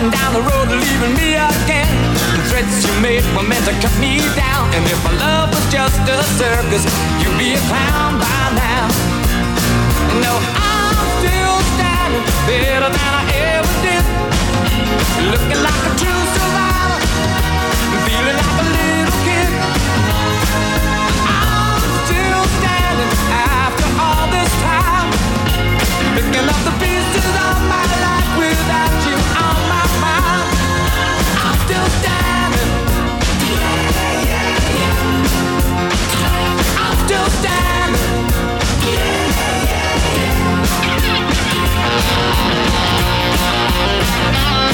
Starting down the road, leaving me again. The threats you made were meant to cut me down. And if my love was just a circus, you'd be a clown by now. No, I'm still standing better than I ever did. Looking like a true survivor, feeling like a little kid. I'm still standing after all this time. Picking up the pieces of my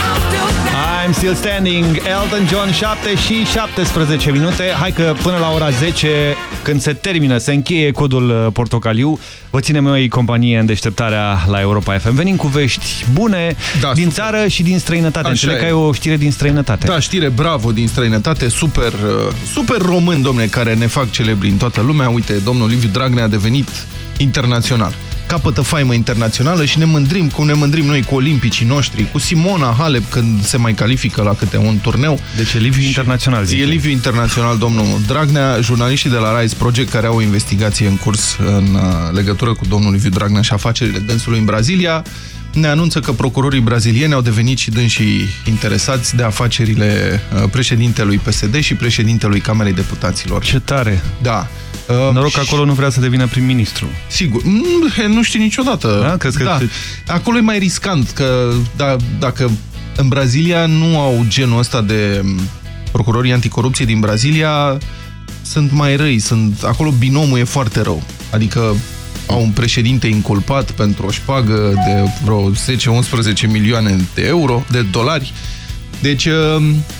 I'm still standing. I'm still standing, Elton John, 7 și 17 minute. Hai că până la ora 10, când se termină, se încheie codul uh, portocaliu, vă ținem noi companie în deșteptarea la Europa FM. Venim cu vești bune Da, din super. țară și din străinătate. Așa Înțeleg e. că ai o știre din străinătate. Da, știre bravo din străinătate, super, uh, super român, domne, care ne fac celebri în toată lumea. Uite, domnul Liviu Dragnea a devenit internațional. Capătă faimă internațională și ne mândrim, cum ne mândrim noi cu olimpicii noștri, cu Simona Halep când se mai califică la câte un turneu. Deci e Liviu internațional, zic E eu. Liviu Internațional, domnul Dragnea, jurnaliștii de la Rise Project care au o investigație în curs în uh, legătură cu domnul Liviu Dragnea și afacerile dânsului în Brazilia, ne anunță că procurorii brazilieni au devenit și dânsii interesați de afacerile uh, președintelui PSD și președintelui Camerei Deputaților. Ce tare! Da. Uh, Noroc că și- acolo nu vrea să devină prim-ministru. Sigur, Mm, nu știi niciodată. Da? Crezi că- da. Acolo e mai riscant, că da, dacă în Brazilia nu au genul ăsta de mm, procurorii anticorupție din Brazilia, sunt mai răi, sunt, acolo binomul e foarte rău. Adică au un președinte inculpat pentru o șpagă de vreo 10-11 milioane de euro, de dolari. Deci,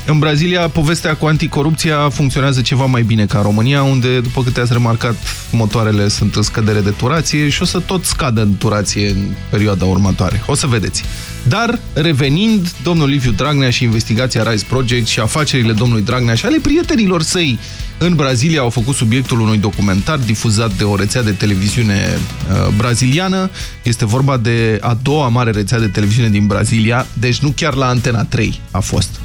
în Brazilia, povestea cu anticorupția funcționează ceva mai bine ca în România, unde, după câte ați remarcat, motoarele sunt în scădere de turație și o să tot scadă în turație în perioada următoare. O să vedeți. Dar, revenind, domnul Liviu Dragnea și investigația Rise Project și afacerile domnului Dragnea și ale prietenilor săi în Brazilia au făcut subiectul unui documentar difuzat de o rețea de televiziune uh, braziliană. Este vorba de a doua mare rețea de televiziune din Brazilia, deci nu chiar la Antena 3 a fost.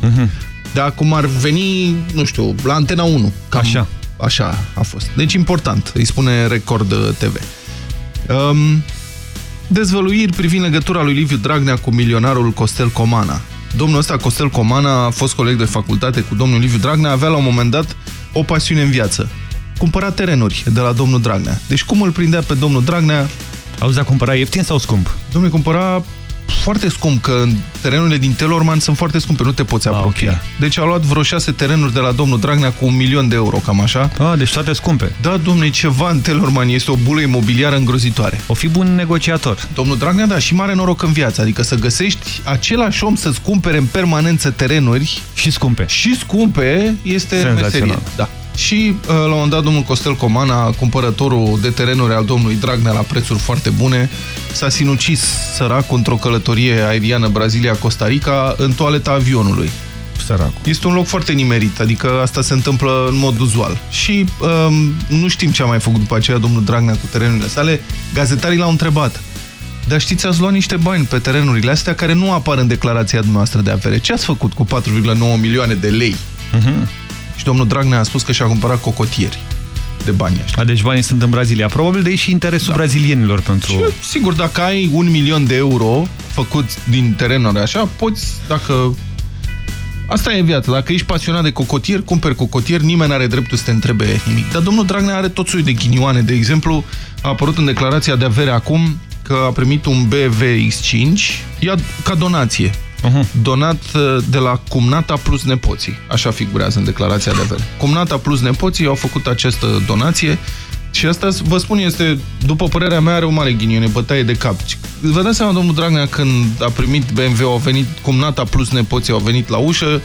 Dar cum ar veni, nu știu, la Antena 1. Cam Așa. Așa a fost. Deci important, îi spune Record uh, TV. Um, dezvăluiri privind legătura lui Liviu Dragnea cu milionarul Costel Comana. Domnul ăsta, Costel Comana, a fost coleg de facultate cu domnul Liviu Dragnea, avea la un moment dat o pasiune în viață. Cumpăra terenuri de la domnul Dragnea. Deci cum îl prindea pe domnul Dragnea? Auzi, a cumpărat ieftin sau scump? Domnul cumpăra foarte scump, că terenurile din Telorman sunt foarte scumpe, nu te poți apropia. ok. Deci a luat vreo șase terenuri de la domnul Dragnea cu un milion de euro, cam așa. Ah, deci toate scumpe. Da, domne, ceva în Telorman este o bulă imobiliară îngrozitoare. O fi bun negociator. Domnul Dragnea, da, și mare noroc în viață, adică să găsești același om să-ți cumpere în permanență terenuri Și scumpe. și scumpe este Senzațional. meserie. Da. Și uh, la un moment dat domnul Costel Comana, cumpărătorul de terenuri al domnului Dragnea la prețuri foarte bune, s-a sinucis săracul într-o călătorie aeriană Brazilia-Costa Rica în toaleta avionului. Săracul. Este un loc foarte nimerit, adică asta se întâmplă în mod uzual. Și um, nu știm ce a mai făcut după aceea domnul Dragnea cu terenurile sale. Gazetarii l-au întrebat. Dar știți, ați luat niște bani pe terenurile astea care nu apar în declarația noastră de avere. Ce ați făcut cu 4,9 milioane de lei? Uh Mhm. -huh. Și domnul Dragnea a spus că și-a cumpărat cocotieri de bani ăștia. A, deci banii sunt în Brazilia. Probabil de aici și interesul da. brazilienilor pentru... Și, sigur, dacă ai un milion de euro făcut din terenuri așa, poți, dacă... Asta e viața. Dacă ești pasionat de cocotier, cumperi cocotier, nimeni nu are dreptul să te întrebe nimic. Dar domnul Dragnea are tot soiul de ghinioane. De exemplu, a apărut în declarația de avere acum că a primit un BMW X5 ia, ca donație. Uh -huh. Donat uh, de la Cumnata plus nepoții. Așa figurează în declarația de avere. Cumnata plus nepoții au făcut această donație și asta, vă spun, este, după părerea mea, are o mare ghiniune, bătaie de cap. Vă dați seama, domnul Dragnea, când a primit BMW, au venit Cumnata plus nepoții, au venit la ușă,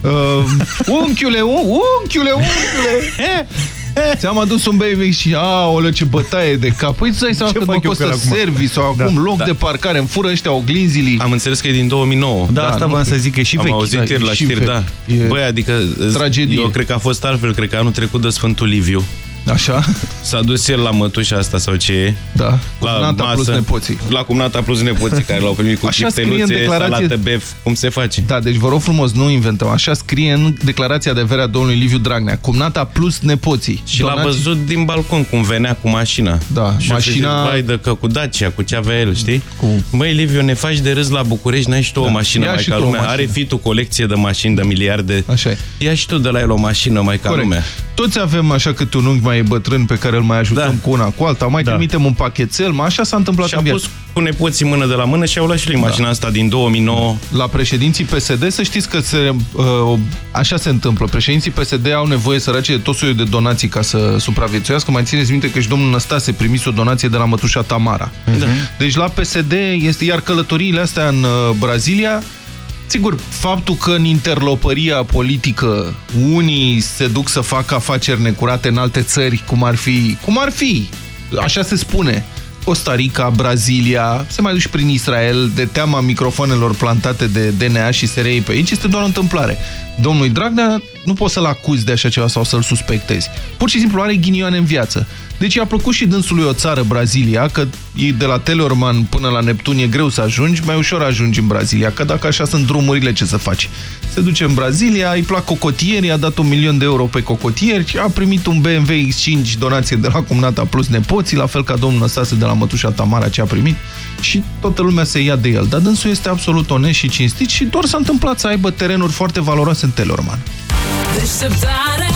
uh, unchiule, un, unchiule, unchiule, Ți-am adus un baby și aoleu, ce bătaie de cap. Păi îți dai seama că mă costă service sau Da, acum loc da. de parcare, îmi fură ăștia oglinzile. Am înțeles că e din 2009. Da, asta vreau să zic că e și Am vechi. auzit Da, ieri e la și știri, vechi. da. E Băi, adică tragedie. eu cred că a fost altfel, cred că anul trecut de Sfântul Liviu. Așa? S-a dus el la mătușa asta sau ce e? Da. La Cumnata plus nepoții. La cumnata plus nepoții care l-au primit cu Așa scrie în chifteluțe, declarație- salată, bef, cum se face? Da, deci vă rog frumos, nu inventăm. Așa scrie în declarația de avere a domnului Liviu Dragnea. Cumnata plus nepoții. Și l-a Donații- văzut din balcon cum venea cu mașina. Da, și mașina- mașina... Vai de că cu Dacia, cu ce avea el, știi? Cu- Băi, Liviu, ne faci de râs la București, n-ai și tu o mașină Ia mai și ca tu o lumea. mașină. Are fi tu colecție de mașini de miliarde. Așa e. Ia și tu de la el o mașină mai ca Corect. lumea. Toți avem așa câte un unghi mai bătrân pe care îl mai ajutăm Da. cu una cu alta, mai Da. trimitem un pachetel, mai așa s-a întâmplat Și în a viață. pus cu nepoții mână de la mână și au luat și lui Da. mașina asta din 2009. La președinții PSD, să știți că se, uh, așa se întâmplă. Președinții PSD au nevoie săraci de tot soiul de donații ca să supraviețuiască. Mai țineți minte că și domnul Năstase primis o donație de la mătușa Tamara. Da. Deci la PSD este iar călătoriile astea în uh, Brazilia Sigur, faptul că în interlopăria politică unii se duc să facă afaceri necurate în alte țări, cum ar fi, cum ar fi, așa se spune, Costa Rica, Brazilia, se mai duc și prin Israel, de teama microfonelor plantate de DNA și SRI pe aici, este doar o întâmplare. Domnului Dragnea nu poți să-l acuzi de așa ceva sau să-l suspectezi. Pur și simplu are ghinioane în viață. Deci i-a plăcut și dânsului o țară, Brazilia, că e de la Teleorman până la Neptun e greu să ajungi, mai ușor ajungi în Brazilia, că dacă așa sunt drumurile, ce să faci? Se duce în Brazilia, îi plac cocotieri, a dat un milion de euro pe cocotieri, a primit un BMW X5 donație de la Cumnata plus nepoții, la fel ca domnul Năstase de la mătușa Tamara ce a primit și toată lumea se ia de el. Dar dânsul este absolut onest și cinstit și doar s-a întâmplat să aibă terenuri foarte valoroase în Teleorman. Deșteptarea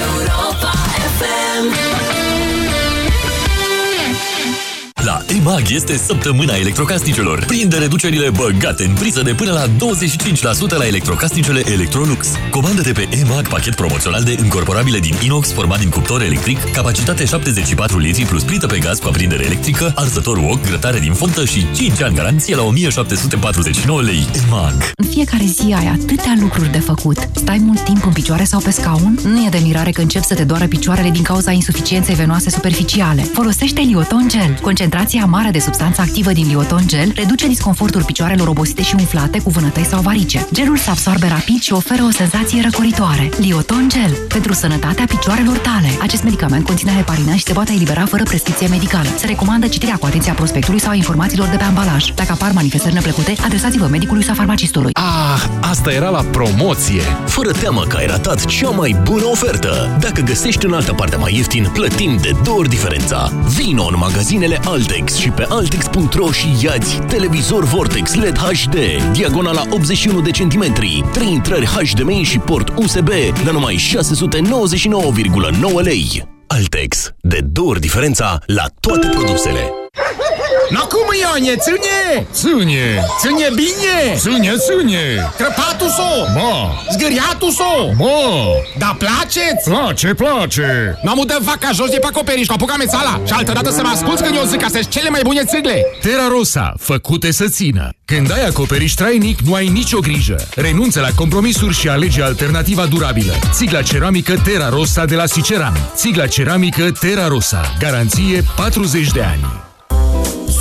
Europa FM La EMAG este săptămâna electrocasnicelor. Prinde reducerile băgate în priză de până la 25% la electrocasnicele Electrolux. Comandă-te pe EMAG pachet promoțional de încorporabile din inox format din cuptor electric, capacitate 74 litri plus plită pe gaz cu aprindere electrică, arzător wok, grătare din fontă și 5 ani garanție la 1749 lei. EMAG. În fiecare zi ai atâtea lucruri de făcut. Stai mult timp în picioare sau pe scaun? Nu e de mirare că încep să te doară picioarele din cauza insuficienței venoase superficiale. Folosește Lioton Gel. Concentrația mare de substanță activă din Lioton Gel reduce disconfortul picioarelor obosite și umflate cu vânătăi sau varice. Gelul se absorbe rapid și oferă o senzație răcoritoare. Lioton Gel. Pentru sănătatea picioarelor tale. Acest medicament conține heparina și se poate elibera fără prescripție medicală. Se recomandă citirea cu atenția prospectului sau a informațiilor de pe ambalaj. Dacă apar manifestări neplăcute, adresați-vă medicului sau farmacistului. Ah, asta era la promoție! Fără teamă că ai ratat cea mai bună ofertă. Dacă găsești în altă parte mai ieftin, plătim de două ori diferența. Vino în magazinele Altex și pe Altex.ro și iați televizor Vortex LED HD, diagonala 81 de centimetri, 3 intrări HDMI și port USB la numai 699,9 lei. Altex. De două ori diferența la toate produsele. No cum, Ionie, ține! Ține! Ține bine! Ține, ține! Crăpatul so! Ma! Zgâriatul so! Ma! Da placeți? Place, place! Nu am dă vaca jos de pe acoperiș, cu apucame sala Și altă dată să mă asculți când eu zic că astea cele mai bune țigle Terra Rosa, făcute să țină. Când ai acoperiș trainic, nu ai nicio grijă. Renunță la compromisuri și alege alternativa durabilă. Țigla ceramică Terra Rosa de la Siceran. Țigla ceramică Terra Rosa. Garanție 40 de ani.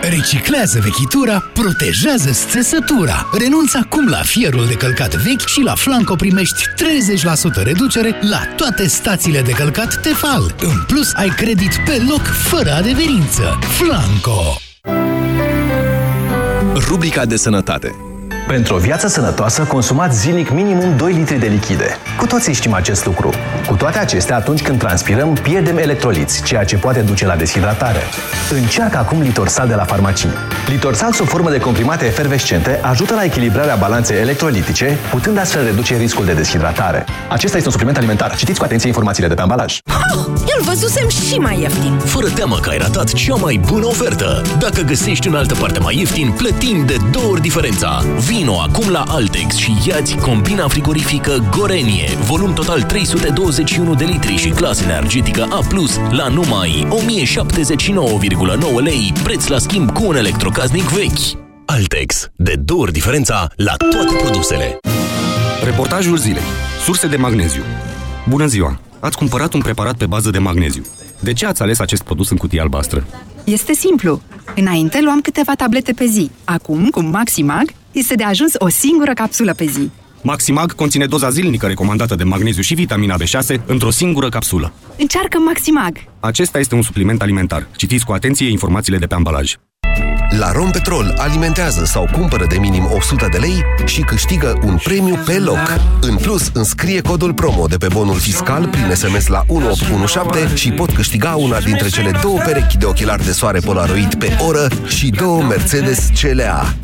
Reciclează vechitura, protejează țesătura. Renunță acum la fierul de călcat vechi și la Flanco primești 30% reducere la toate stațiile de călcat Tefal. În plus, ai credit pe loc, fără adeverință. Flanco! Rubrica de sănătate. Pentru o viață sănătoasă, consumați zilnic minimum 2 litri de lichide. Cu toții știm acest lucru. Cu toate acestea, atunci când transpirăm, pierdem electroliți, ceea ce poate duce la deshidratare. Încearcă acum Litorsal de la farmacii. Litorsal sub formă de comprimate efervescente ajută la echilibrarea balanței electrolitice, putând astfel reduce riscul de deshidratare. Acesta este un supliment alimentar. Citiți cu atenție informațiile de pe ambalaj. Îl văzusem și mai ieftin. Fără teamă că ai ratat cea mai bună ofertă. Dacă găsești în altă parte mai ieftin, plătim de două ori diferența. Vino acum la Altex și iați combina frigorifică Gorenie, volum total 321 de litri și clasă energetică A+, la numai 1079,9 lei, preț la schimb cu un electrocasnic vechi. Altex, de două ori diferența la toate produsele. Reportajul zilei. Surse de magneziu. Bună ziua! Ați cumpărat un preparat pe bază de magneziu. De ce ați ales acest produs în cutie albastră? Este simplu. Înainte luam câteva tablete pe zi. Acum, cu Maximag, este de ajuns o singură capsulă pe zi. Maximag conține doza zilnică recomandată de magneziu și vitamina B6 într-o singură capsulă. Încearcă Maximag! Acesta este un supliment alimentar. Citiți cu atenție informațiile de pe ambalaj. La Rompetrol alimentează sau cumpără de minim 100 de lei și câștigă un premiu pe loc. În plus, înscrie codul promo de pe bonul fiscal prin SMS la 1817 și pot câștiga una dintre cele două perechi de ochelari de soare Polaroid pe oră și două Mercedes CLA.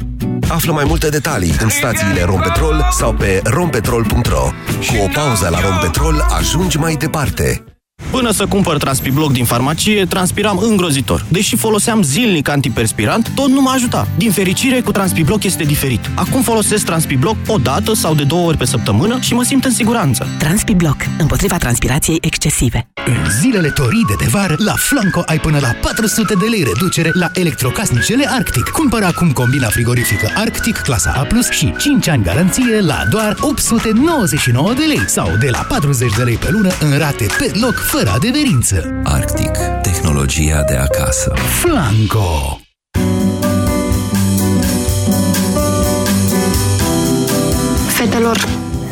Află mai multe detalii în stațiile Rompetrol sau pe rompetrol.ro. Cu o pauză la Rompetrol ajungi mai departe. Până să cumpăr Transpibloc din farmacie, transpiram îngrozitor. Deși foloseam zilnic antiperspirant, tot nu mă ajuta. Din fericire, cu Transpibloc este diferit. Acum folosesc Transpibloc o dată sau de două ori pe săptămână și mă simt în siguranță. Transpibloc, împotriva transpirației excesive. În zilele toride de vară, la Flanco ai până la 400 de lei reducere la electrocasnicele Arctic. Cumpără acum combina frigorifică Arctic clasa A+, și 5 ani garanție la doar 899 de lei sau de la 40 de lei pe lună în rate pe loc fără adeverință. Arctic. Tehnologia de acasă. Flanco. Fetelor,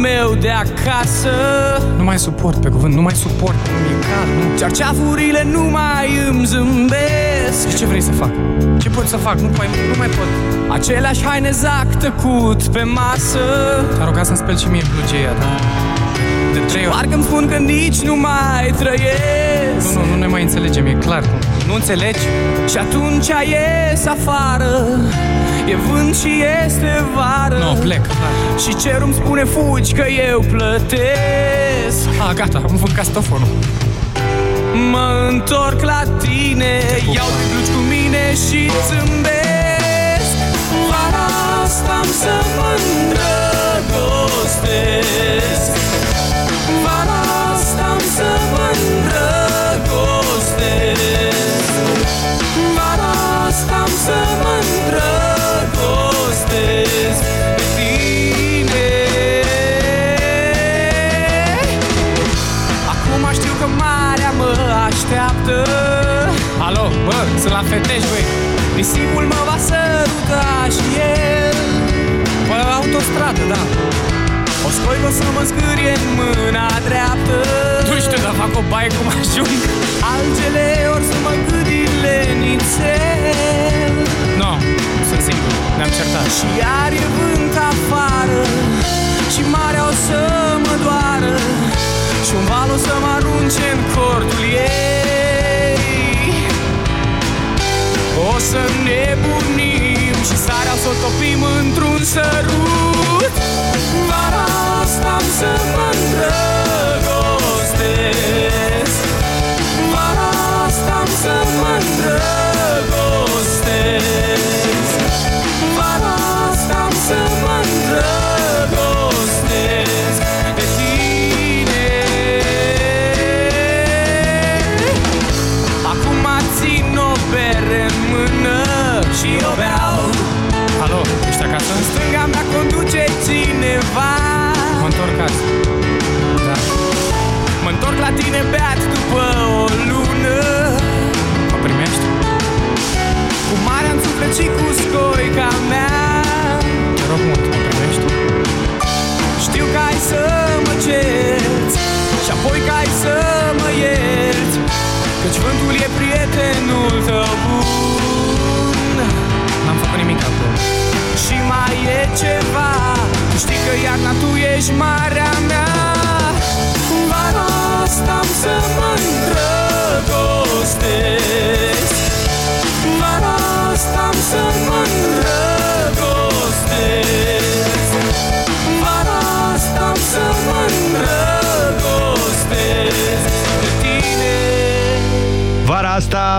Meu de acasă Nu mai suport, pe cuvânt, nu mai suport. Nu mi-e cald, nu. Cerceafurile nu mai îmi zâmbesc Și ce vrei să fac? Ce pot să fac? Nu mai, nu mai pot. Aceleași haine zac tăcut pe masă Te-a rugat să-mi speli și mie blugeia ta. De trei ori. Parcă-mi spun că nici nu mai trăiesc Nu, nu, nu ne mai înțelegem, e clar. Nu, nu înțelegi? Și atunci ies afară E vânt și este vară. Nu, plec, clar. Și cerul îmi spune fugi că eu plătesc. A, gata, am făcut castofonul. Mă întorc la tine Iau de blugi cu mine și zâmbesc. Vara asta am să mă îndrăgostesc. Vara asta am să mă îndrăgostesc. Vara asta am să mă tretești, băi Nisipul mă va săruta și el. Pe autostradă, da. O scoi o să mă scârie în mâna dreaptă. Nu știu, dar fac o baie cum ajung. Algele ori să mă gâdile nițel No, sunt sigur. ne-am certat. Și iar e vânt afară Și marea o să mă doară Și un val o să mă arunce în cortul ei nebunim Și sarea să o topim într-un sărut. Vara asta am să mă îndrăgostesc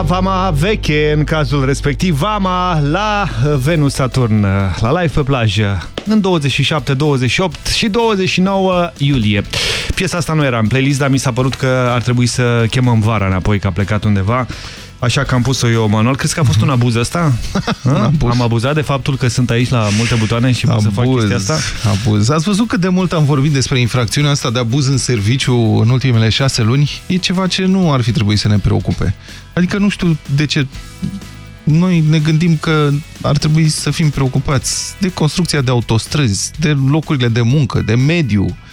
vama veche, în cazul respectiv, vama la Venus Saturn, la live pe plajă, în 27, 28 și 29 iulie. Piesa asta nu era în playlist, dar mi s-a părut că ar trebui să chemăm vara înapoi, că a plecat undeva. Așa că am pus-o eu manual. Crezi că a fost un abuz ăsta? A? Am abuzat de faptul că sunt aici la multe butoane și pot să fac chestia asta? Abuz. Ați văzut cât de mult am vorbit despre infracțiunea asta de abuz în serviciu în ultimele șase luni? E ceva ce nu ar fi trebuit să ne preocupe. Adică nu știu de ce noi ne gândim că ar trebui să fim preocupați de construcția de autostrăzi, de locurile de muncă, de mediu, uh,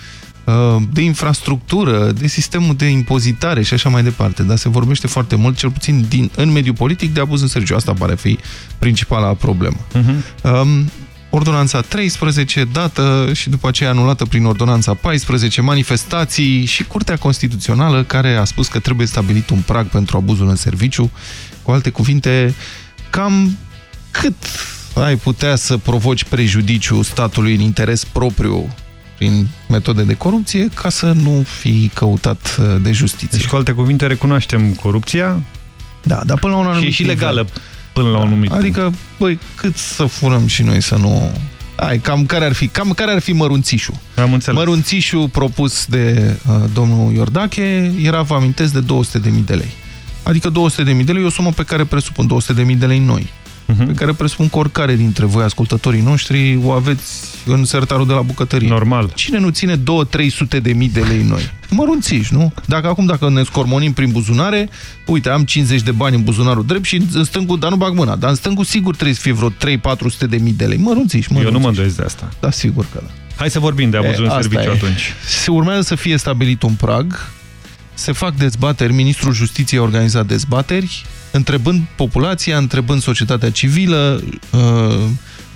de infrastructură, de sistemul de impozitare și așa mai departe. Dar se vorbește foarte mult, cel puțin din, în mediul politic, de abuz în serviciu. Asta pare fi principala problemă. Uh-huh. Um, Ordonanța 13, dată și după aceea anulată prin Ordonanța 14, manifestații și Curtea Constituțională care a spus că trebuie stabilit un prag pentru abuzul în serviciu. Cu alte cuvinte, cam cât ai putea să provoci prejudiciu statului în interes propriu prin metode de corupție ca să nu fi căutat uh, de justiție. Deci, cu alte cuvinte, recunoaștem corupția. Da, dar până la un anumit Și e și nivel. legală până la un anumit Adică, băi, cât să furăm și noi să nu... Ai, cam care ar fi, cam care ar fi mărunțișul? Am înțeles. Mărunțișul propus de uh, domnul Iordache era, vă amintesc, de 200.000 de lei. Adică 200.000 de lei e o sumă pe care presupun 200.000 de lei noi. Mhm. Pe care presupun că oricare dintre voi, ascultătorii noștri, o aveți în sertarul de la bucătărie. Normal. Cine nu ține 2-300 de mii de lei noi? Mărunțiși, nu? Dacă acum, dacă ne scormonim prin buzunare, uite, am 50 de bani în buzunarul drept și în stângul, dar nu bag mâna, dar în stângul sigur trebuie să fie vreo 3-400 de mii de lei. Mărunțiși, Eu mărunțiși. nu mă îndoiesc de asta. Da, sigur că da. Hai să vorbim de abuzul E, în asta serviciu e. atunci. Se urmează să fie stabilit un prag, se fac dezbateri, Ministrul Justiției a organizat dezbateri, întrebând populația, întrebând societatea civilă, uh,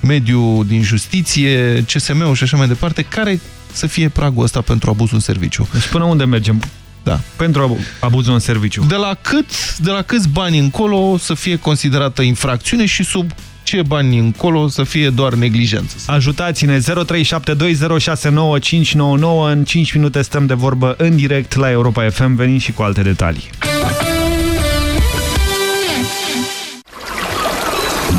mediul din justiție, CSM-ul și așa mai departe, care să fie pragul ăsta pentru abuzul în serviciu. Deci până unde mergem? Da. Pentru abuzul în serviciu. De la, cât, de la câți bani încolo să fie considerată infracțiune și sub ce bani încolo să fie doar neglijență. Ajutați-ne 0372069599 În 5 minute stăm de vorbă în direct la Europa FM Venim și cu alte detalii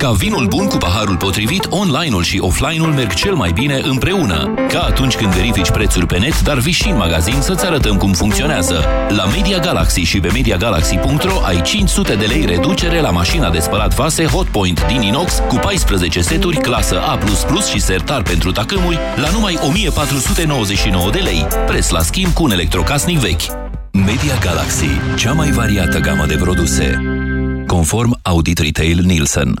Ca vinul bun cu paharul potrivit, online-ul și offline-ul merg cel mai bine împreună. Ca atunci când verifici prețuri pe net, dar vii și în magazin să-ți arătăm cum funcționează. La Media Galaxy și pe MediaGalaxy.ro ai 500 de lei reducere la mașina de spălat vase Hotpoint din inox cu 14 seturi clasă A++ și sertar pentru tacâmuri la numai 1499 de lei. Preț la schimb cu un electrocasnic vechi. Media Galaxy, cea mai variată gamă de produse. Conform Audit Retail Nielsen.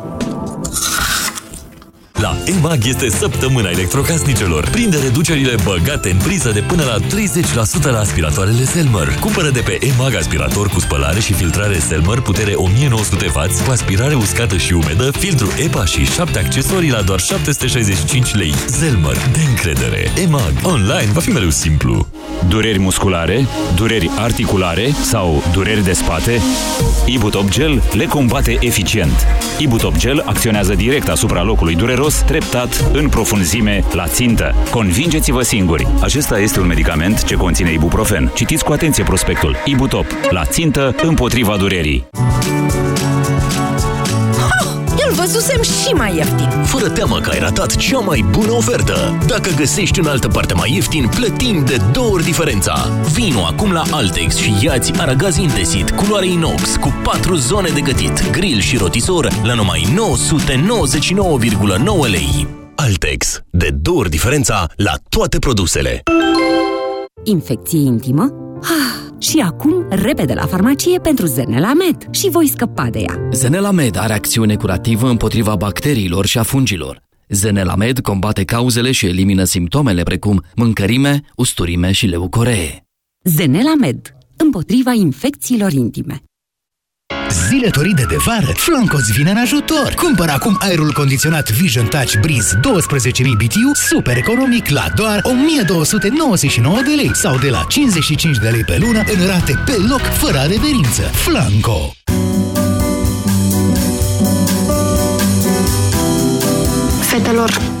La EMAG este săptămâna electrocasnicelor. Prinde reducerile băgate în priză de până la 30% la aspiratoarele Selmer. Cumpără de pe EMAG aspirator cu spălare și filtrare Selmer, putere 1900W, cu aspirare uscată și umedă, filtru EPA și 7 accesorii la doar 765 lei. Selmer, de încredere. EMAG. Online va fi mereu simplu. Dureri musculare, dureri articulare sau dureri de spate? Ibutop Gel le combate eficient. Ibutop Gel acționează direct asupra locului dureros, treptat, în profunzime, la țintă. Convingeți-vă singuri! Acesta este un medicament ce conține ibuprofen. Citiți cu atenție prospectul. Ibutop. La țintă, împotriva durerii. Îl văzusem și mai ieftin. Fără teamă că ai ratat cea mai bună ofertă. Dacă găsești în altă parte mai ieftin, plătim de două ori diferența. Vino acum la Altex și iați aragaz Indesit, culoare inox, cu patru zone de gătit, grill și rotisor la numai 999,9 lei. Altex. De două ori diferența la toate produsele. Infecție intimă? Ah, și acum, repede la farmacie pentru Zenelamed și voi scăpa de ea. Zenelamed are acțiune curativă împotriva bacteriilor și a fungilor. Zenelamed combate cauzele și elimină simptomele precum mâncărime, usturime și leucoree. Zenelamed, împotriva infecțiilor intime. Zile toride de vară, Flanco îți vine în ajutor. Cumpără acum aerul condiționat Vision Touch Breeze 12.000 BTU super economic la doar 1299 de lei sau de la 55 de lei pe lună în rate pe loc, fără adeverință. Flanco! Fetelor,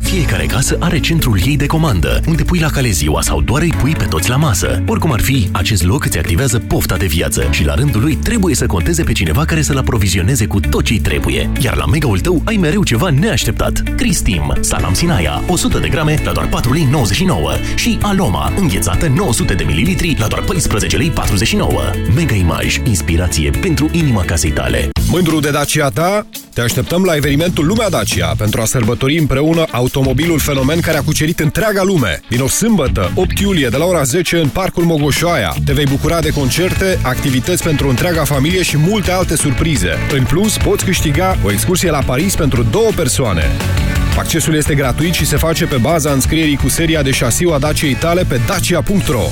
Fiecare casă are centrul ei de comandă, unde pui la cale ziua sau doar îi pui pe toți la masă. Oricum ar fi, acest loc îți activează pofta de viață și la rândul lui trebuie să conteze pe cineva care să-l aprovizioneze cu tot ce trebuie. Iar la mega-ul tău ai mereu ceva neașteptat. Cristim, salam Sinaia, 100 de grame la doar 4 lei 99 și Aloma, înghețată 900 de mililitri la doar 14 lei 49. Mega Image, inspirație pentru inima casei tale. Mândru de Dacia ta? Te așteptăm la evenimentul Lumea Dacia pentru a sărbători împreună automobilul fenomen care a cucerit întreaga lume. Din o sâmbătă, 8 iulie, de la ora 10 în Parcul Mogoșoaia. Te vei bucura de concerte, activități pentru întreaga familie și multe alte surprize. În plus, poți câștiga o excursie la Paris pentru două persoane. Accesul este gratuit și se face pe baza înscrierii cu seria de șasiu a Daciei tale pe dacia.ro.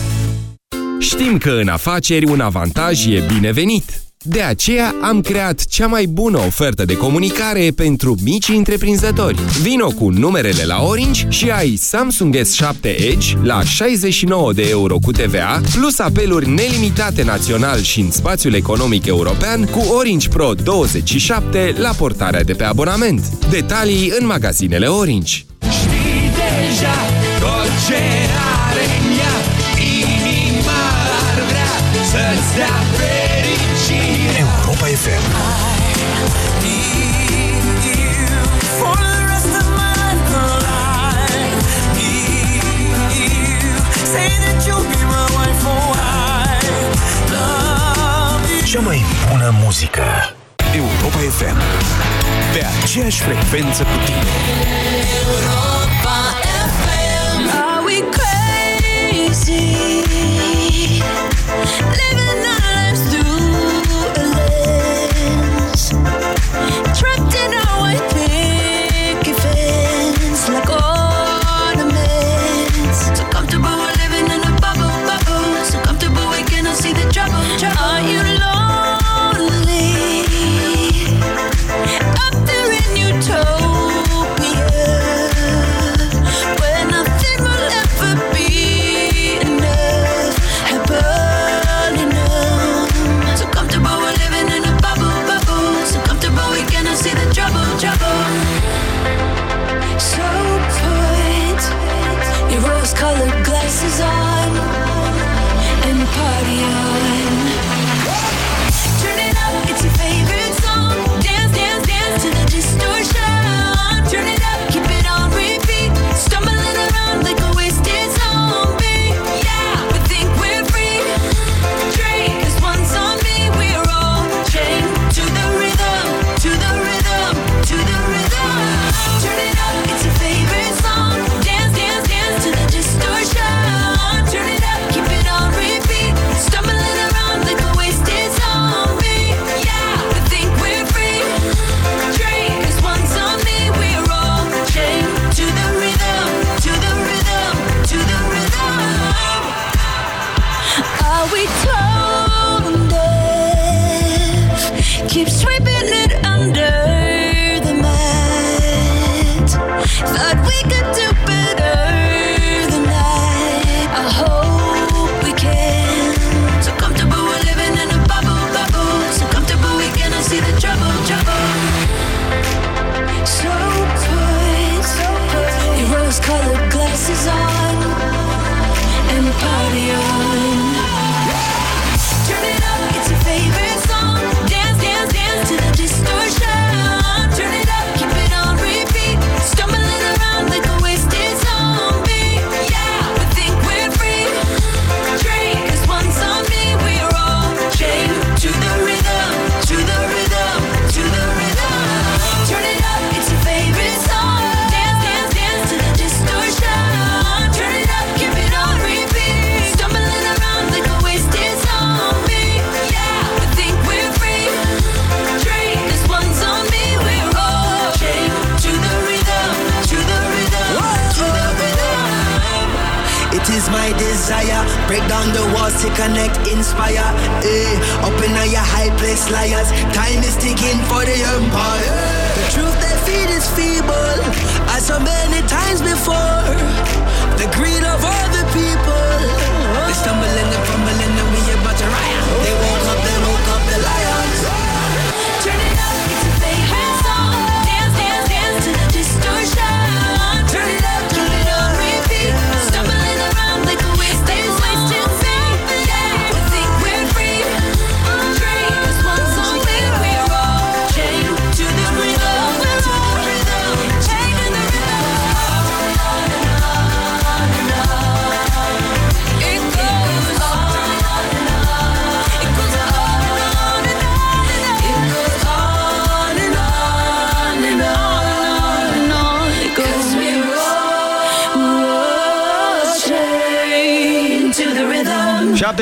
Știm că în afaceri un avantaj e binevenit. De aceea am creat cea mai bună ofertă de comunicare pentru mici întreprinzători. Vino cu numerele la Orange și ai Samsung S7 Edge la 69 de euro cu TVA, plus apeluri nelimitate național și în spațiul economic european cu Orange Pro 27 la portarea de pe abonament. Detalii în magazinele Orange. Știi deja tot ce are în ea Inima ar vrea să-ți dea fericire Europa FM Cea mai bună muzică. Europa FM Pe aceeași frecvență cu tine. Are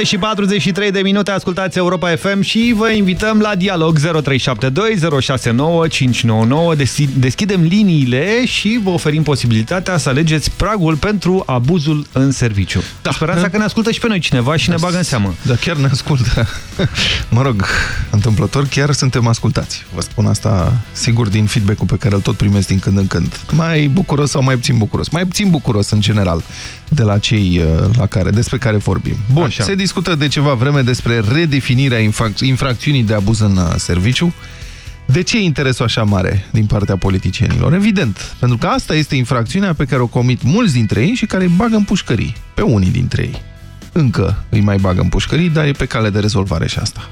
și 43 de minute, ascultați Europa FM și vă invităm la dialog 0372 069 599. Desi- Deschidem liniile și vă oferim posibilitatea să alegeți pragul pentru abuzul în serviciu. Da. Speranța că ne ascultă și pe noi cineva și ne bagă în seamă. Da, chiar ne ascultă. mă rog, întâmplător, chiar suntem ascultați. Vă spun asta sigur din feedback-ul pe care îl tot primesc din când în când. Mai bucuros sau mai puțin bucuros? Mai puțin bucuros în general de la cei uh, la care, despre care vorbim. Bun, Așa. se discută de ceva vreme despre redefinirea infrac infracțiunii de abuz în uh, serviciu. De ce e interesul așa mare din partea politicienilor? Evident, pentru că asta este infracțiunea pe care o comit mulți dintre ei și care îi bagă în pușcării, pe unii dintre ei. Încă îi mai bagă în pușcării, dar e pe cale de rezolvare și asta.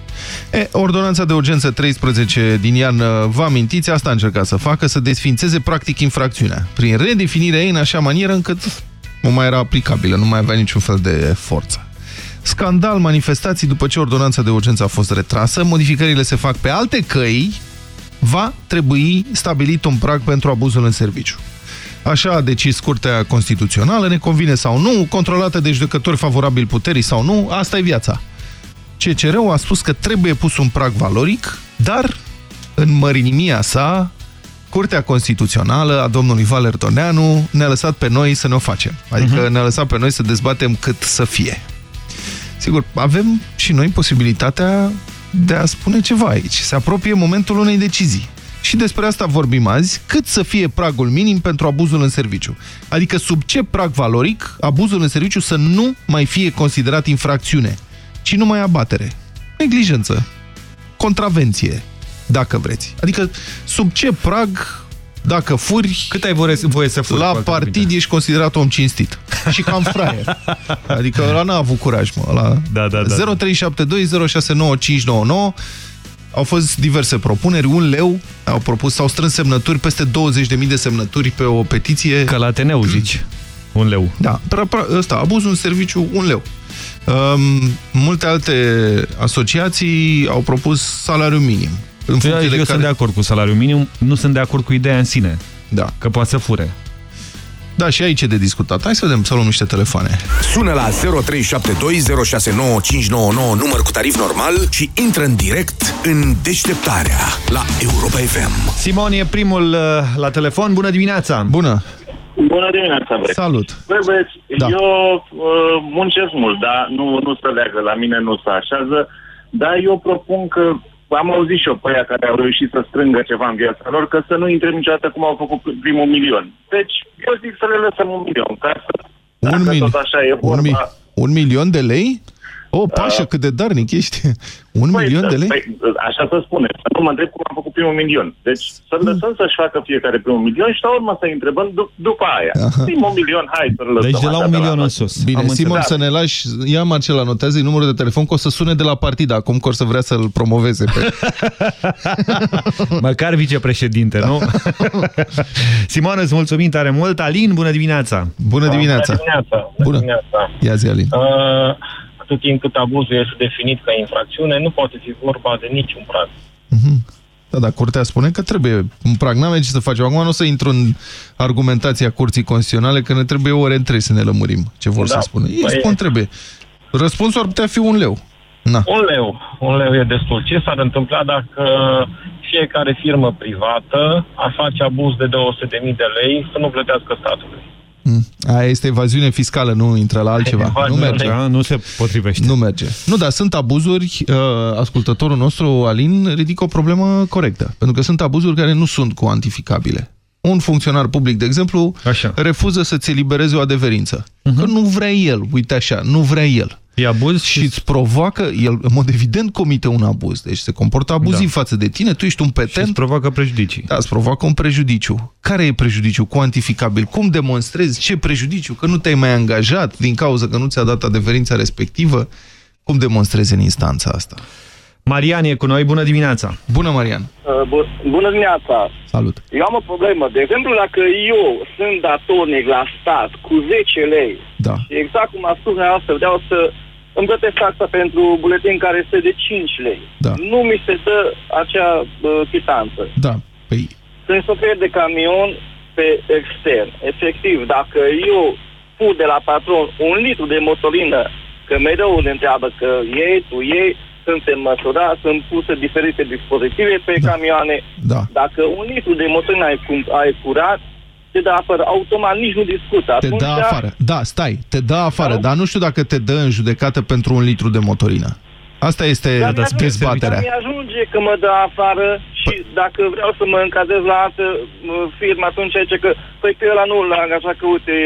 E, ordonanța de urgență 13 din iarnă, vă amintiți, asta a încercat să facă, să desfințeze practic infracțiunea, prin redefinirea ei în așa manieră încât nu mai era aplicabilă, nu mai avea niciun fel de forță. Scandal, manifestații după ce ordonanța de urgență a fost retrasă, modificările se fac pe alte căi, va trebui stabilit un prag pentru abuzul în serviciu. Așa a decis Curtea Constituțională, ne convine sau nu, controlată de judecători favorabili puterii sau nu, asta e viața. CCR-ul a spus că trebuie pus un prag valoric, dar în mărinimia sa, Curtea Constituțională a domnului Valer Toneanu ne-a lăsat pe noi să ne o facem. Adică uh -huh. ne-a lăsat pe noi să dezbatem cât să fie. Sigur, avem și noi posibilitatea de a spune ceva aici. Se apropie momentul unei decizii. Și despre asta vorbim azi, cât să fie pragul minim pentru abuzul în serviciu. Adică sub ce prag valoric abuzul în serviciu să nu mai fie considerat infracțiune, ci numai abatere, neglijență, contravenție, dacă vreți. Adică sub ce prag, dacă furi... Cât ai voie, voie să furi? La partid ești considerat om cinstit. și cam fraier. Adică ăla n-a avut curaj, mă. Ăla... Da, da, da. 0372069599 au fost diverse propuneri, un leu, au propus, s-au strâns semnături, peste 20.000 de semnături pe o petiție. Că la Ateneu zici, un leu. Da, ăsta, abuzul în serviciu, un leu. Um, multe alte asociații au propus salariu minim. În eu, eu care... sunt de acord cu salariul minim, nu sunt de acord cu ideea în sine. Da. Că poate să fure. Da, și aici e de discutat. Hai să vedem, să luăm niște telefoane. Sună la 0372069599 număr cu tarif normal și intră în direct în deșteptarea la Europa FM. Simon e primul uh, la telefon. Bună dimineața! Bună! Bună dimineața, băieți. Salut! Băi, băieți, da. eu uh, muncesc mult, dar nu, nu se leagă, la mine nu se așează, dar eu propun că am auzit și eu pe aia care au reușit să strângă ceva în viața lor, că să nu intre niciodată cum au făcut primul milion. Deci, eu zic să le lăsăm un milion, ca să... Un, mil... tot așa e vorba... un, mi... un milion de lei? O, oh, Pașa, uh, cât de darnic ești. Un păi, milion de lei? Păi, așa să spune. Să nu mă întreb cum am făcut primul milion. Deci să mm. lăsăm să-și facă fiecare primul milion și la urmă să întrebăm dup- după aia. Aha. Primul milion, hai să-l lăsăm. Deci de la un milion în sus. Bine, am Simon, să ne lași. Ia Marcela, notează numărul de telefon că o să sune de la partid acum că o să vrea să-l promoveze. Pe... Măcar vicepreședinte, da. nu? Simon, îți mulțumim tare mult. Alin, bună dimineața! Bună dimineața! Bună dimineața! Bună! dimineața. Ia zi, Alin. Uh, atât timp cât abuzul este definit ca infracțiune, nu poate fi vorba de niciun prag. Mm -hmm. Da, dar curtea spune că trebuie un prag. N-am ce să facem. Acum nu o să intru în argumentația curții constituționale, că ne trebuie ore între să ne lămurim ce vor da. să spună. Ei păi... spun trebuie. Răspunsul ar putea fi un leu. Na. Un leu. Un leu e destul. Ce s-ar întâmpla dacă fiecare firmă privată ar face abuz de 200.000 de lei să nu plătească statului? Mm. Aia este evaziune fiscală, nu intră la altceva. Nu merge. Da, nu se potrivește. Nu merge. Nu, dar sunt abuzuri, uh, ascultătorul nostru, Alin, ridică o problemă corectă. Pentru că sunt abuzuri care nu sunt cuantificabile. Un funcționar public, de exemplu, așa. refuză să-ți elibereze o adeverință. Uh mhm. -huh. Că nu vrea el, uite așa, nu vrea el. E abuz și îți provoacă, el în mod evident comite un abuz, deci se comportă abuziv da. față de tine, tu ești un petent. Și îți provoacă prejudicii. Da, îți provoacă un prejudiciu. Care e prejudiciu cuantificabil? Cum demonstrezi ce prejudiciu? Că nu te-ai mai angajat din cauza că nu ți-a dat adeverința respectivă? Cum demonstrezi în instanța asta? Marian e cu noi, bună dimineața! Bună, Marian! Uh, bună dimineața! Salut! Eu am o problemă. De exemplu, dacă eu sunt datornic la stat cu 10 lei da. și exact cum a spus dumneavoastră, vreau să îmi plătesc taxa pentru buletin care este de 5 lei. Da. Nu mi se dă acea uh, chitanță. Da. Păi... Sunt șofer de camion pe extern. Efectiv, dacă eu pun de la patron un litru de motorină, că mereu ne întreabă că ei, tu ei, suntem măsurați, sunt puse diferite dispozitive pe da. camioane. Da. Dacă un litru de motorină ai, ai curat, te dă afară. Automat nici nu discută. Te dă afară. Da, stai, te dă afară, da? dar nu știu dacă te dă în judecată pentru un litru de motorină. Asta este dezbaterea. mi ajunge că mă dă afară și P dacă vreau să mă încadrez la altă firmă, atunci zice că, păi că ăla nu l-a angajat, că uite,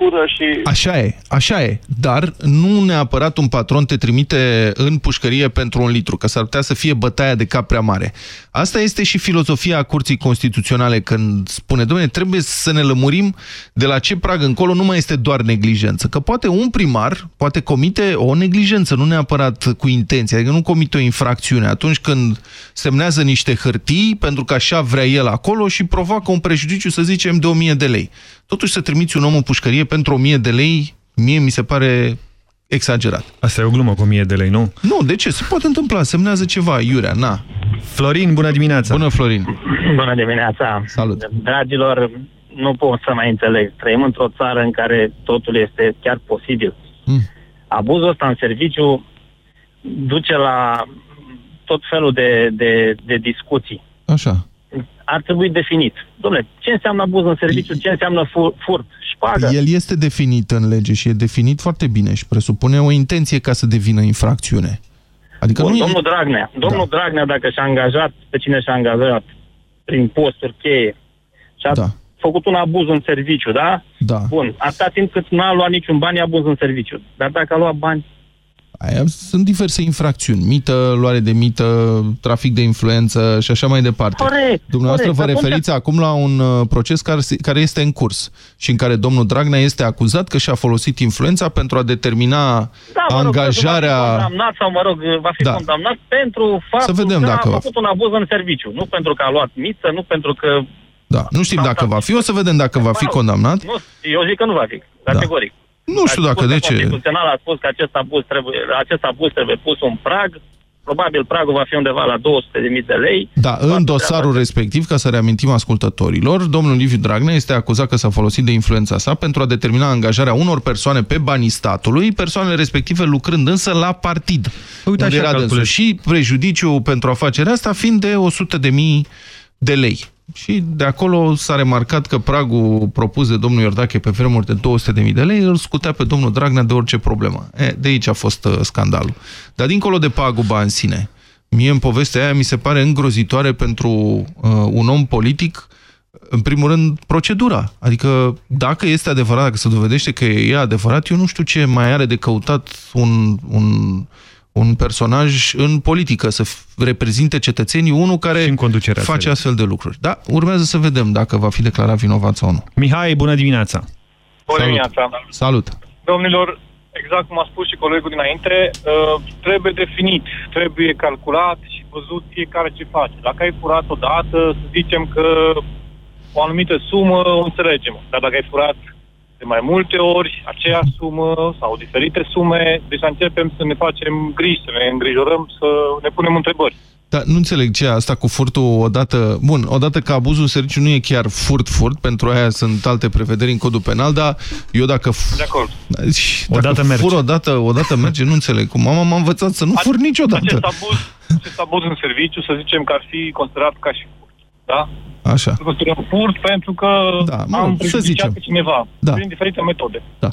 cură și... Așa e, așa e, dar nu neapărat un patron te trimite în pușcărie pentru un litru, că s-ar putea să fie bătaia de cap prea mare. Asta este și filozofia a Curții Constituționale când spune, domnule, trebuie să ne lămurim de la ce prag încolo nu mai este doar neglijență, că poate un primar poate comite o neglijență, nu neapărat cu intenție, adică nu comite o infracțiune atunci când semnează niște hârtii pentru că așa vrea el acolo și provoacă un prejudiciu, să zicem, de 1000 de lei. Totuși să trimiți un om în pușcărie pentru 1000 de lei, mie mi se pare exagerat. Asta e o glumă cu 1000 de lei, nu? Nu, de ce? Se poate întâmpla, semnează ceva, iurea, na. Florin, bună dimineața! Bună, Florin! Bună dimineața! Salut! Dragilor, nu pot să mai înțeleg. Trăim într-o țară în care totul este chiar posibil. Mm. Abuzul ăsta în serviciu duce la tot felul de, de, de discuții. Așa ar trebui definit. Domnule, ce înseamnă abuz în serviciu, ce înseamnă fur, furt, șpagă? El este definit în lege și e definit foarte bine și presupune o intenție ca să devină infracțiune. Adică Bun, nu domnul e... Dragnea, domnul da. Dragnea, dacă și-a angajat pe cine și-a angajat prin posturi cheie și a da. făcut un abuz în serviciu, da? Da. Bun, atâta timp cât n-a luat niciun bani, abuz în serviciu. Dar dacă a luat bani, Aia sunt diverse infracțiuni. Mită, luare de mită, trafic de influență și așa mai departe. Corect. Dumneavoastră corect. vă referiți acum la un uh, proces care, se- care este în curs și în care domnul Dragnea este acuzat că și-a folosit influența pentru a determina Da, mă rog, angajarea... Va fi condamnat sau, mă rog, va fi Da. condamnat pentru faptul Să vedem că dacă a va făcut un abuz în serviciu. Nu pentru că a luat miță, nu pentru că... Da, nu știm dacă va fi, o să vedem dacă va fi condamnat. Nu, eu zic că nu va fi, categoric. Nu știu dacă, de ce. Constituțional a spus că acest abuz trebuie, acest abuz trebuie pus un prag. Probabil pragul va fi undeva la 200.000 de lei. Da, în dosarul respectiv, ca să reamintim ascultătorilor, domnul Liviu Dragnea este acuzat că s-a folosit de influența sa pentru a determina angajarea unor persoane pe banii statului, persoanele respective lucrând însă la partid. Uite, unde așa era dânsul. calculez. Și prejudiciul pentru afacerea asta fiind de 100.000 de lei. Și de acolo s-a remarcat că pragul propus de domnul Iordache pe vremuri de 200.000 de lei îl scutea pe domnul Dragnea de orice problemă. E, de aici a fost uh, scandalul. Dar dincolo de paguba în sine, mie în povestea aia mi se pare îngrozitoare pentru uh, un om politic în primul rând, procedura. Adică, dacă este adevărat, dacă se dovedește că e adevărat, eu nu știu ce mai are de căutat un, un, un personaj în politică, să f- reprezinte cetățenii, unul care în conducerea face țării. astfel de lucruri. Da, urmează să vedem dacă va fi declarat vinovat sau nu. Mihai, bună dimineața! Bună dimineața. Salut! Domnilor, exact cum a spus și colegul dinainte, uh, trebuie definit, trebuie calculat și văzut fiecare ce face. Dacă ai furat odată, să zicem că o anumită sumă o înțelegem. Dar dacă ai furat de mai multe ori aceeași sumă sau diferite sume, deci începem să ne facem griji, să ne îngrijorăm, să ne punem întrebări. Dar nu înțeleg ce e asta cu furtul odată... Bun, odată că abuzul serviciu nu e chiar furt-furt, pentru aia sunt alte prevederi în codul penal, dar eu dacă... f- De acord. Deci, dacă Odată merge. fur odată, odată merge, nu înțeleg cum. Mama m-a învățat să nu fur niciodată. Acest abuz, acest abuz în serviciu, să zicem că ar fi considerat ca și furt. Da? Așa. Să considerăm furt pentru că Da, mă am rog, să prejudiciat zicem. pe cineva Da. prin diferite metode. Da.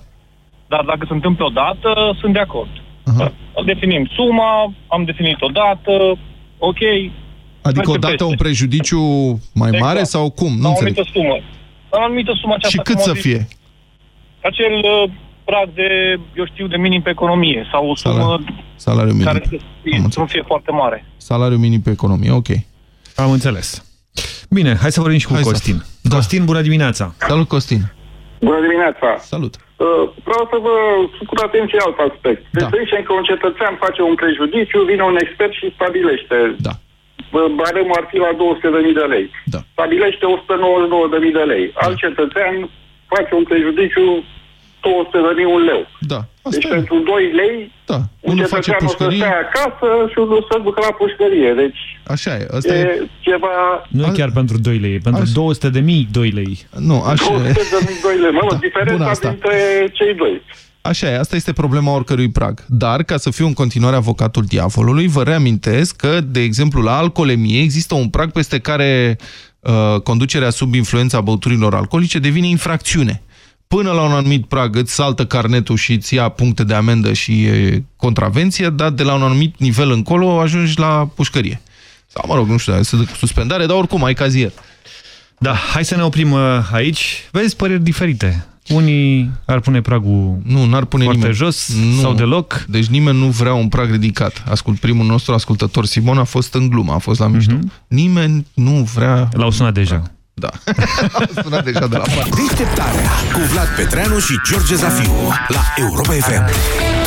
Dar dacă se întâmplă odată, sunt de acord. Aha. Definim suma, am definit odată, ok. Adică merge odată peste. un prejudiciu mai Exact. mare sau cum? Nu La o înțeleg. anumită sumă. La o anumită sumă aceasta. Și cât cum să am zis, fie? Acel uh, prag de, eu știu, de minim pe economie sau o sumă Salariu. Salariu minim. care să fie, să nu fie foarte mare. Salariu minim pe economie, ok. Am înțeles. Bine, hai să vorbim și cu Hai să- Costin. Da. Costin, bună dimineața! Salut, Costin! Bună dimineața! Salut! Uh, Vreau să vă scot atenție alt aspect. Deci Da. să zicem că un cetățean face un prejudiciu, vine un expert și stabilește. Da. Bă, Baremul ar fi la 200.000 de lei. Da. Stabilește 199.000 de lei. Alt cetățean face un prejudiciu 200.000 un leu. Da. Deci pentru 2 lei, Da. un Unul face cetățean o să pușcărie. stea acasă și unul să ducă la pușcărie. Deci Așa e. Asta e, e... ceva... Nu e chiar pentru 2 lei, e pentru 200 de mii 2 lei. Nu, așa 200.000 lei. Mă rog, Da, diferența bună asta. dintre cei doi. Așa e, asta este problema oricărui prag. Dar, ca să fiu în continuare avocatul diavolului, vă reamintesc că, de exemplu, la alcoolemie există un prag peste care uh, conducerea sub influența băuturilor alcoolice devine infracțiune. Până la un anumit prag îți saltă carnetul și îți ia puncte de amendă și e contravenție, dar de la un anumit nivel încolo ajungi la pușcărie. Sau, mă rog, nu știu, să zic suspendare, dar oricum ai cazier. Da, hai să ne oprim uh, aici. Vezi păreri diferite. Unii ar pune pragul Nu, n-ar pune foarte nimeni. jos Nu. sau deloc. Deci nimeni nu vrea un prag ridicat. Ascult, primul nostru ascultător, Simon, a fost în glumă, a fost la mișto. Nimeni nu vrea... L-au sunat deja. Da. Au sunat deja de la pat. Deșteptarea cu Vlad Petreanu și George Zafiu la Europa FM.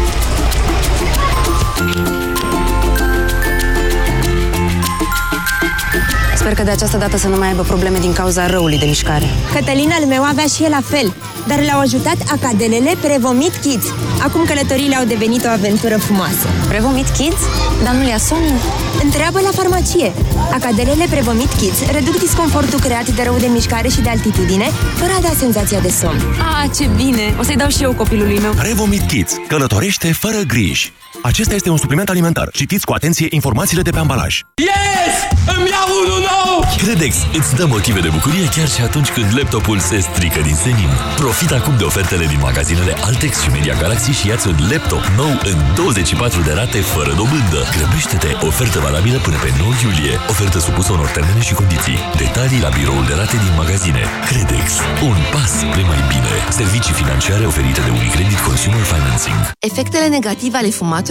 Sper că de această dată să nu mai aibă probleme din cauza răului de mișcare. Cătălin al meu avea și el la fel, dar l-au ajutat acadelele Prevomit Kids. Acum călătoriile au devenit o aventură frumoasă. Prevomit Kids? Dar nu-l ia somnul? Întreabă la farmacie. Acadelele Prevomit Kids reduc disconfortul creat de rău de mișcare și de altitudine, fără a da senzația de somn. Ah, ce bine! O să-i dau și eu copilului meu. Revomit Kids. Călătorește fără griji. Acesta este un supliment alimentar. Citiți cu atenție informațiile de pe ambalaj. Yes! Îmi iau unul nou! Credex îți dă motive de bucurie chiar și atunci când laptopul se strică din senin. Profit acum de ofertele din magazinele Altex și Media Galaxy și iați un laptop nou în 24 de rate fără dobândă. Grăbește-te! Ofertă valabilă până pe 9 iulie. Ofertă supusă unor termene și condiții. Detalii la biroul de rate din magazine. Credex. Un pas spre mai bine. Servicii financiare oferite de Unicredit Consumer Financing. Efectele negative ale fumatului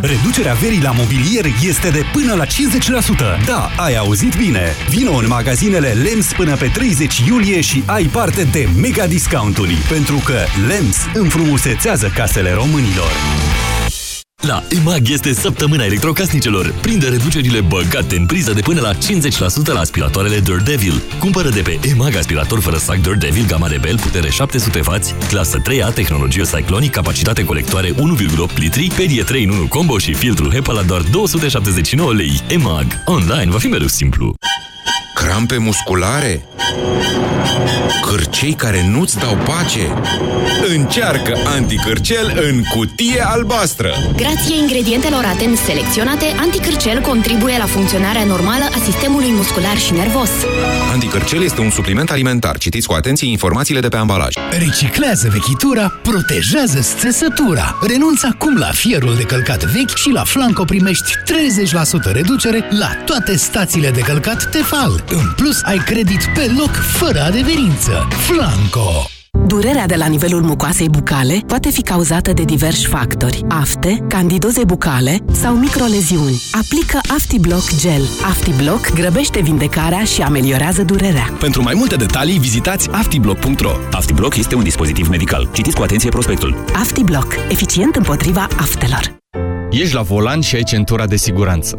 Reducerea verii la mobilier este de până la 50%. Da, ai auzit bine! Vino în magazinele LEMS până pe 30 iulie și ai parte de mega discounturi, pentru că LEMS înfrumusețează casele românilor. La EMAG este săptămâna electrocasnicelor. Prinde reducerile băgate în priză de până la 50% la aspiratoarele Dirt Devil. Cumpără de pe EMAG aspirator fără sac Dirt Devil, gama Rebel, putere 700W, clasă 3A, tehnologie Cyclonic, capacitate colectoare 1,8 litri, perie 3 în 1 combo și filtru HEPA la doar 279 lei. EMAG. Online va fi mereu simplu. Crampe musculare? Cârcei care nu-ți dau pace? Încearcă anticârcel în cutie albastră! Grație ingredientelor atent selecționate, anticârcel contribuie la funcționarea normală a sistemului muscular și nervos. Anticârcel este un supliment alimentar. Citiți cu atenție informațiile de pe ambalaj. Reciclează vechitura, protejează țesătura. Renunță acum la fierul de călcat vechi și la Flanco primești 30% reducere la toate stațiile de călcat Tefal. În plus, ai credit pe loc fără adeverință. Flanco! Durerea de la nivelul mucoasei bucale poate fi cauzată de diversi factori. Afte, candidoze bucale sau microleziuni. Aplică AftiBlock Gel. AftiBlock grăbește vindecarea și ameliorează durerea. Pentru mai multe detalii, vizitați aftiblock.ro. AftiBlock este un dispozitiv medical. Citiți cu atenție prospectul. AftiBlock. Eficient împotriva aftelor. Ești la volan și ai centura de siguranță.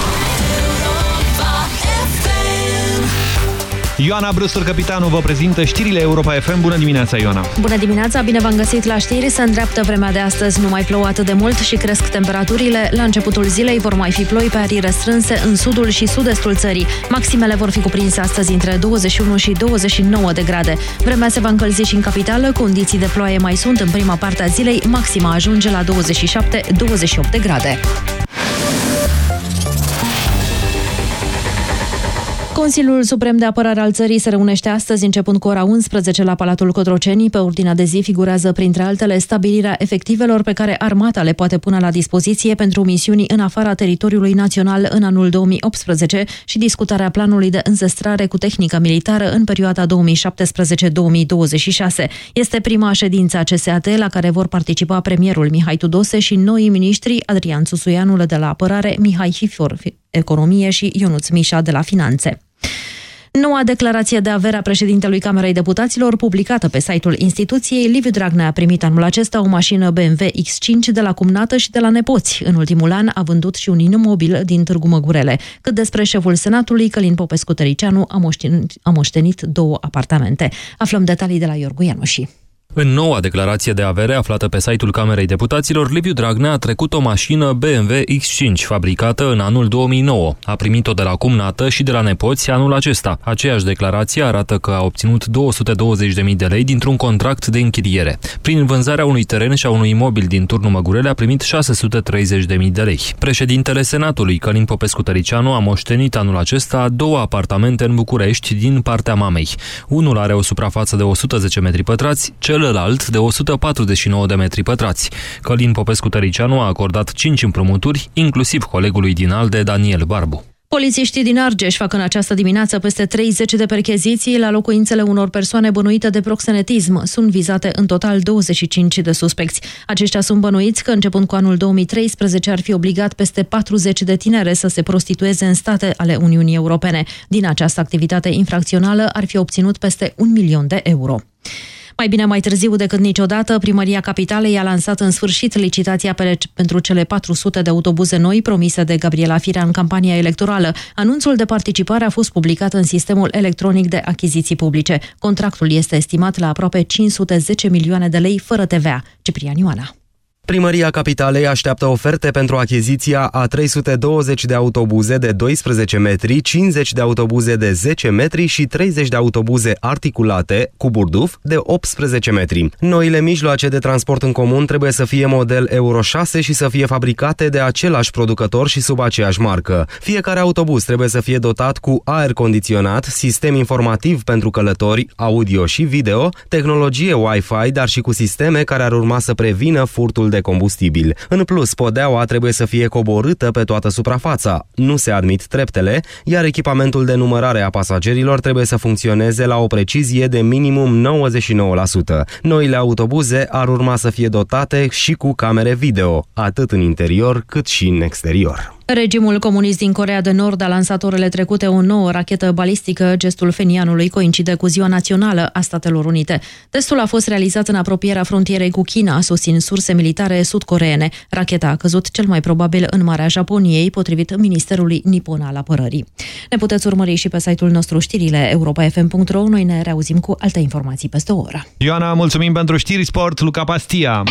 Ioana Brustur, capitanul, vă prezintă știrile Europa FM. Bună dimineața, Ioana! Bună dimineața, bine v-am găsit la știri. Se îndreaptă vremea de astăzi, nu mai plouă atât de mult și cresc temperaturile. La începutul zilei vor mai fi ploi pe arii restrânse în sudul și sud-estul țării. Maximele vor fi cuprinse astăzi între 21 și 29 de grade. Vremea se va încălzi și în capitală, condiții de ploaie mai sunt în prima parte a zilei, maxima ajunge la 27-28 de grade. Consiliul Suprem de Apărare al țării se reunește astăzi, începând cu ora 11 la Palatul Cotroceni. Pe ordinea de zi figurează, printre altele, stabilirea efectivelor pe care armata le poate pune la dispoziție pentru misiuni în afara teritoriului național în anul 2018 și discutarea planului de înzestrare cu tehnică militară în perioada 2017-2026. Este prima ședință a CSAT la care vor participa premierul Mihai Tudose și noi miniștri Adrian Susuianul de la Apărare, Mihai Fifor, Economie și Ionuț Mișa de la Finanțe. Noua declarație de avere a președintelui Camerei Deputaților, publicată pe site-ul instituției, Liviu Dragnea a primit anul acesta o mașină BMW X5 de la cumnată și de la nepoți. În ultimul an a vândut și un imobil din Târgu Măgurele. Cât despre șeful Senatului, Călin Popescu Tăricianu a moștenit, a moștenit două apartamente. Aflăm detalii de la Iorgu Ianoși. În noua declarație de avere aflată pe site-ul Camerei Deputaților, Liviu Dragnea a trecut o mașină BMW X5, fabricată în anul 2009. A primit-o de la cumnată și de la nepoți anul acesta. Aceeași declarație arată că a obținut 220.000 de lei dintr-un contract de închiriere. Prin vânzarea unui teren și a unui imobil din turnul Măgurele a primit 630.000 de lei. Președintele Senatului, Călin Popescu Tăricianu, a moștenit anul acesta două apartamente în București din partea mamei. Unul are o suprafață de 110 metri pătrați, cel celălalt de 149 de metri pătrați. Călin Popescu Tăricianu a acordat 5 împrumuturi, inclusiv colegului din ALDE, Daniel Barbu. Polițiștii din Argeș fac în această dimineață peste 30 de percheziții la locuințele unor persoane bănuite de proxenetism. Sunt vizate în total 25 de suspecți. Aceștia sunt bănuiți că începând cu anul 2013 ar fi obligat peste 40 de tinere să se prostitueze în state ale Uniunii Europene. Din această activitate infracțională ar fi obținut peste un milion de euro. Mai bine mai târziu decât niciodată, Primăria Capitalei a lansat în sfârșit licitația pe, pentru cele 400 de autobuze noi promise de Gabriela Firea în campania electorală. Anunțul de participare a fost publicat în sistemul electronic de achiziții publice. Contractul este estimat la aproape 510 milioane de lei fără TVA. Ciprian Ioana. Primăria Capitalei așteaptă oferte pentru achiziția a 320 de autobuze de 12 metri, 50 de autobuze de 10 metri și 30 de autobuze articulate cu burduf de 18 metri. Noile mijloace de transport în comun trebuie să fie model Euro 6 și să fie fabricate de același producător și sub aceeași marcă. Fiecare autobuz trebuie să fie dotat cu aer condiționat, sistem informativ pentru călători, audio și video, tehnologie Wi-Fi, dar și cu sisteme care ar urma să prevină furtul de combustibil. În plus, podeaua trebuie să fie coborâtă pe toată suprafața. Nu se admit treptele, iar echipamentul de numărare a pasagerilor trebuie să funcționeze la o precizie de minimum 99%. Noile autobuze ar urma să fie dotate și cu camere video, atât în interior cât și în exterior. Regimul comunist din Corea de Nord a lansat orele trecute o nouă rachetă balistică. Gestul fenianului coincide cu Ziua Națională a Statelor Unite. Testul a fost realizat în apropierea frontierei cu China, susțin surse militare sudcoreene. Racheta a căzut cel mai probabil în Marea Japoniei, potrivit Ministerului Nipon al Apărării. Ne puteți urmări și pe site-ul nostru știrile europa.fm.ro. Noi ne reauzim cu alte informații peste o oră. Ioana, mulțumim pentru știri sport, Luca Pastia.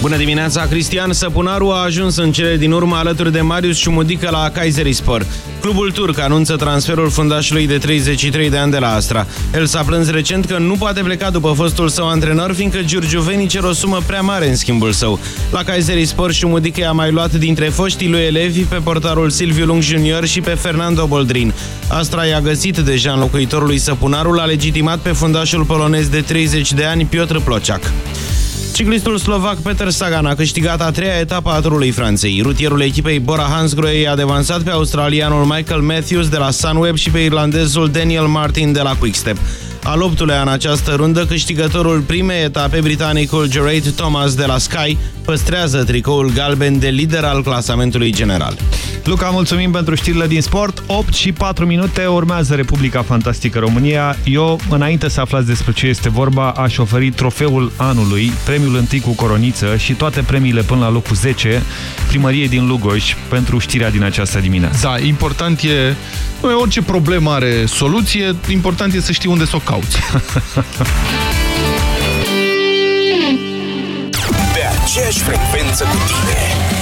Bună dimineața! Cristian Săpunaru a ajuns în cele din urmă alături de Marius Ciumudică la Kayserispor. Clubul turc anunță transferul fundașului de 33 de ani de la Astra. El s-a plâns recent că nu poate pleca după fostul său antrenor, fiindcă Giurgiuveni cer o sumă prea mare în schimbul său. La Kayserispor, Ciumudică a mai luat dintre foștii lui elevi pe portarul Silviu Lung Junior și pe Fernando Boldrin. Astra i-a găsit deja înlocuitorul lui Săpunaru, l-a legitimat pe fundașul polonez de 30 de ani, Piotr Plociac. Ciclistul slovac Peter Sagan a câștigat a treia etapă a turului Franței. Rutierul echipei Bora Hansgrohe a devansat pe australianul Michael Matthews de la Sunweb și pe irlandezul Daniel Martin de la Quickstep. Al optulea în această rundă, câștigătorul primei etape, britanicul Gerard Thomas de la Sky, păstrează tricoul galben de lider al clasamentului general. Luca, mulțumim pentru știrile din sport. 8 și 4 minute urmează Republica Fantastică România. Eu, înainte să aflați despre ce este vorba, aș oferi trofeul anului, premiul întâi cu coroniță și toate premiile până la locul 10, primărie din Lugoj, pentru știrea din această dimineață. Da, important e, nu, orice problemă are soluție, important e să știi unde să o cauți. Pe aceeași frecvență cu tine.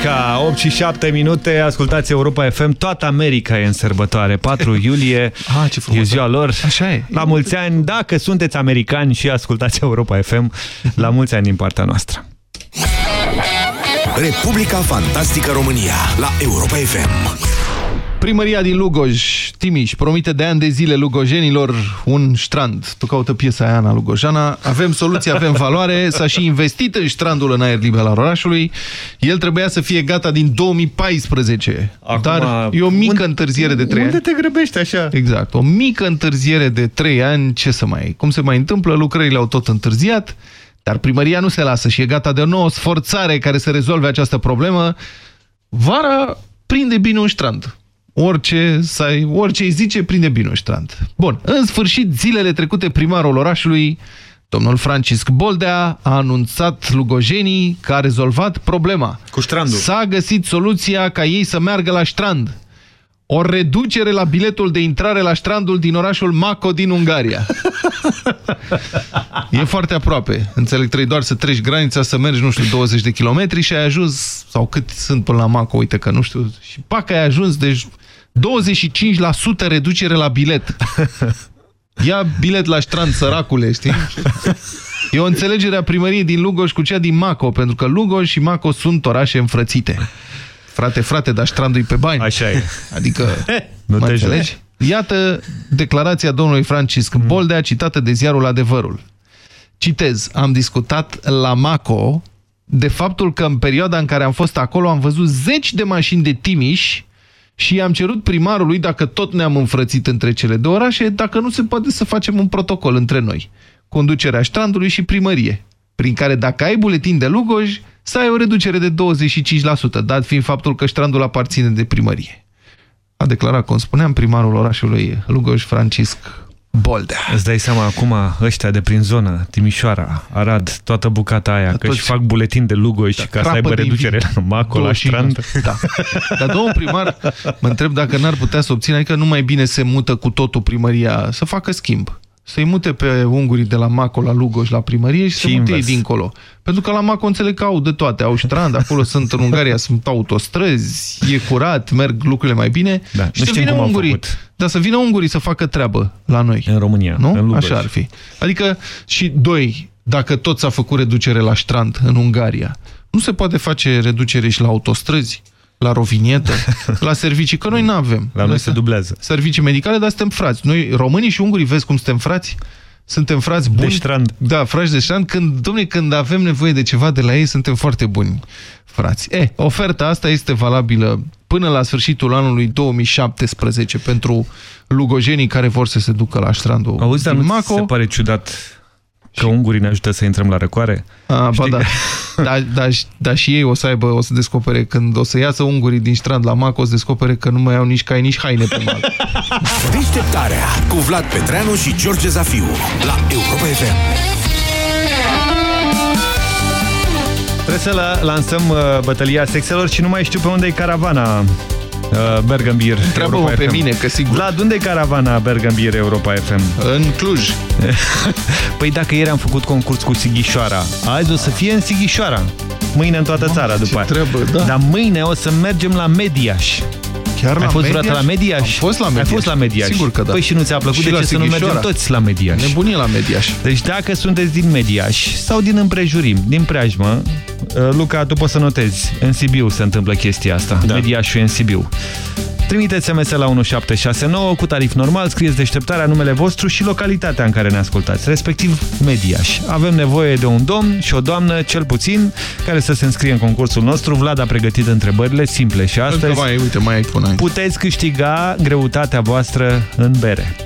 America 8 și 7 minute, ascultați Europa FM Toată America e în sărbătoare 4 iulie ah, ce frumos, e ziua lor. Așa e. La mulți ani, dacă sunteți americani și ascultați Europa FM La mulți ani din partea noastră. Republica Fantastică România La Europa FM Primăria din Lugoj, Timiș, promite de ani de zile lugojenilor un strand. Tu caută piesa aia, Ana Lugojana. Avem soluție, avem valoare. S-a și investit în strandul în aer liber al orașului. El trebuia să fie gata din 2014. Acum, dar e o mică unde, întârziere de 3 ani. Unde te grăbești așa? Exact. O mică întârziere de 3 ani. Ce să mai... Cum se mai întâmplă? Lucrările au tot întârziat. Dar primăria nu se lasă și e gata de o nouă sforțare care să rezolve această problemă. Vara prinde bine un strand orice, să, orice îi zice, prinde bine un strand. Bun, în sfârșit, zilele trecute, primarul orașului, domnul Francisc Boldea, a anunțat lugojenii că a rezolvat problema. Cu strandul. S-a găsit soluția ca ei să meargă la strand. O reducere la biletul de intrare la strandul din orașul Mako din Ungaria. e foarte aproape. Înțeleg, trebuie doar să treci granița, să mergi, nu știu, 20 de kilometri și ai ajuns, sau cât sunt până la Mako, uite că nu știu, și pac ai ajuns, deci 25% reducere la bilet. Ia bilet la strand, săracule, știi? E o înțelegere a primăriei din Lugoj cu cea din Maco, pentru că Lugoj și Maco sunt orașe înfrățite. Frate, frate, dar strandul pe bani. Așa e. Adică, nu te înțelegi? Iată declarația domnului Francisc Boldea, citată de ziarul Adevărul. Citez, am discutat la Maco de faptul că în perioada în care am fost acolo am văzut zeci de mașini de Timiș și am cerut primarului, dacă tot ne-am înfrățit între cele două orașe, dacă nu se poate să facem un protocol între noi. Conducerea strandului și primărie, prin care dacă ai buletin de Lugoj, să ai o reducere de 25%, dat fiind faptul că strandul aparține de primărie. A declarat, cum spuneam, primarul orașului Lugoj, Francisc Boldea. Îți dai seama acum ăștia de prin zonă, Timișoara, Arad, toată bucata aia, da, că își fac buletin de Lugoj da, ca să aibă reducere la Maco, la strand. Da. Dar domnul primar, mă întreb dacă n-ar putea să obțină, adică nu mai bine se mută cu totul primăria, să facă schimb să-i mute pe ungurii de la Maco la Lugoj la primărie și, și să mute ei dincolo. Pentru că la Maco înțeleg că au de toate. Au strand, acolo sunt în Ungaria, sunt autostrăzi, e curat, merg lucrurile mai bine. Da, și să vină ungurii. Dar să vină ungurii să facă treabă la noi. În România, nu? în Așa ar fi. Adică și doi, dacă tot s-a făcut reducere la strand în Ungaria, nu se poate face reducere și la autostrăzi? La rovinietă, la servicii, că noi nu avem. La noi se dublează. Servicii medicale, dar suntem frați. Noi, românii și ungurii, vezi cum suntem frați? Suntem frați buni. De strand. Da, frați de strand. Când, domne, când avem nevoie de ceva de la ei, suntem foarte buni frați. E, eh, oferta asta este valabilă până la sfârșitul anului 2017 pentru lugojenii care vor să se ducă la strandul Auzi, dar nu Maco. se pare ciudat Că ungurii ne ajută să intrăm la răcoare? A, ba da. da, da, da, și ei o să aibă, o să descopere, când o să iasă ungurii din strand la Mac, o să descopere că nu mai au nici cai, nici haine pe mal. Deșteptarea cu Vlad Petreanu și George Zafiu la Europa FM. Trebuie să lansăm uh, bătălia sexelor și nu mai știu pe unde e caravana uh, Bergambir Întreabă-mă pe FM. mine, că sigur. Vlad, unde e caravana Bergambir Europa FM? În Cluj. păi dacă ieri am făcut concurs cu Sighișoara, azi o să fie în Sighișoara. Mâine în toată țara după aia. Treabă, da. Dar mâine o să mergem la Mediaș. Chiar Ai la fost Mediaș? vreodată la Mediaș? Am fost la Mediaș. Ai fost la Mediaș. Sigur că da. Păi și nu ți-a plăcut? Și de la ce să nu mergem Sighișoara? toți la Mediaș? Nebunie la Mediaș. Deci dacă sunteți din Mediaș sau din împrejurim, din preajmă, uh, Luca, tu poți să notezi. În Sibiu se întâmplă chestia asta. Da. Mediașul e în Sibiu. Trimiteți SMS la 1769 cu tarif normal, scrieți deșteptarea, numele vostru și localitatea în care ne ascultați, respectiv Mediaș. Avem nevoie de un domn și o doamnă, cel puțin, care să se înscrie în concursul nostru. Vlad a pregătit întrebările simple și astăzi mai, uite, mai ai până puteți câștiga greutatea voastră în bere.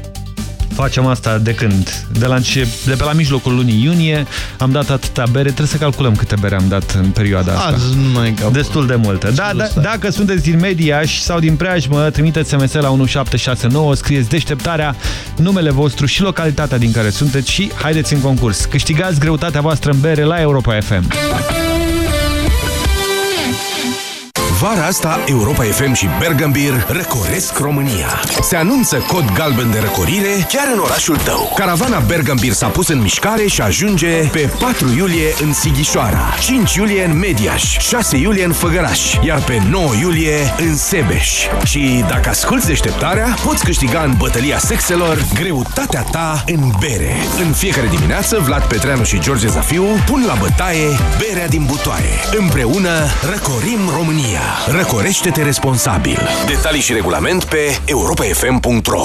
Facem asta de când? De, la, de pe la mijlocul lunii iunie am dat atâta bere, trebuie să calculăm câte bere am dat în perioada asta. Azi nu mai Destul de multe. Da, da, dacă sunteți din Mediaș sau din preajmă, trimiteți SMS la 1769, scrieți deșteptarea, numele vostru și localitatea din care sunteți și haideți în concurs. Câștigați greutatea voastră în bere la Europa FM. Vara asta, Europa FM și Bergambir răcoresc România. Se anunță cod galben de răcorire chiar în orașul tău. Caravana Bergambir s-a pus în mișcare și ajunge pe 4 iulie în Sighișoara, 5 iulie în Mediaș, 6 iulie în Făgăraș, iar pe 9 iulie în Sebeș. Și dacă asculti deșteptarea, poți câștiga în bătălia sexelor greutatea ta în bere. În fiecare dimineață, Vlad Petreanu și George Zafiu pun la bătaie berea din butoaie. Împreună răcorim România. Răcorește-te responsabil. Detalii și regulament pe europafm.ro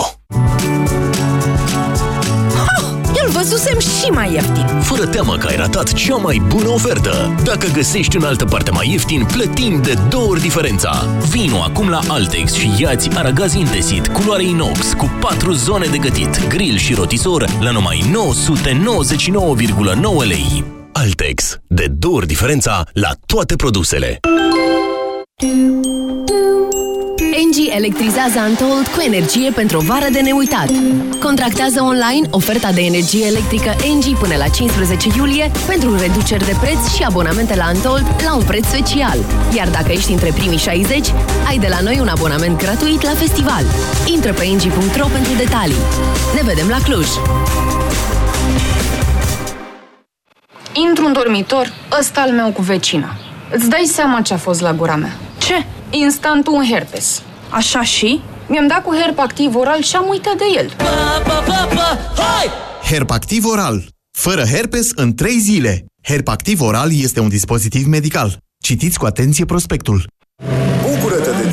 Îl văzusem și mai ieftin. Fără teamă că ai ratat cea mai bună ofertă. Dacă găsești în altă parte mai ieftin, plătim de două ori diferența. Vino acum la Altex și iați aragaz Indesit, culoare inox, cu patru zone de gătit, grill și rotisor la numai 999,9 lei. Altex. De două ori diferența la toate produsele. Engie electrizează Antold cu energie pentru o vară de neuitat. Contractează online oferta de energie electrică Engie până la 15 iulie pentru reduceri de preț și abonamente la Antold la un preț special. Iar dacă ești între primii 60, ai de la noi un abonament gratuit la festival. Intră pe engie.ro pentru detalii. Ne vedem la Cluj! Intru în dormitor, ăsta al meu cu vecina. Îți dai seama ce a fost la gura mea. Ce? Instant un herpes. Așa și? Mi-am dat cu herp activ oral și am uitat de el. Herpactiv oral. Fără herpes în 3 zile. Herpactiv oral este un dispozitiv medical. Citiți cu atenție prospectul.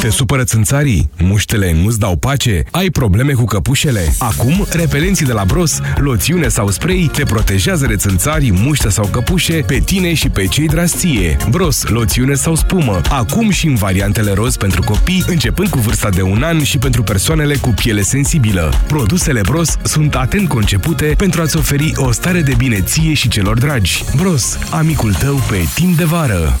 Te supără țânțarii? Muștele nu-ți dau pace? Ai probleme cu căpușele? Acum, repelenții de la Bros, loțiune sau spray te protejează de țânțarii, muște sau căpușe pe tine și pe cei drastie. Bros, loțiune sau spumă. Acum și în variantele roz pentru copii, începând cu vârsta de un an și pentru persoanele cu piele sensibilă. Produsele Bros sunt atent concepute pentru a-ți oferi o stare de bine ție și celor dragi. Bros, amicul tău pe timp de vară.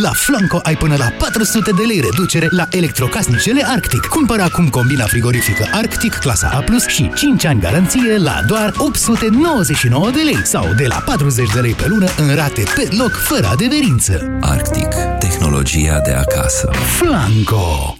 la Flanco ai până la 400 de lei reducere la electrocasnicele Arctic. Cumpără acum combina frigorifică Arctic clasa A+, și 5 ani garanție la doar 899 de lei sau de la 40 de lei pe lună în rate pe loc fără adeverință. Arctic. Tehnologia de acasă. Flanco.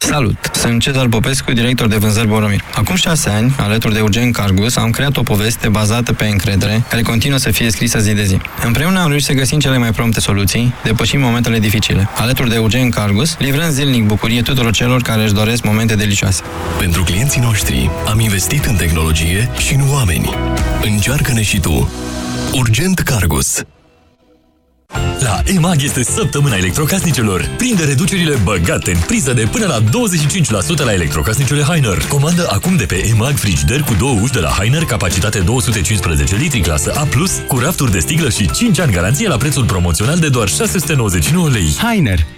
Salut! Sunt Cezar Popescu, director de vânzări Boromir. Acum șase ani, alături de Eugen Cargus, am creat o poveste bazată pe încredere, care continuă să fie scrisă zi de zi. Împreună am reușit să găsim cele mai prompte soluții, depășim momentele dificile. Alături de Eugen Cargus, livrăm zilnic bucurie tuturor celor care își doresc momente delicioase. Pentru clienții noștri am investit în tehnologie și în oameni. Încearcă-ne și tu. Urgent Cargus. La EMAG este săptămâna electrocasnicelor. Prinde reducerile băgate în priză de până la 25% la electrocasnicele Heiner. Comandă acum de pe EMAG frigider cu două uși de la Heiner, capacitate 215 litri, clasă A+, cu rafturi de sticlă și 5 ani garanție la prețul promoțional de doar 699 lei. Heiner.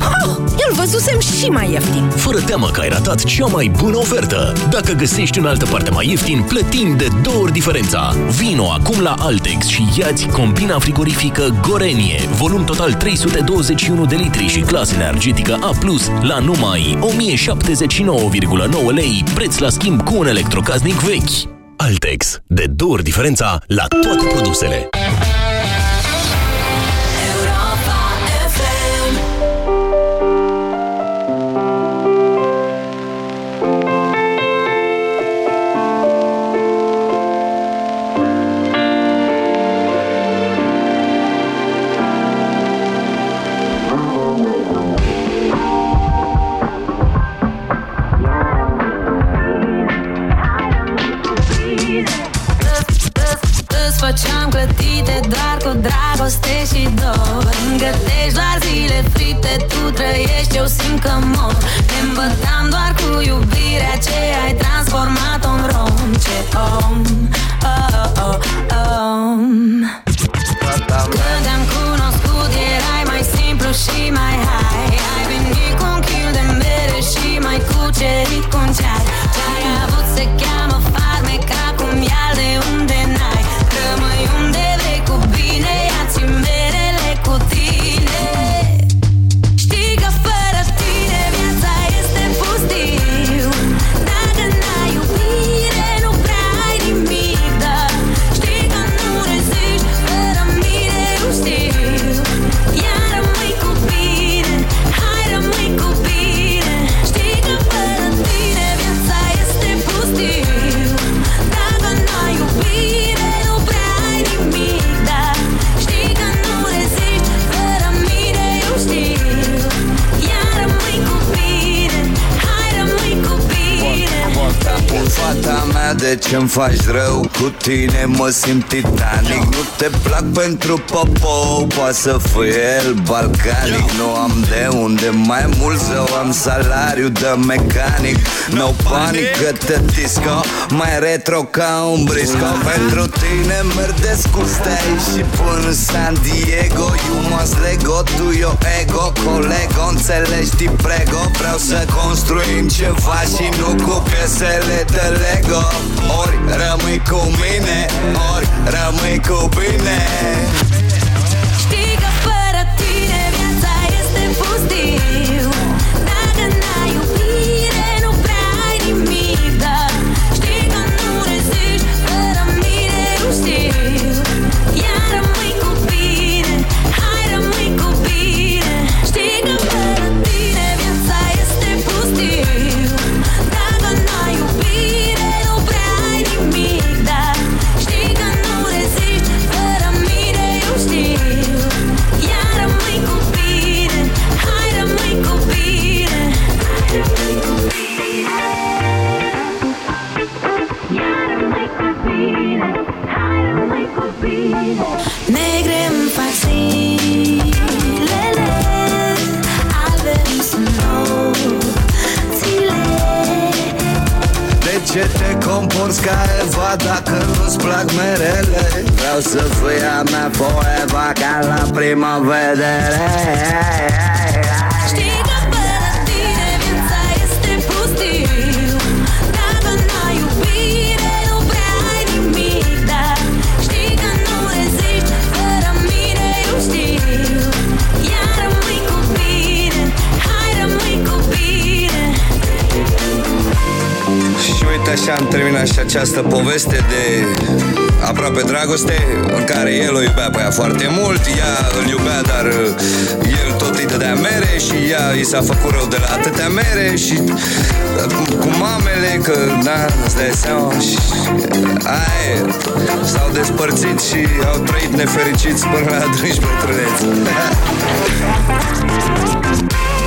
Oh, îl văzusem și mai ieftin. Fără teamă că ai ratat cea mai bună ofertă. Dacă găsești în altă parte mai ieftin, plătim de două ori diferența. Vino acum la Altex și iați combina frigorifică Gorenie, volum total 321 de litri și clasă energetică A+, la numai 1079,9 lei, preț la schimb cu un electrocasnic vechi. Altex. De două ori diferența la toate produsele. Făceam clătite doar cu dragoste și dor. Gătești doar zile fripte, tu trăiești, eu simt că mor. Ne îmbătam doar cu iubirea ce ai transformat-o în rom. Ce om, oh, oh, oh, om. Când te-am cunoscut erai mai simplu și mai high Ai venit cu un kil de mere și mai cucerit cu un ceai Ce-ai avut se cheamă de ce-mi faci rău? Cu tine? Mă simt titanic. Nu te plac pentru popo Poate să fie el balcanic. Nu am de unde mai mult să am salariu de mecanic. No panic că te disco Mai retro ca un brisco. Pentru tine merg de scustei Și până San Diego. You must lego, tu yo ego Colego, înțelegi, ti prego Vreau să construim ceva și nu cu piesele de Lego Ori rămâi cu mine, ori rămâi cu bine. Știi că fără tine te comporți ca Eva dacă nu-ți plac merele? Vreau să fii a mea forever ca la prima vedere uite așa am terminat și această poveste de aproape dragoste În care el o iubea pe ea foarte mult Ea îl iubea, dar uh, el tot îi dădea mere Și ea i s-a făcut rău de la atâtea mere Și uh, cu mamele, că da, îți dai seama și aia e. S-au despărțit și au trăit nefericiți până la adânci bătrâneți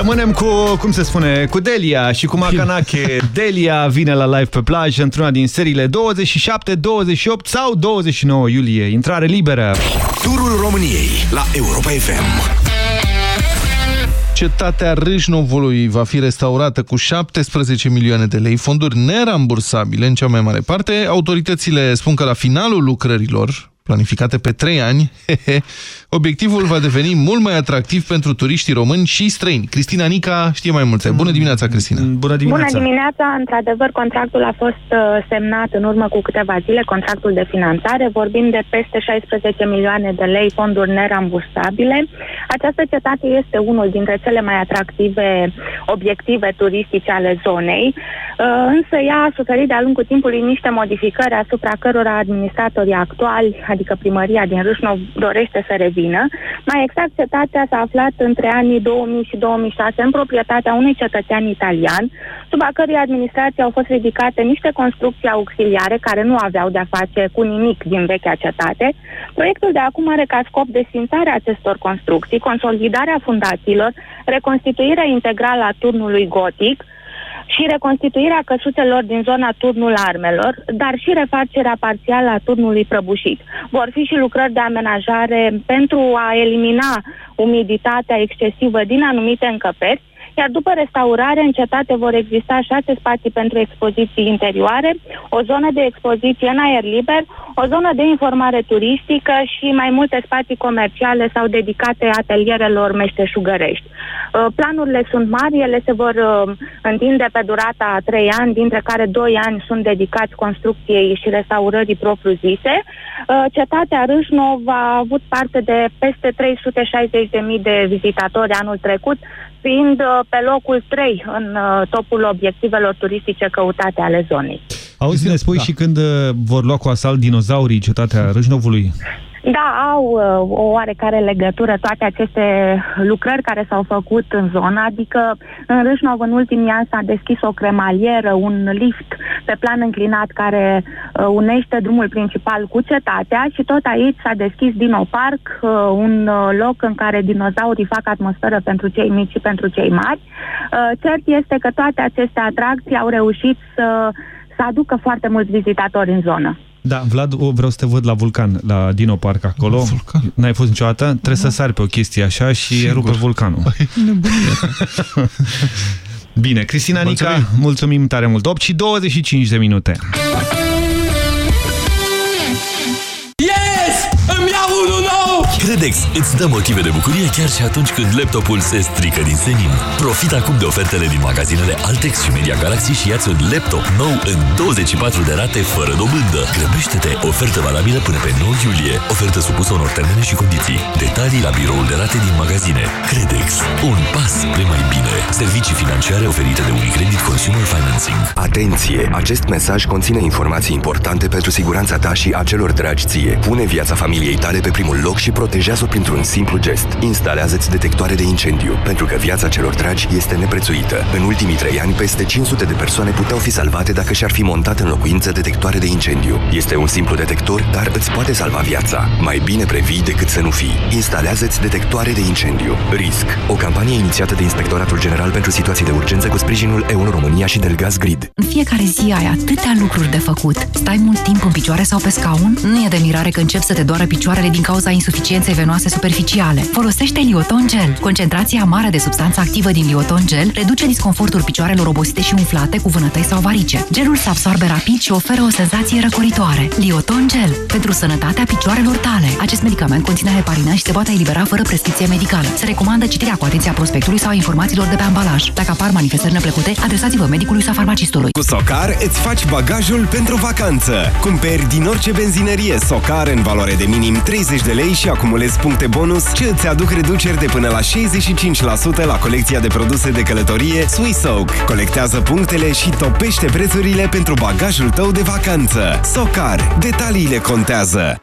Rămânem cu, cum se spune, cu Delia și cu Macanache. Delia vine la live pe plajă într-una din seriile 27, 28 sau 29 iulie. Intrare liberă. Turul României la Europa FM. Cetatea Râșnovului va fi restaurată cu 17 milioane de lei, fonduri nerambursabile în cea mai mare parte. Autoritățile spun că la finalul lucrărilor, planificate pe trei ani, obiectivul va deveni mult mai atractiv pentru turiștii români și străini. Cristina Nica știe mai multe. Bună dimineața, Cristina! Bună dimineața! Bună dimineața! Într-adevăr, contractul a fost uh, semnat în urmă cu câteva zile, contractul de finanțare. Vorbim de peste 16 milioane de lei fonduri nerambursabile. Această cetate este unul dintre cele mai atractive obiective turistice ale zonei, uh, însă ea a suferit de-a lungul timpului niște modificări asupra cărora administratorii actuali, adică primăria din Râșnov, dorește să revină. Mai exact, cetatea s-a aflat între anii 2000 și 2006 în proprietatea unui cetățean italian, sub a cărui administrație au fost ridicate niște construcții auxiliare care nu aveau de-a face cu nimic din vechea cetate. Proiectul de acum are ca scop desfințarea acestor construcții, consolidarea fundațiilor, reconstituirea integrală a turnului gotic, și reconstituirea căsuțelor din zona turnul armelor, dar și refacerea parțială a turnului prăbușit. Vor fi și lucrări de amenajare pentru a elimina umiditatea excesivă din anumite încăperi iar după restaurare în cetate vor exista șase spații pentru expoziții interioare, o zonă de expoziție în aer liber, o zonă de informare turistică și mai multe spații comerciale sau dedicate atelierelor meșteșugărești. Uh, planurile sunt mari, ele se vor uh, întinde pe durata a trei ani, dintre care doi ani sunt dedicați construcției și restaurării propriu-zise. Uh, cetatea Râșnov a avut parte de peste 360.000 de vizitatori anul trecut, fiind pe locul 3 în topul obiectivelor turistice căutate ale zonei. Auzi, ne spui da. și când vor lua cu asalt dinozaurii cetatea Râșnovului? Da, au uh, o oarecare legătură toate aceste lucrări care s-au făcut în zonă, adică în Râșnov în ultimii ani s-a deschis o cremalieră, un lift pe plan înclinat care uh, unește drumul principal cu cetatea și tot aici s-a deschis Dinopark, uh, un uh, loc în care dinozaurii fac atmosferă pentru cei mici și pentru cei mari. Uh, cert este că toate aceste atracții au reușit să, să aducă foarte mulți vizitatori în zonă. Da, Vlad, vreau să te văd la vulcan, la Dino Park acolo. N-ai fost niciodată? Trebuie să sari pe o chestie așa și Sigur. rupe vulcanul. Bine, Cristina mulțumim. Nica, mulțumim tare mult. 8 și 25 de minute. Credex îți dă motive de bucurie chiar și atunci când laptopul se strică din senin. Profit acum de ofertele din magazinele Altex și Media Galaxy și iați un laptop nou în 24 de rate fără dobândă. Grăbește-te! Ofertă valabilă până pe 9 iulie. Ofertă supusă unor termene și condiții. Detalii la biroul de rate din magazine. Credex. Un pas spre mai bine. Servicii financiare oferite de Unicredit Consumer Financing. Atenție! Acest mesaj conține informații importante pentru siguranța ta și a celor dragi ție. Pune viața familiei tale pe primul loc și protejează protejează printr-un simplu gest. Instalează-ți detectoare de incendiu, pentru că viața celor dragi este neprețuită. În ultimii trei ani, peste 500 de persoane puteau fi salvate dacă și-ar fi montat în locuință detectoare de incendiu. Este un simplu detector, dar îți poate salva viața. Mai bine previi decât să nu fii. Instalează-ți detectoare de incendiu. RISC. O campanie inițiată de Inspectoratul General pentru Situații de Urgență cu sprijinul EU România și Delgaz Grid. În fiecare zi ai atâtea lucruri de făcut. Stai mult timp în picioare sau pe scaun? Nu e de mirare că încep să te doară picioarele din cauza insuficienței substanțe venoase superficiale. Folosește Lioton Gel. Concentrația mare de substanță activă din Lioton Gel reduce disconfortul picioarelor obosite și umflate cu vânătăi sau varice. Gelul se absorbe rapid și oferă o senzație răcoritoare. Lioton Gel. Pentru sănătatea picioarelor tale. Acest medicament conține heparina și se poate elibera fără prescripție medicală. Se recomandă citirea cu atenția prospectului sau informațiilor de pe ambalaj. Dacă apar manifestări neplăcute, adresați-vă medicului sau farmacistului. Cu Socar îți faci bagajul pentru vacanță. Cumperi din orice benzinărie Socar în valoare de minim 30 de lei și acumulezi acumulezi puncte bonus ce îți aduc reduceri de până la 65% la colecția de produse de călătorie Swissoak. Colectează punctele și topește prețurile pentru bagajul tău de vacanță. Socar. Detaliile contează.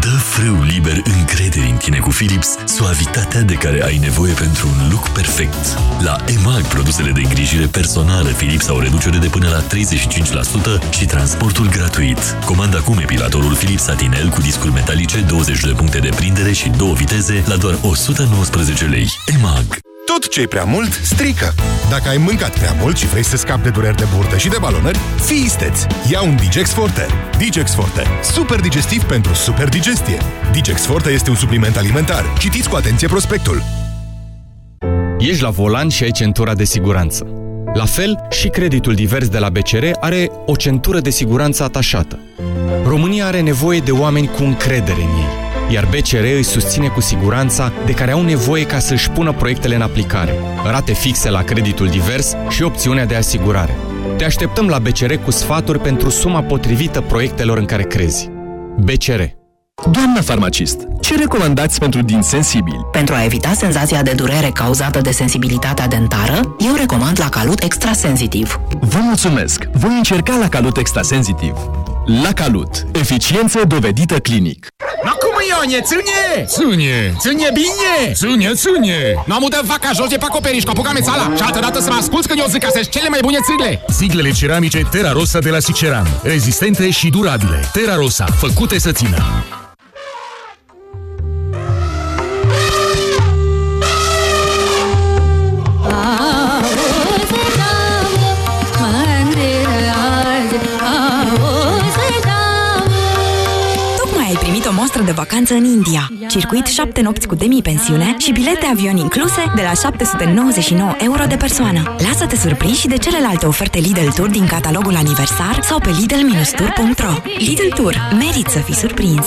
Dă frâu liber încredere în tine cu Philips, suavitatea de care ai nevoie pentru un look perfect. La EMAG, produsele de îngrijire personală Philips au reducere de până la 35% și transportul gratuit. Comanda acum epilatorul Philips Satinel cu discuri metalice, 20 de puncte de prindere și două viteze la doar 119 lei. EMAG. Tot ce e prea mult, strică. Dacă ai mâncat prea mult și vrei să scapi de dureri de burtă și de balonări, fii isteț! Ia un Digex Forte. Digex Forte. Super digestiv pentru super digestie. Digex Forte este un supliment alimentar. Citiți cu atenție prospectul. Ești la volan și ai centura de siguranță. La fel, și creditul divers de la BCR are o centură de siguranță atașată. România are nevoie de oameni cu încredere în ei iar BCR îi susține cu siguranța de care au nevoie ca să-și pună proiectele în aplicare, rate fixe la creditul divers și opțiunea de asigurare. Te așteptăm la BCR cu sfaturi pentru suma potrivită proiectelor în care crezi. BCR Doamna farmacist, ce recomandați pentru din sensibil? Pentru a evita senzația de durere cauzată de sensibilitatea dentară, eu recomand la Calut Extrasensitiv. Vă mulțumesc! Voi încerca la Calut Extrasensitiv. La Calut. Eficiență dovedită clinic. No cum Ionie, ține! Ține! Ține bine! Ține, ține! Nu am udat vaca jos de pe acoperiș, copuca mețala și altă dată să mă asculți când eu zic că sunt cele mai bune țigle! Siglele ceramice Terra Rosa de la Siceran. Rezistente și durabile. Terra Rosa. Făcute să țină. De vacanță în India. Circuit 7 nopți cu demi-pensiune și bilete avion incluse de la 799 euro de persoană. Lasă-te surprins și de celelalte oferte Lidl Tour din catalogul aniversar sau pe lidl-tour.ro Lidl Tour. Merit să fii surprins!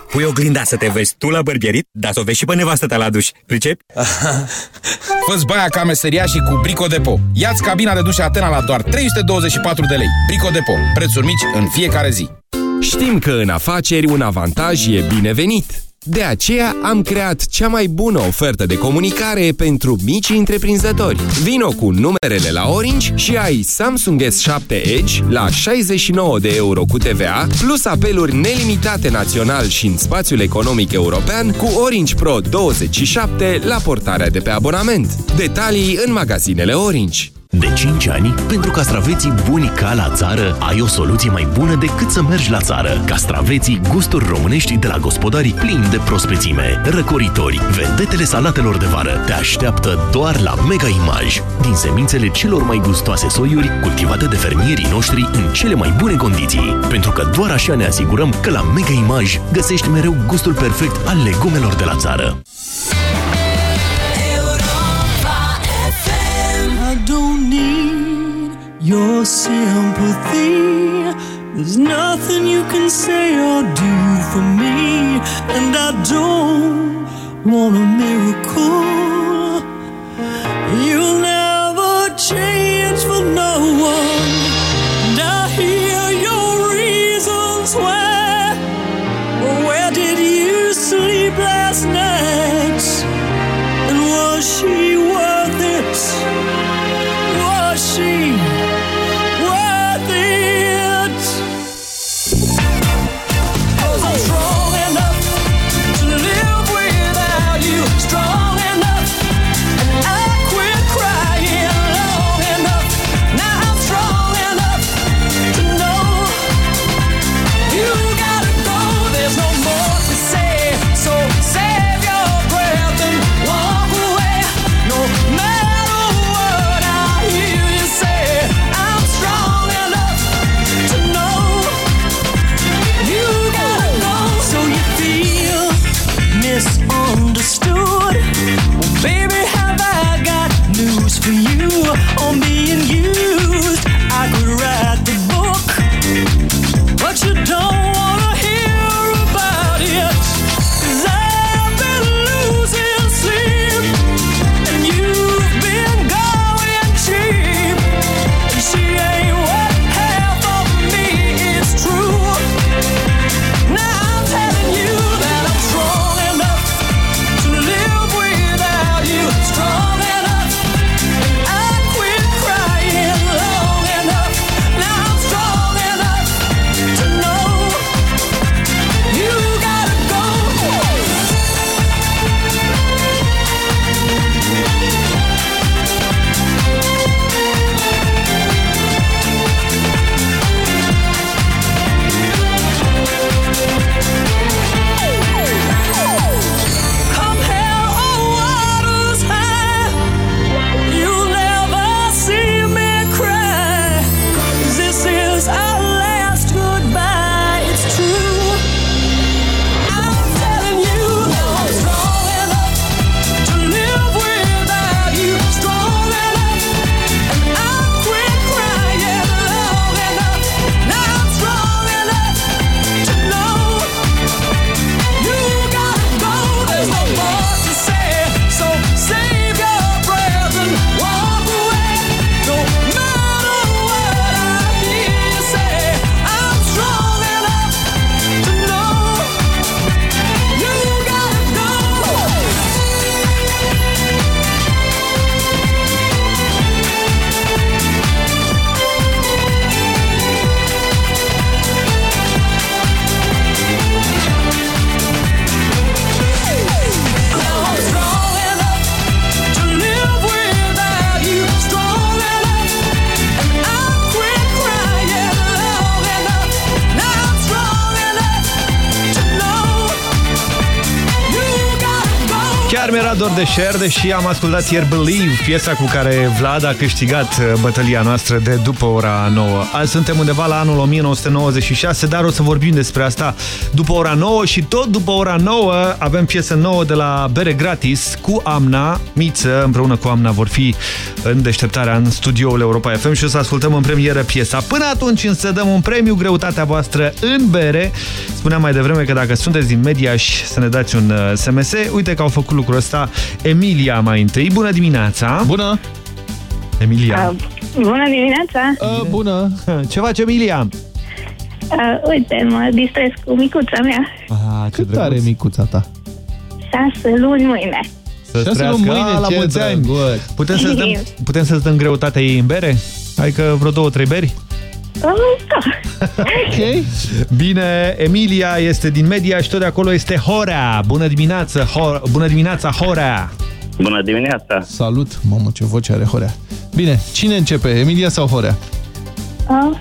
Pui oglinda să te vezi tu la bărbierit, dar să o vezi și pe nevastă ta la duș. Pricepi? Fă-ți baia ca meseria și cu Brico Depo. Ia-ți cabina de duș Atena la doar 324 de lei. Brico Depo. Prețuri mici în fiecare zi. Știm că în afaceri un avantaj e binevenit. De aceea am creat cea mai bună ofertă de comunicare pentru micii întreprinzători. Vino cu numerele la Orange și ai Samsung S7 Edge la 69 de euro cu TVA, plus apeluri nelimitate național și în spațiul economic european cu Orange Pro 27 la portarea de pe abonament. Detalii în magazinele Orange. De 5 ani, pentru castraveții buni ca la țară, ai o soluție mai bună decât să mergi la țară. Castraveții gusturi românești de la gospodarii plini de prospețime, răcoritori, vedetele salatelor de vară te așteaptă doar la Mega Image. Din semințele celor mai gustoase soiuri, cultivate de fermierii noștri în cele mai bune condiții. Pentru că doar așa ne asigurăm că la Mega Image găsești mereu gustul perfect al legumelor de la țară. Your sympathy. There's nothing you can say or do for me, and I don't want a miracle. You'll never change for no one. And I hear your reasons why. Where did you sleep last night? And was she de share, deși am ascultat ieri Believe, piesa cu care Vlad a câștigat uh, bătălia noastră de după ora 9. Azi suntem undeva la anul 1996, dar o să vorbim despre asta după ora 9 și tot după ora 9 avem piesă nouă de la Bere Gratis cu Amna. Miță împreună cu Amna vor fi în deșteptarea în studioul Europa FM și o să ascultăm în premieră piesa. Până atunci însă dăm un premiu greutatea voastră în bere. Spuneam mai devreme că dacă sunteți din Mediaș să ne dați un SMS. Uh, Uite că au făcut lucrul ăsta Emilia mai întâi. Bună dimineața! Bună! Emilia. Uh, bună dimineața! Uh, bună! Ce face Emilia? Uh, uite, mă distrez cu micuța mea. Ah, ce Cât are micuța ta? Șase luni mâine. Să Șase trăiască luni mâine, la ce mulți ani. drăguț. Putem să-ți dăm, putem să dăm greutatea ei în bere? Adică vreo două, trei beri? Uh, da. Ok. Bine, Emilia este din media și tot de acolo este Horea. Bună dimineața, Ho Bună dimineața, Horea. Bună dimineața! Salut! Mamă, ce voce are Horea. Bine, cine începe, Emilia sau Horea? Uh,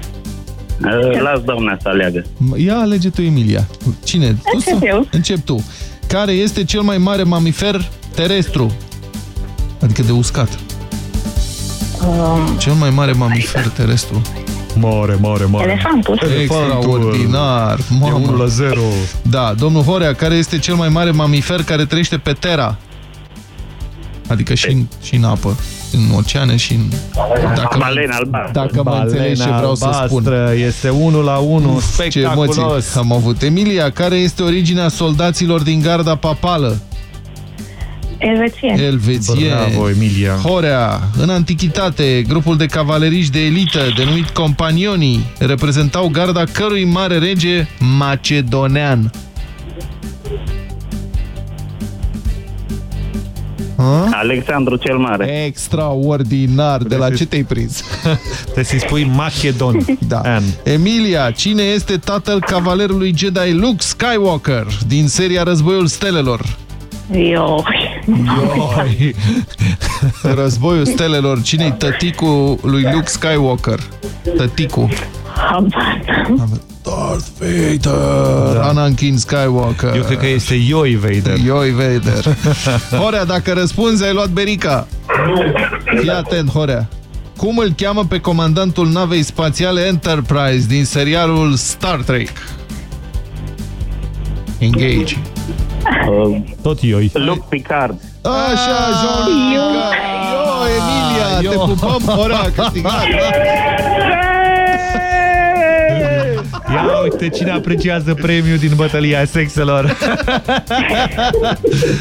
Uh, Las doamna să aleagă. Ia alege tu, Emilia. Cine? Tu Încep sau- eu. Încep tu. Care este cel mai mare mamifer terestru? Adică de uscat. um, Cel mai mare mamifer terestru. Mare, mare, mare. elefantul. Extraordinar. E 1 Mamă. la 0. Da, domnul Horea, care este cel mai mare mamifer care trăiește pe Terra? Adică și în, și în apă, în oceane și în... Dacă, Balena albastră. dacă mă înțelegi ce vreau să spun. albastră, Este 1 la 1. Ce emoții Spectaculos. am avut. Emilia, care este originea soldaților din garda papală? Elvețien. Elvețieni. Bravo, Emilia. Horea, în antichitate, grupul de cavaleriști de elită, denumit companionii, reprezentau garda cărui mare rege macedonean? Ha? Alexandru cel Mare. Extraordinar. De la ce te-ai prins? Trebuie să-i spui Macedon. Da. An. Emilia, cine este tatăl cavalerului Jedi Luke Skywalker din seria Războiul Stelelor? Eu. Ioi. Războiul Stelelor, cine-i tăticul lui Luke Skywalker? Tăticul. Habar. Darth Vader. Da. Anakin Skywalker. Eu cred că este Ioi Vader. Ioi Vader. Horea, dacă răspunzi, ai luat berica. Fii atent, Horea. Cum îl cheamă pe comandantul navei spațiale Enterprise din serialul Star Trek? Engage. Uh, Tot Ioi. Luc Picard. Așa, Jean Yo, Emilia, te pupăm, Horea, a câștigat. Ia uite cine apreciază premiul din bătălia sexelor.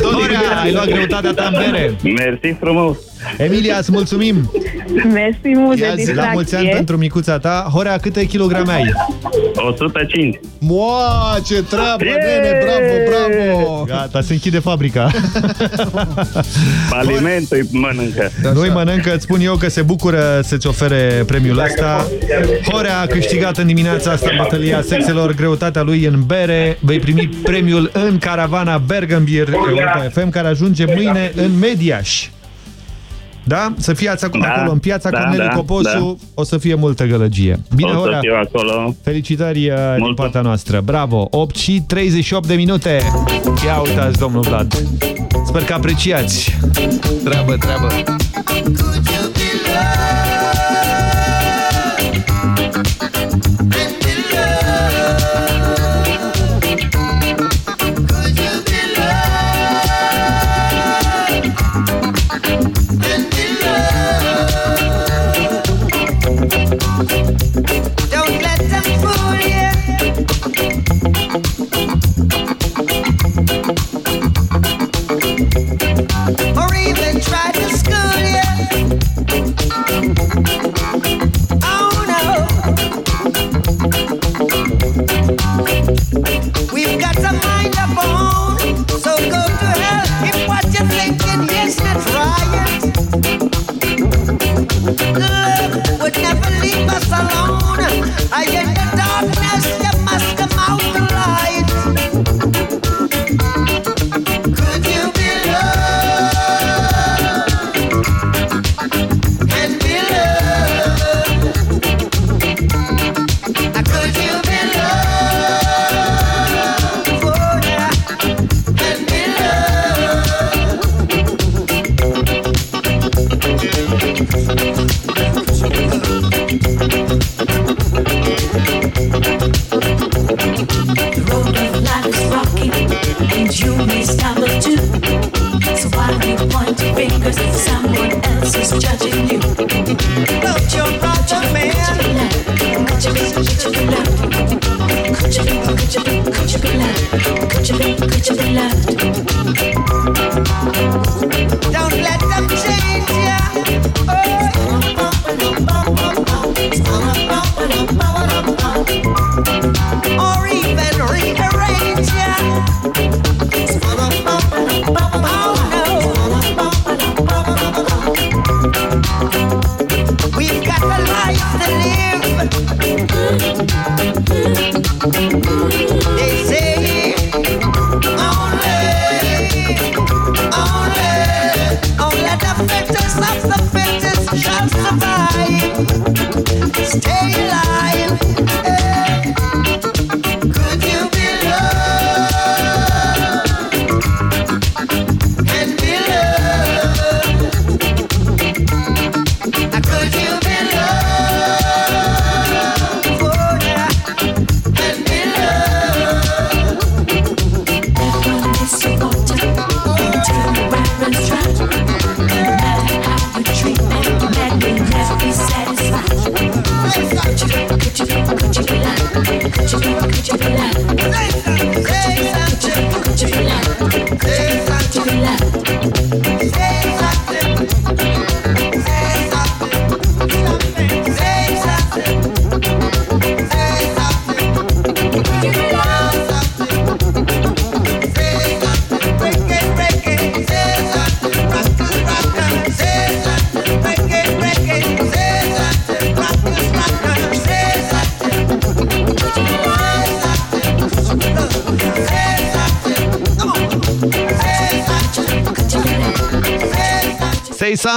Horea, ai luat greutatea ta în bere. Mersi frumos! Emilia, îți mulțumim. Mersi mult de La mulți ani distracție. pentru micuța ta. Horea, câte kilograme ai? 105. Moa, ce treabă, nene, bravo, bravo. Gata, se închide fabrica. Alimentul îi mănâncă. Nu-i mănâncă, îți spun eu că se bucură să-ți ofere premiul ăsta. Horea a câștigat în dimineața asta bătălia sexelor, greutatea lui în bere. Vei primi premiul în caravana Bergenbier Europa FM, care ajunge mâine în Mediaș. Da? Să fiați acolo, Da, acolo în piața da, Corneliu da, Coposu, o să fie multă gălăgie. Bine, o să Horea! fiu acolo. Felicitări uh, din partea noastră. Bravo! 8 și 38 de minute. Ia uitați, domnul Vlad. Sper că apreciați. Treabă, treabă. Don't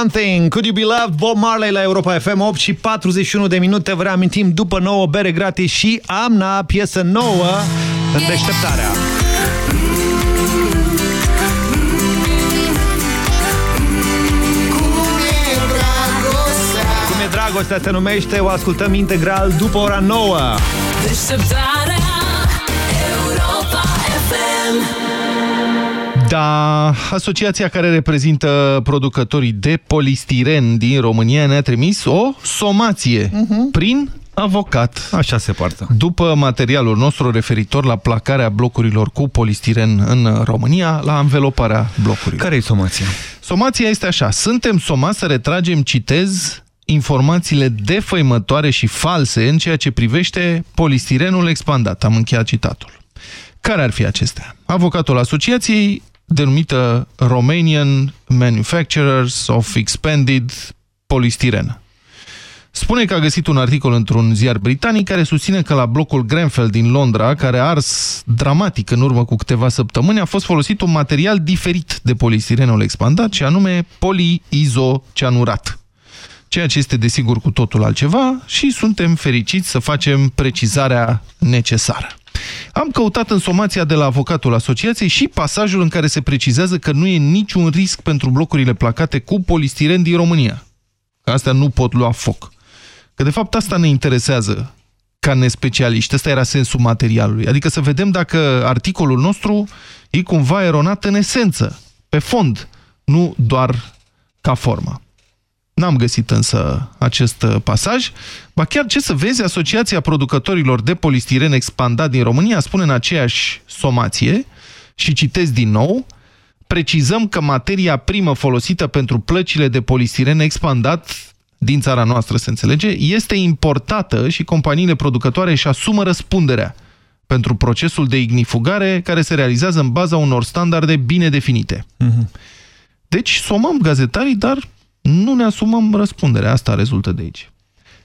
something, could you be loved? Bob Marley la Europa FM 8 și 41 de minute. Vă reamintim, după 9 bere gratis și Amna, piesă nouă în deșteptarea. Cum e dragostea se numește, o ascultăm integral după ora 9. Deșteptarea Europa FM Da, asociația care reprezintă producătorii de polistiren din România ne-a trimis o somație prin avocat. Așa se poartă. După materialul nostru referitor la placarea blocurilor cu polistiren în România, la înveloparea blocurilor. Care e somația? Somația este așa. Suntem somați să retragem, citez, informațiile defăimătoare și false în ceea ce privește polistirenul expandat. Am încheiat citatul. Care ar fi acestea? Avocatul asociației, denumită Romanian Manufacturers of Expanded Polystiren. Spune că a găsit un articol într-un ziar britanic care susține că la blocul Grenfell din Londra, care a ars dramatic în urmă cu câteva săptămâni, a fost folosit un material diferit de polistirenul expandat, și anume poliizocianurat. Ceea ce este desigur cu totul altceva și suntem fericiți să facem precizarea necesară. Am căutat în somația de la avocatul asociației și pasajul în care se precizează că nu e niciun risc pentru blocurile placate cu polistiren din România. Că astea nu pot lua foc. Că de fapt asta ne interesează ca nespecialiști. Ăsta era sensul materialului. Adică să vedem dacă articolul nostru e cumva eronat în esență, pe fond, nu doar ca formă. N-am găsit însă acest uh, pasaj. Ba chiar ce să vezi, Asociația Producătorilor de Polistiren Expandat din România spune în aceeași somație, și citesc din nou, precizăm că materia primă folosită pentru plăcile de polistiren expandat din țara noastră, se înțelege, este importată și companiile producătoare își asumă răspunderea pentru procesul de ignifugare care se realizează în baza unor standarde bine definite. Deci somăm gazetarii, dar nu ne asumăm răspunderea. Asta rezultă de aici.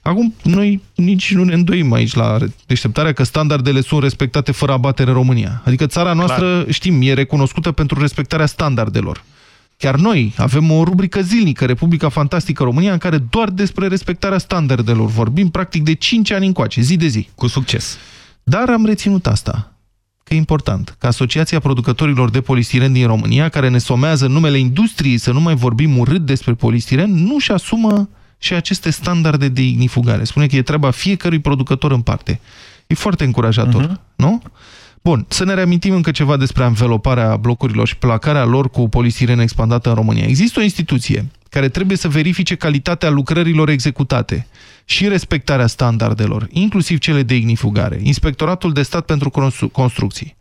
Acum, noi nici nu ne îndoim aici la deșteptarea că standardele sunt respectate fără abatere în România. Adică țara noastră, Clar. știm, e recunoscută pentru respectarea standardelor. Chiar noi avem o rubrică zilnică, Republica Fantastică România, în care doar despre respectarea standardelor vorbim, practic de 5 ani încoace, zi de zi. Cu succes. Dar am reținut asta, că e important, că Asociația Producătorilor de Polistiren din România, care ne somează în numele industriei să nu mai vorbim urât despre polistiren, nu-și asumă și aceste standarde de ignifugare. Spune că e treaba fiecărui producător în parte. E foarte încurajator, uh -huh. nu? Bun, să ne reamintim încă ceva despre anveloparea blocurilor și placarea lor cu polistirene expandată în România. Există o instituție care trebuie să verifice calitatea lucrărilor executate și respectarea standardelor, inclusiv cele de ignifugare, Inspectoratul de Stat pentru Constru Construcții.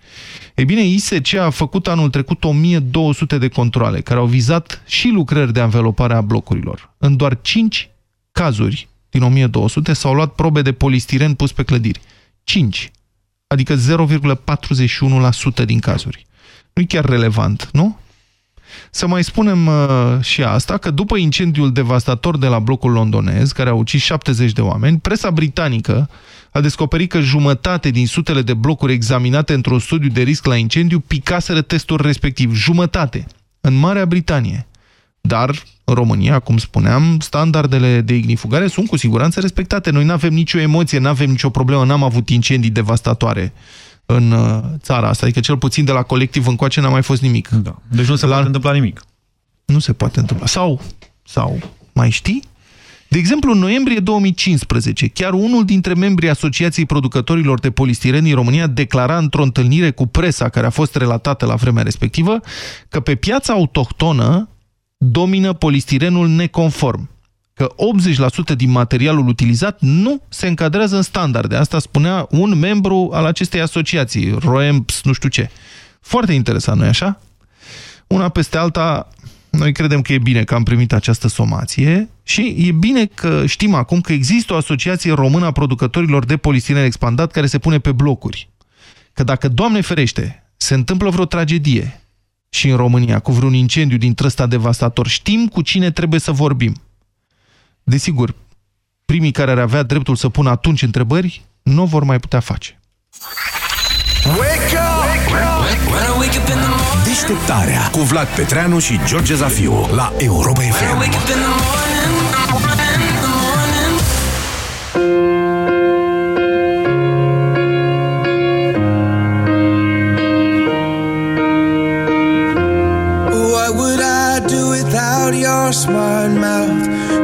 Ei bine, ISC a făcut anul trecut 1200 de controle care au vizat și lucrări de anvelopare a blocurilor. În doar 5 cazuri din 1200 s-au luat probe de polistiren pus pe clădiri. 5. Adică 0,41% din cazuri. Nu e chiar relevant, nu? Să mai spunem uh, și asta, că după incendiul devastator de la blocul londonez, care a ucis 70 de oameni, presa britanică a descoperit că jumătate din sutele de blocuri examinate într-un studiu de risc la incendiu picaseră testul respectiv. Jumătate. În Marea Britanie. Dar, în România, cum spuneam, standardele de ignifugare sunt cu siguranță respectate. Noi nu avem nicio emoție, nu avem nicio problemă, n-am avut incendii devastatoare în uh, țara asta. Adică cel puțin de la colectiv încoace n-a mai fost nimic. Da. Deci nu se la... poate întâmpla nimic. Nu se poate întâmpla. Sau, sau mai știi? De exemplu, în noiembrie 2015, chiar unul dintre membrii Asociației Producătorilor de Polistiren din România declara într-o întâlnire cu presa care a fost relatată la vremea respectivă că pe piața autohtonă domină polistirenul neconform, că 80% din materialul utilizat nu se încadrează în standarde. Asta spunea un membru al acestei asociații, Roemps, nu știu ce. Foarte interesant, nu-i așa? Una peste alta, noi credem că e bine că am primit această somație și e bine că știm acum că există o asociație română a producătorilor de polistiren expandat care se pune pe blocuri. Că dacă, Doamne ferește, se întâmplă vreo tragedie și în România cu vreun incendiu din trăsta devastator, știm cu cine trebuie să vorbim. Desigur, primii care ar avea dreptul să pună atunci întrebări, nu vor mai putea face. Wake up! Deșteptarea cu Vlad Petreanu și George Zafiu la Europa FM. What would I do without your smart mouth?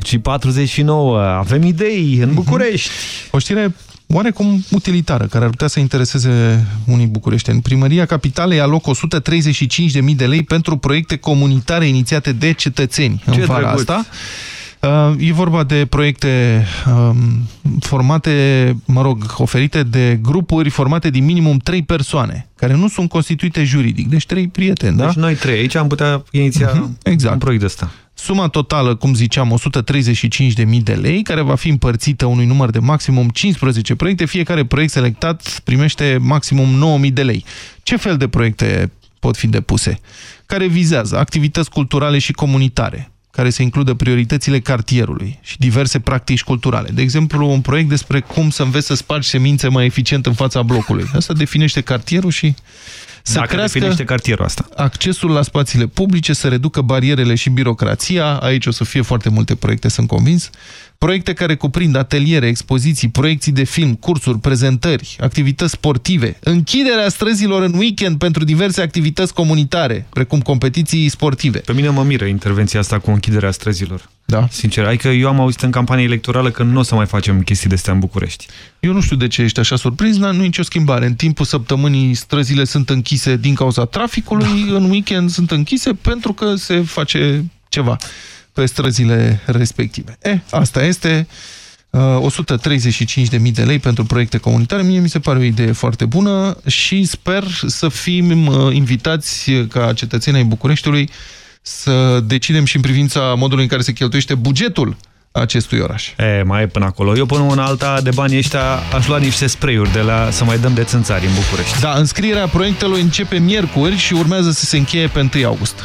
8 și 49. Avem idei în București. O știre oarecum utilitară, care ar putea să intereseze unii bucureșteni. Primăria Capitalei alocă 135.000 de lei pentru proiecte comunitare inițiate de cetățeni Ce în vara drăguț. asta. Uh, E vorba de proiecte um, formate, mă rog, oferite de grupuri formate din minimum trei persoane, care nu sunt constituite juridic, deci trei prieteni, da? Deci noi trei aici am putea iniția exact. un proiect de ăsta. Suma totală, cum ziceam, 135.000 de lei, care va fi împărțită unui număr de maximum 15 proiecte. Fiecare proiect selectat primește maximum 9.000 de lei. Ce fel de proiecte pot fi depuse? Care vizează activități culturale și comunitare, care să includă prioritățile cartierului și diverse practici culturale. De exemplu, un proiect despre cum să înveți să spargi semințe mai eficient în fața blocului. Asta definește cartierul și să Dacă crească definește cartierul asta. accesul la spațiile publice, să reducă barierele și birocrația. Aici o să fie foarte multe proiecte, sunt convins. Proiecte care cuprind ateliere, expoziții, proiecții de film, cursuri, prezentări, activități sportive, închiderea străzilor în weekend pentru diverse activități comunitare, precum competiții sportive. Pe mine mă miră intervenția asta cu închiderea străzilor. Da. Sincer, adică eu am auzit în campanie electorală că nu o să mai facem chestii de astea în București. Eu nu știu de ce ești așa surprins, dar nu e nicio schimbare. În timpul săptămânii străzile sunt închise din cauza traficului, da. în weekend sunt închise pentru că se face ceva pe străzile respective. E, asta este uh, 135.000 de lei pentru proiecte comunitare. Mie mi se pare o idee foarte bună și sper să fim uh, invitați ca cetățenii ai Bucureștiului să decidem și în privința modului în care se cheltuiește bugetul acestui oraș. E, mai e până acolo. Eu până una alta de banii ăștia aș lua niște spray-uri de la să mai dăm de țânțari în București. Da, înscrierea proiectelor începe miercuri și urmează să se încheie pe 1 august.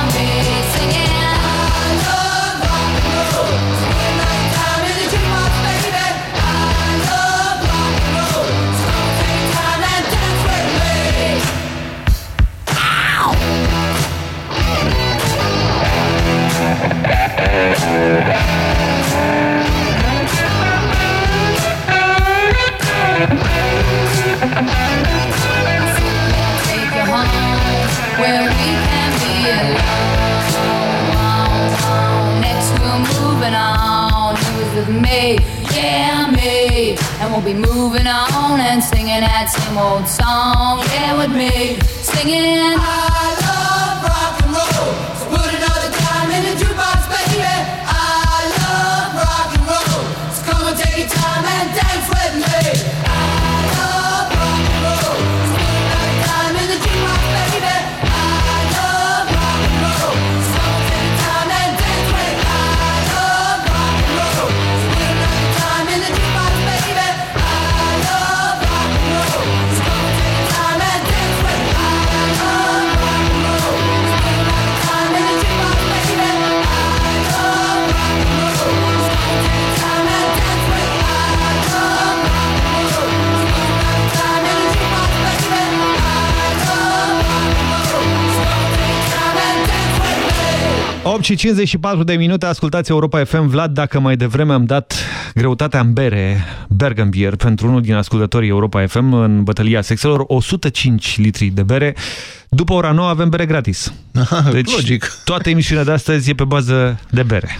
me, yeah, me. And we'll be moving on and singing that same old song, yeah, with me. Singing. 8 și 54 de minute, ascultați Europa FM. Vlad, dacă mai devreme am dat greutatea în bere, Bergenbier, pentru unul din ascultătorii Europa FM în bătălia sexelor, 105 litri de bere. După ora 9 avem bere gratis. Deci, Logic. toată emisiunea de astăzi e pe bază de bere.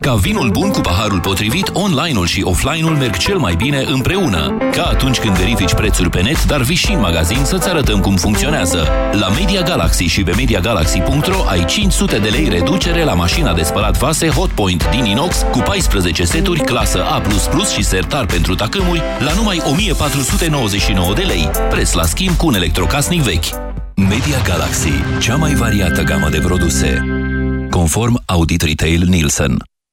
Ca vinul bun cu paharul potrivit, online-ul și offline-ul merg cel mai bine împreună. Ca atunci când verifici prețuri pe net, dar vii și în magazin să-ți arătăm cum funcționează. La Media Galaxy și pe MediaGalaxy.ro ai 500 de lei reducere la mașina de spălat vase Hotpoint din inox cu 14 seturi clasă A++ și sertar pentru tacâmuri la numai 1499 de lei. Preț la schimb cu un electrocasnic vechi. Media Galaxy, cea mai variată gamă de produse. Conform Audit Retail Nielsen.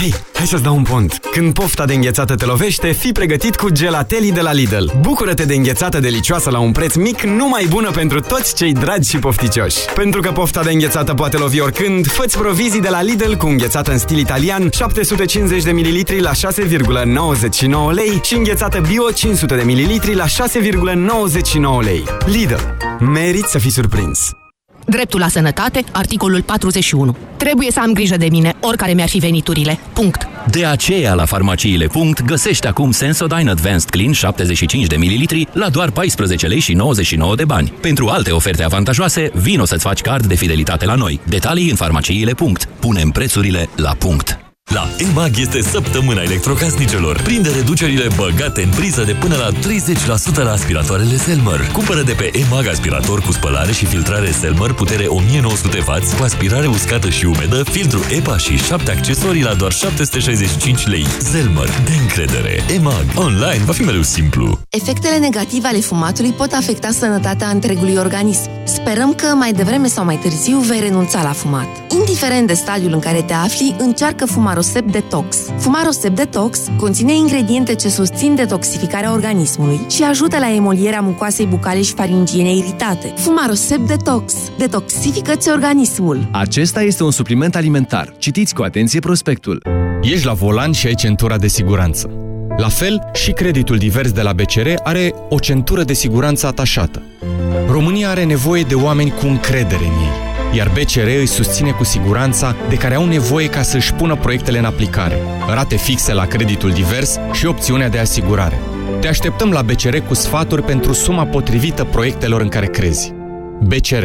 Hei, hai să-ți dau un pont. Când pofta de înghețată te lovește, fii pregătit cu gelatelii de la Lidl. Bucură-te de înghețată delicioasă la un preț mic, numai bună pentru toți cei dragi și pofticioși. Pentru că pofta de înghețată poate lovi oricând, fă provizii de la Lidl cu înghețată în stil italian, 750 de ml la 6,99 lei și înghețată bio 500 de ml la 6,99 lei. Lidl. Merit să fii surprins. Dreptul la sănătate, articolul 41. Trebuie să am grijă de mine, oricare mi-ar fi veniturile. Punct. De aceea, la farmaciile. Punct, găsești acum Sensodyne Advanced Clean 75 de ml la doar 14 lei și 99 de bani. Pentru alte oferte avantajoase, vino să-ți faci card de fidelitate la noi. Detalii în farmaciile. Punct. Punem prețurile la punct. La EMAG este săptămâna electrocasnicelor. Prinde reducerile băgate în priză de până la 30% la aspiratoarele Selmer. Cumpără de pe EMAG aspirator cu spălare și filtrare Selmer, putere 1900W, cu aspirare uscată și umedă, filtru EPA și 7 accesorii la doar 765 lei. Selmer, de încredere. EMAG. Online va fi mereu simplu. Efectele negative ale fumatului pot afecta sănătatea întregului organism. Sperăm că mai devreme sau mai târziu vei renunța la fumat. Indiferent de stadiul în care te afli, încearcă Fumarosep Detox. Fumarosep Detox conține ingrediente ce susțin detoxificarea organismului și ajută la emolierea mucoasei bucale și faringiene iritate. Fumarosep Detox. Detoxifică-ți organismul. Acesta este un supliment alimentar. Citiți cu atenție prospectul. Ești la volan și ai centura de siguranță. La fel, și creditul divers de la BCR are o centură de siguranță atașată. România are nevoie de oameni cu încredere în ei iar BCR îi susține cu siguranța de care au nevoie ca să-și pună proiectele în aplicare, rate fixe la creditul divers și opțiunea de asigurare. Te așteptăm la BCR cu sfaturi pentru suma potrivită proiectelor în care crezi. BCR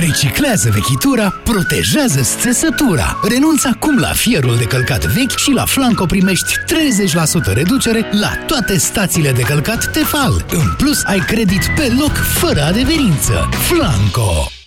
Reciclează vechitura, protejează țesătura. Renunță acum la fierul de călcat vechi și la Flanco primești 30% reducere la toate stațiile de călcat Tefal. În plus, ai credit pe loc, fără adeverință. Flanco!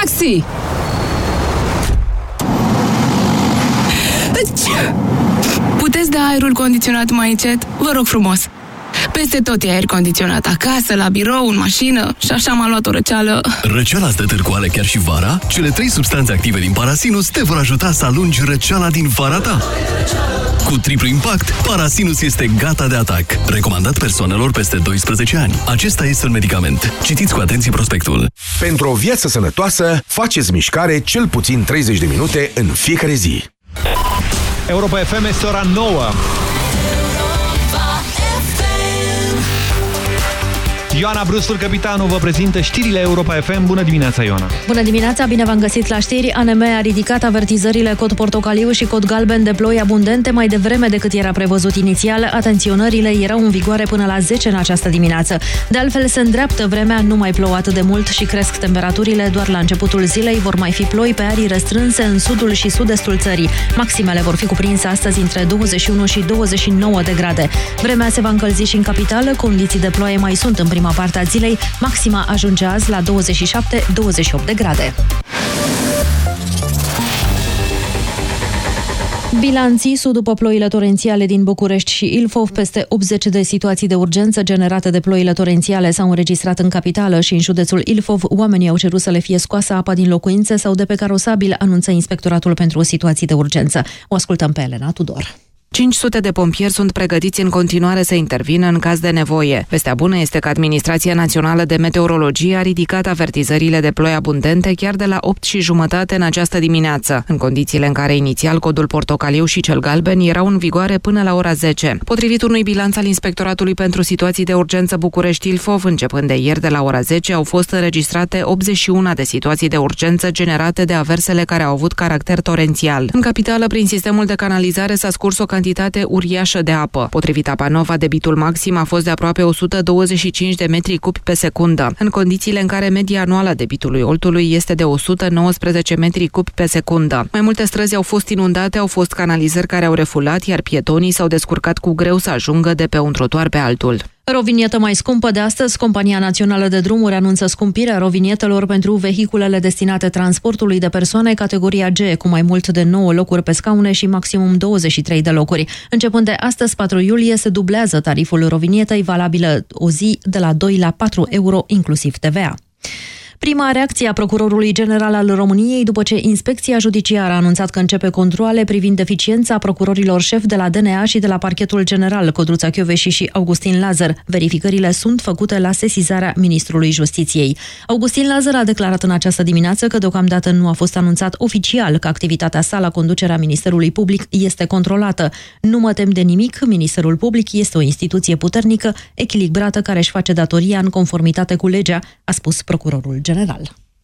Taxi! Puteți da aerul condiționat mai încet? Vă rog frumos! Peste tot e aer condiționat, acasă, la birou, în mașină și așa m-a luat o răceală. Răceala îți dă târcoale chiar și vara? Cele trei substanțe active din Parasinus te vor ajuta să alungi răceala din vara ta. Cu triplu impact, Parasinus este gata de atac. Recomandat persoanelor peste 12 ani. Acesta este un medicament. Citiți cu atenție prospectul. Pentru o viață sănătoasă, faceți mișcare cel puțin 30 de minute în fiecare zi. Europa FM este ora 9. Ioana Brustur, capitanul, vă prezintă știrile Europa FM. Bună dimineața, Ioana! Bună dimineața, bine v-am găsit la știri. ANM a ridicat avertizările cod portocaliu și cod galben de ploi abundente mai devreme decât era prevăzut inițial. Atenționările erau în vigoare până la 10 în această dimineață. De altfel, se îndreaptă vremea, nu mai plouă atât de mult și cresc temperaturile. Doar la începutul zilei vor mai fi ploi pe arii restrânse în sudul și sud-estul țării. Maximele vor fi cuprinse astăzi între 21 și 29 de grade. Vremea se va încălzi și în capitală, condiții de ploaie mai sunt în prima parte a zilei, maxima ajunge azi la 27-28 de grade. Bilanț ISU după ploile torențiale din București și Ilfov, peste 80 de situații de urgență generate de ploile torențiale s-au înregistrat în capitală și în județul Ilfov. Oamenii au cerut să le fie scoasă apa din locuințe sau de pe carosabil, anunță Inspectoratul pentru situații de urgență. O ascultăm pe Elena Tudor. 500 de pompieri sunt pregătiți în continuare să intervină în caz de nevoie. Vestea bună este că Administrația Națională de Meteorologie a ridicat avertizările de ploi abundente chiar de la 8 și jumătate în această dimineață, în condițiile în care inițial codul portocaliu și cel galben erau în vigoare până la ora 10. Potrivit unui bilanț al Inspectoratului pentru Situații de Urgență București-Ilfov, începând de ieri de la ora 10, au fost înregistrate 81 de situații de urgență generate de aversele care au avut caracter torențial. În capitală, prin sistemul de canalizare s-a scurs o cantitate uriașă de apă. Potrivit Apanova, debitul maxim a fost de aproape 125 de metri cubi pe secundă, în condițiile în care media anuală a debitului Oltului este de 119 metri cubi pe secundă. Mai multe străzi au fost inundate, au fost canalizări care au refulat, iar pietonii s-au descurcat cu greu să ajungă de pe un trotuar pe altul. Rovinietă mai scumpă de astăzi, Compania Națională de Drumuri anunță scumpirea rovinietelor pentru vehiculele destinate transportului de persoane categoria G, cu mai mult de 9 locuri pe scaune și maximum 23 de locuri. Începând de astăzi, 4 iulie, se dublează tariful rovinietei valabilă o zi de la 2 la 4 euro, inclusiv TVA. Prima reacție a Procurorului General al României după ce Inspecția Judiciară a anunțat că începe controle privind deficiența procurorilor șef de la DNA și de la Parchetul General Codruța Chioveși și Augustin Lazar. Verificările sunt făcute la sesizarea Ministrului Justiției. Augustin Lazar a declarat în această dimineață că deocamdată nu a fost anunțat oficial că activitatea sa la conducerea Ministerului Public este controlată. Nu mă tem de nimic, Ministerul Public este o instituție puternică, echilibrată, care își face datoria în conformitate cu legea, a spus procurorul general.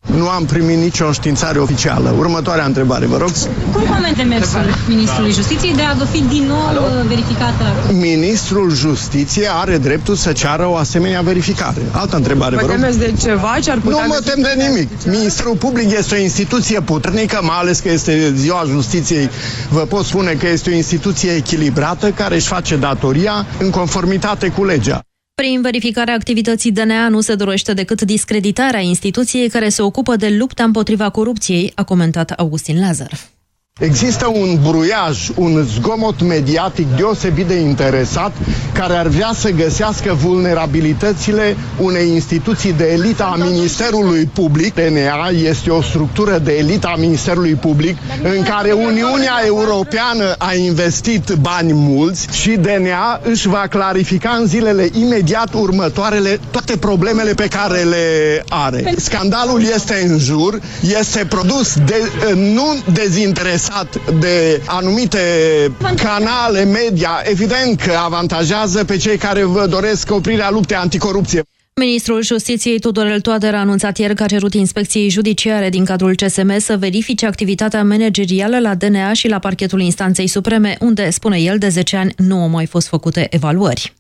Nu am primit nicio înștiințare oficială. Următoarea întrebare, vă rog. Cum comentă mersul Ministrului Justiției de a vă fi din nou Alo? verificată? Ministrul Justiției are dreptul să ceară o asemenea verificare. Altă întrebare, vă rog. temeți de ceva ce ar putea Nu mă tem de nimic. Ministerul Public este o instituție puternică, mai ales că este ziua Justiției. Vă pot spune că este o instituție echilibrată care își face datoria în conformitate cu legea. Prin verificarea activității DNA nu se dorește decât discreditarea instituției care se ocupă de lupta împotriva corupției, a comentat Augustin Lazar. Există un bruiaj, un zgomot mediatic deosebit de interesat care ar vrea să găsească vulnerabilitățile unei instituții de elită a Ministerului Public. DNA este o structură de elită a Ministerului Public în care Uniunea Europeană a investit bani mulți și DNA își va clarifica în zilele imediat următoarele toate problemele pe care le are. Scandalul este în jur, este produs de, nu dezinteresat interesat de anumite canale media, evident că avantajează pe cei care vă doresc oprirea luptei anticorupție. Ministrul Justiției Tudorel Toader a anunțat ieri că a cerut inspecției judiciare din cadrul CSM să verifice activitatea managerială la DNA și la parchetul instanței supreme, unde, spune el, de 10 ani nu au mai fost făcute evaluări.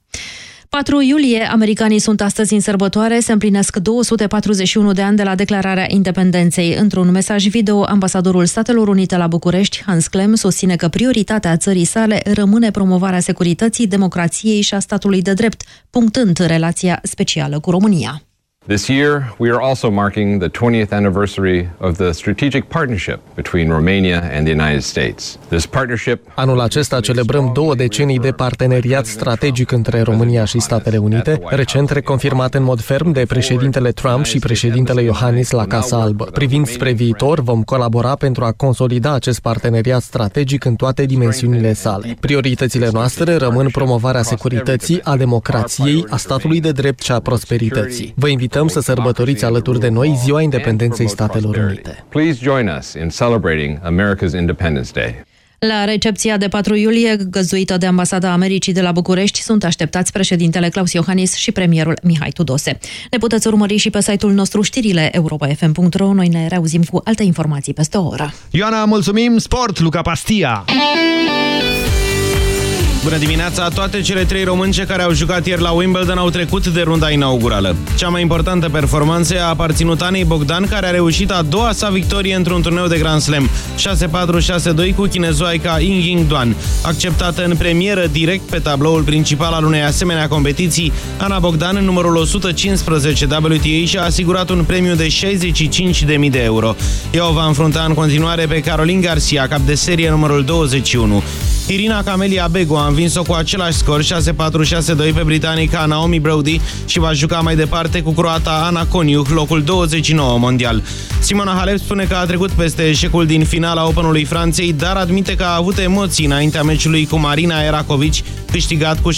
4 iulie, americanii sunt astăzi în sărbătoare, se împlinesc 241 de ani de la declararea independenței. Într-un mesaj video, ambasadorul Statelor Unite la București, Hans Klem, susține că prioritatea țării sale rămâne promovarea securității, democrației și a statului de drept, punctând relația specială cu România. This year, we are also marking the 20th anniversary of the strategic partnership between Romania and the United States. This partnership Anul acesta celebrăm două decenii de parteneriat strategic între România și Statele Unite, recent reconfirmat în mod ferm de președintele Trump și președintele Iohannis la Casa Albă. Privind spre viitor, vom colabora pentru a consolida acest parteneriat strategic în toate dimensiunile sale. Prioritățile noastre rămân promovarea securității, a democrației, a statului de drept și a prosperității. Vă invităm să sărbătoriți alături de noi Ziua Independenței Statelor Unite. Please join us in celebrating America's Independence Day. La recepția de 4 iulie, găzduită de Ambasada Americii de la București, sunt așteptați președintele Claus Iohannis și premierul Mihai Tudose. Ne puteți urmări și pe site-ul nostru știrile europa.fm.ro. Noi ne reauzim cu alte informații peste o oră. Ioana, mulțumim! Sport, Luca Pastia! Bună dimineața! Toate cele trei românce care au jucat ieri la Wimbledon au trecut de runda inaugurală. Cea mai importantă performanță a aparținut Anei Bogdan, care a reușit a doua sa victorie într-un turneu de Grand Slam. 6-4-6-2 cu chinezoaica Ying Ying Duan. Acceptată în premieră direct pe tabloul principal al unei asemenea competiții, Ana Bogdan, în numărul 115 WTA, și-a asigurat un premiu de 65.000 de euro. Ea o va înfrunta în continuare pe Caroline Garcia, cap de serie numărul 21. Irina Camelia Begu a învins-o cu același scor 6-4-6-2 pe britanica Naomi Brody și va juca mai departe cu croata Ana Koniuch, locul 29 mondial. Simona Halep spune că a trecut peste eșecul din finala Openului Franței, dar admite că a avut emoții înaintea meciului cu Marina Erakovic, câștigat cu 6-4-6-1.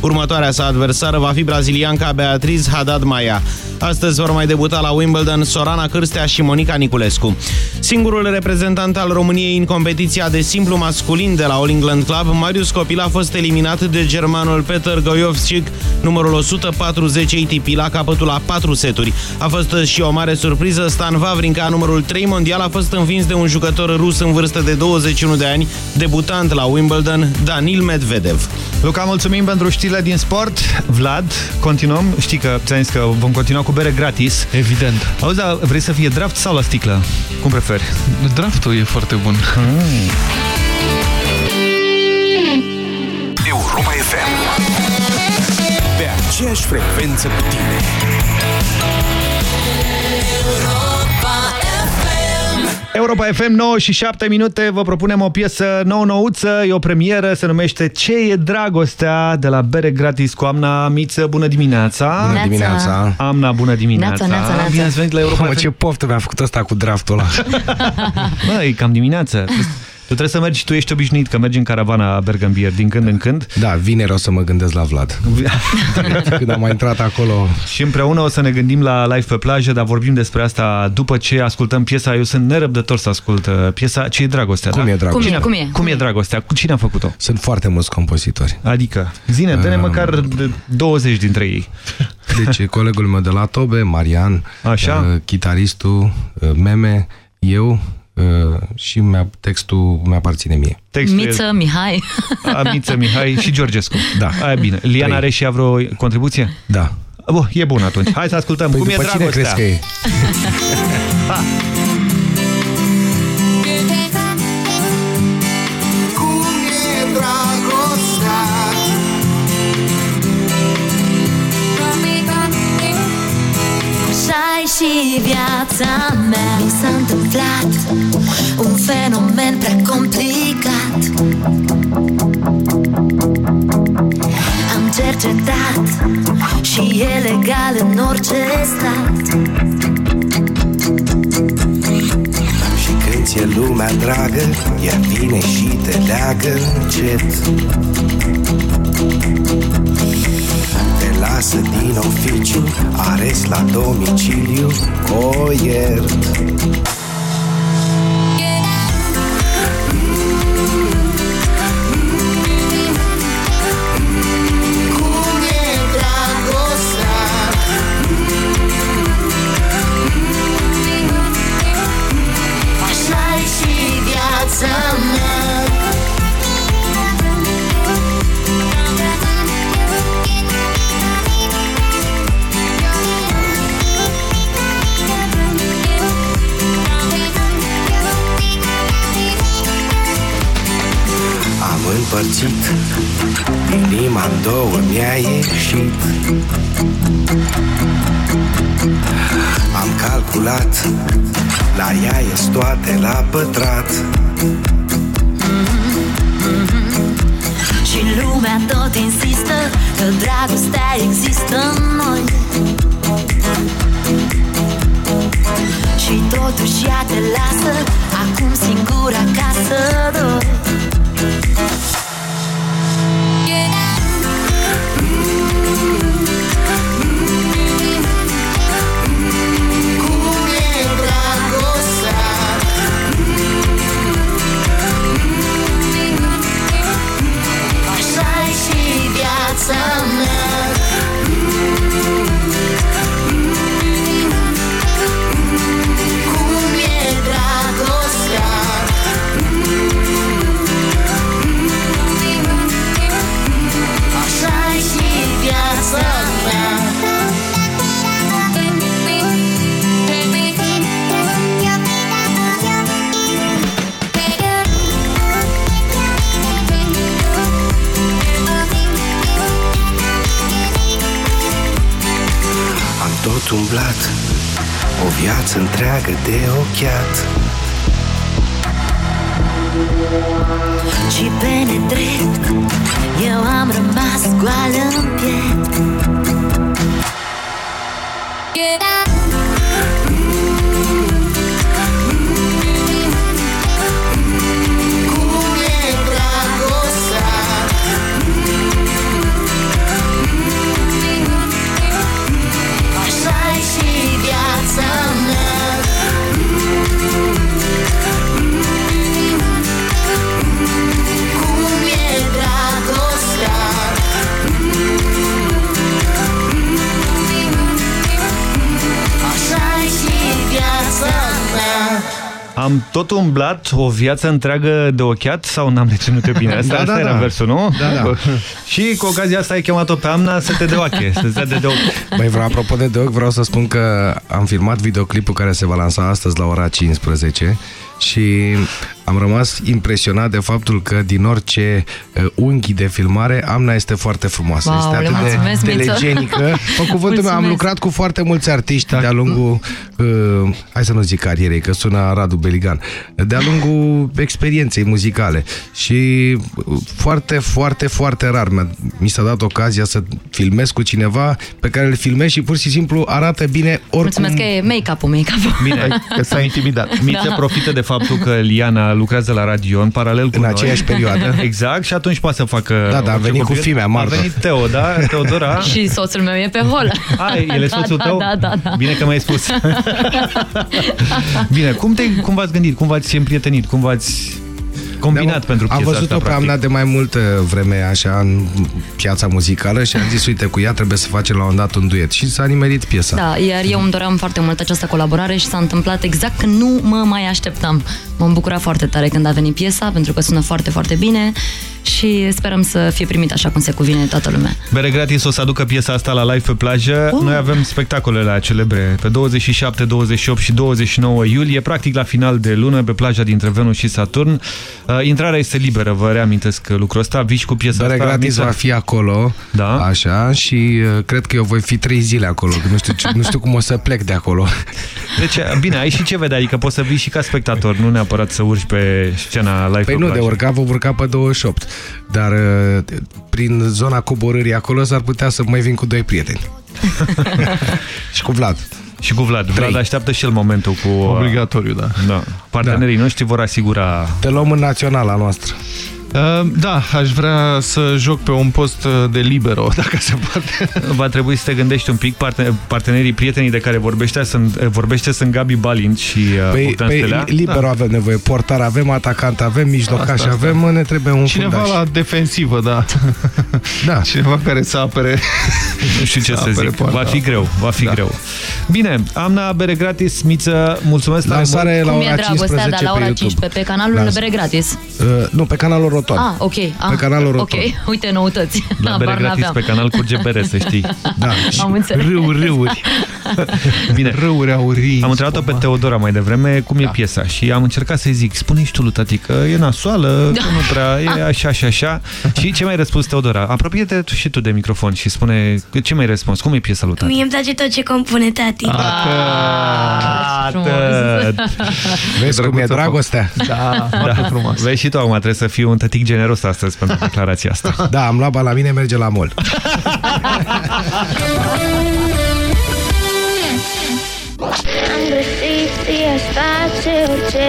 Următoarea sa adversară va fi brazilianca Beatriz Haddad Maia. Astăzi vor mai debuta la Wimbledon Sorana Cârstea și Monica Niculescu. Singurul reprezentant al României în competiția de simplu masculin de la All England Club, Marius Copil a fost eliminat de germanul Peter Gojovcic, numărul 140 ATP, la capătul la 4 seturi. A fost și o mare surpriză, Stan Wawrinka, numărul 3 mondial, a fost învins de un jucător rus în vârstă de 21 de ani, debutant la Wimbledon, Danil Medvedev. Luca, mulțumim pentru știrile din sport. Vlad, continuăm. Știi că ți-am zis că vom continua cu bere gratis. Evident. Auzi, dar vrei să fie draft sau la sticlă? Cum preferi? Draftul e foarte bun. Mm. Europa FM. Pe aceeași frecvență cu tine. Europa FM 9 și 7 minute Vă propunem o piesă nou-nouță E o premieră, se numește Ce e dragostea? De la Bere Gratis cu Amna Miță Bună dimineața! Bună dimineața! Amna, bună dimineața! Neața, neața, neața. Bine ați venit la Europa Mă, FM ce poftă mi-a făcut ăsta cu draftul ăla. Bă, e cam dimineață Tu trebuie să mergi, tu ești obișnuit că mergi în caravana Bergambier din când în când Da, vineri o să mă gândesc la Vlad. Când am mai intrat acolo... Și împreună o să ne gândim la live pe plajă, dar vorbim despre asta după ce ascultăm piesa. Eu sunt nerăbdător să ascult uh, piesa. Ce e dragostea? Cum da? e dragostea? Cine, Cum e? Cum e dragostea? Cu cine a făcut-o? Sunt foarte mulți compozitori. Adică, zine, dă-ne Um, măcar de 20 dintre ei. Deci, colegul meu de la Tobe, Marian, Așa. uh, chitaristul, uh, Meme, eu uh, și mi textul mi-aparține mie. Textul Miță, Mihai. A, Miță, Mihai și Georgescu. Da. Aia bine. Liana Trei. are și ea vreo contribuție? Da. Bun, e bun atunci. Hai să ascultăm. Păi Cum e după cine dragostea? crezi că e? Ha. ți-e lumea dragă Ea vine și te leagă încet. Te lasă din oficiu Arest la domiciliu O iert iubit Inima în două mi-a ieșit. Am calculat La ea e toate la pătrat. Și lumea tot insistă Că dragostea există în noi. Și totuși ea te lasă Acum singur acasă doi umblat O viață întreagă de ochiat. Și pe nedrept Eu am rămas goală în piept. Cum Am tot umblat o viață întreagă de ochiat sau n-am reținut eu bine? Asta, Da, asta da, era da. versul, nu? Da, da. Și cu ocazia asta ai chemat-o pe Amna să te dea oche, să-ți dea de, de ochi. Băi, vreau, apropo de Doc, vreau să spun că am filmat videoclipul care se va lansa astăzi la ora 15 și am rămas impresionat de faptul că din orice uh, unghi de filmare, Amna este foarte frumoasă. Wow, este le atât mulțumesc, de Miță. telegenică. Pe cuvântul meu, am Mulțumesc. lucrat cu foarte mulți artiști de-a lungul, uh, hai să nu zic carierei, că sună Radu Beligan, de-a lungul experienței muzicale și uh, foarte, foarte, foarte rar mi-a- mi s-a dat ocazia să filmez cu cineva pe care îl filmez și pur și simplu arată bine oricum. Mulțumesc că e make-up-ul, make-up-ul. Bine, că s-a intimidat. Miță Da. profită de faptul că Liana lucrează la radio în paralel cu În noi. aceeași perioadă. Exact, și atunci poate să facă... Da, da, a orice venit cu copil. fimea, Marta. A venit Teo, da? Teodora. Și soțul meu e pe hol. Ai, el e Da, soțul da, tău? Da, da, da. Bine că mi-ai spus. Bine, cum, te, cum v-ați gândit? Cum v-ați împrietenit? Cum v-ați combinat pentru piesa Am văzut-o asta, pe practic? Amna de mai multă vreme așa în piața muzicală și am zis, uite, cu ea trebuie să facem la un dat un duet. Și s-a nimerit piesa. Da, iar eu îmi doream foarte mult această colaborare și s-a întâmplat exact când nu mă mai așteptam. M-am bucurat foarte tare când a venit piesa, pentru că sună foarte, foarte bine și sperăm să fie primit așa cum se cuvine toată lumea. Bere gratis o să aducă piesa asta la live pe plajă. Uh. Noi avem spectacolele la celebre pe 27, 28 și 29 iulie, practic la final de lună, pe plaja dintre Venus și Saturn. Uh, intrarea este liberă, vă reamintesc lucrul ăsta. Vii și cu piesa Bere asta. gratis Mița? va fi acolo, da. așa, și uh, cred că eu voi fi trei zile acolo, că nu știu, ce- nu știu cum o să plec de acolo. Deci, bine, ai și ce vede, adică poți să vii și ca spectator, nu neapărat să urci pe scena live Păi pe nu, de plajă. urca vom urca pe 28, dar uh, prin zona coborârii acolo s-ar putea să mai vin cu doi prieteni. și cu Vlad. Și cu Vlad. Vlad așteaptă și el momentul cu... Obligatoriu, da. da. Partenerii da. noștri vor asigura... Te luăm în naționala noastră. Uh, da, aș vrea să joc pe un post uh, de libero, dacă se poate. Va trebui să te gândești un pic. Parte, partenerii, prietenii de care vorbește sunt, vorbește sunt Gabi Balint și uh, Păi, Bogdan păi Stelea. libero da. avem nevoie, portar avem, atacant avem, mijlocaș Asta, asta. avem, ne trebuie un Cineva fundaș. la defensivă, da. Da. Cineva care să apere... Nu știu ce să apere zic. poarta. Va fi greu, va fi Da. greu. Bine, Amna Bere Gratis, Miță, mulțumesc tare Lansare mult. la Cum e ora dragostea, 15 dar la pe ora YouTube. 15 pe canalul Da. Bere Gratis. Uh, nu, pe canalul Rotoan. Ah, ok. Ah, Pe canalul Ok, Roton. uite noutăți. La bere Habar gratis n-aveam. pe canal curge bere, să știi. Da. Am înțeles. Râuri, râuri. Bine. Râuri aurii. Am întrebat-o pe Teodora mai devreme cum e Da. piesa și am încercat să-i zic, spune și tu lui tati că e nasoală, Da. că nu prea, e așa și așa. Și ce mai răspuns Teodora? Apropie-te tu și tu de microfon și spune, ce mai răspuns? Cum e piesa lui tati? Mie îmi place tot ce compune tati. Atât. Vezi cum e dragostea? Da, foarte frumos. Vezi și tu acum trebuie să fii un tătic generos astăzi pentru declarația asta. Da, am luat bani la mine, merge la mol. Am găsit fie spațiu ce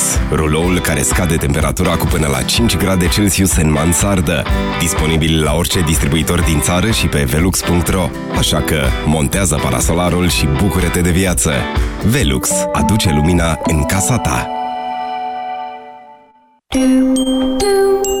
ruloul care scade temperatura cu până la 5 grade Celsius în mansardă. Disponibil la orice distribuitor din țară și pe velux.ro. Așa că montează parasolarul și bucură-te de viață. Velux aduce lumina în casa ta. Engie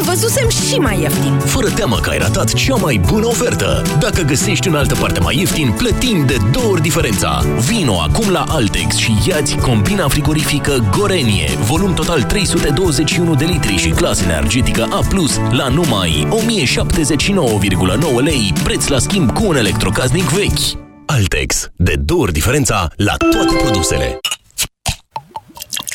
Îl văzusem și mai ieftin. Fără teamă că ai ratat cea mai bună ofertă. Dacă găsești în altă parte mai ieftin, plătim de două ori diferența. Vino acum la Altex și iați combina frigorifică Gorenie, volum total 321 de litri și clasă energetică A+, la numai 1079,9 lei, preț la schimb cu un electrocasnic vechi. Altex, de două ori diferența la toate produsele.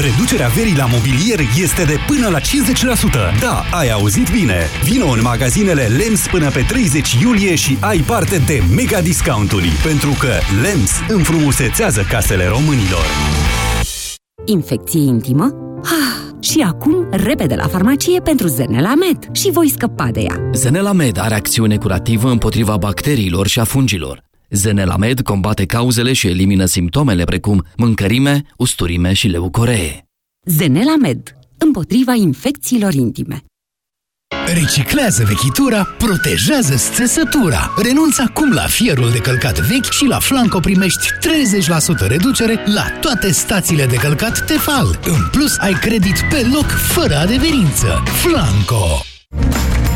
Reducerea verii la mobilier este de până la 50%. Da, ai auzit bine! Vino în magazinele LEMS până pe 30 iulie și ai parte de mega discounturi, pentru că LEMS înfrumusețează casele românilor. Infecție intimă? Ah, și acum, repede la farmacie pentru Zenelamed și voi scăpa de ea. Zenelamed are acțiune curativă împotriva bacteriilor și a fungilor. Zenelamed combate cauzele și elimină simptomele precum mâncărime, usturime și leucoree. Zenelamed, împotriva infecțiilor intime. Reciclează vechitura, protejează țesătura. Renunță acum la fierul de călcat vechi și la Flanco primești 30% reducere la toate stațiile de călcat Tefal. În plus, ai credit pe loc, fără adeverință. Flanco!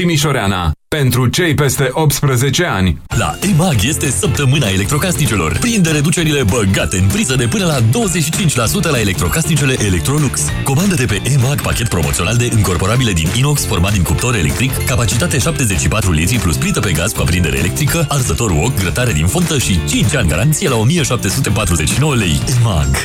Timișoreana. Pentru cei peste 18 ani. La EMAG este săptămâna electrocasnicelor. Prinde reducerile băgate în priză de până la 25% la electrocasnicele Electrolux. Comandă-te pe EMAG pachet promoțional de încorporabile din inox format din cuptor electric, capacitate 74 litri plus plită pe gaz cu aprindere electrică, arzător wok, grătare din fontă și 5 ani garanție la 1749 lei. EMAG.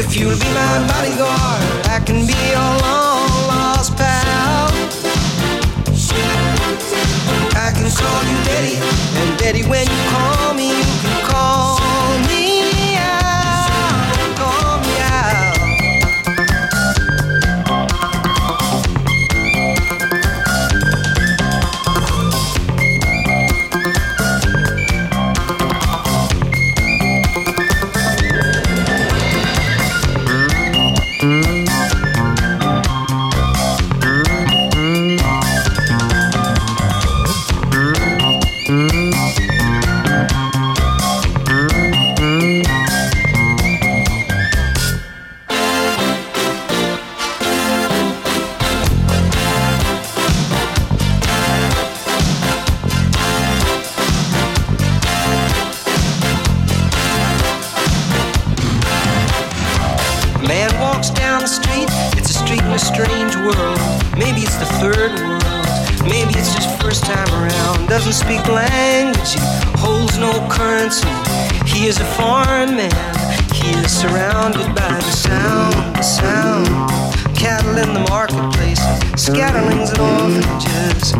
If you'll be my bodyguard, I can be your long lost pal. I can call you Daddy, and Daddy, when you call me, speak language, he holds no currency. He is a foreign man, he is surrounded by the sound, the sound. Cattle in the marketplace, scatterlings and orphanages.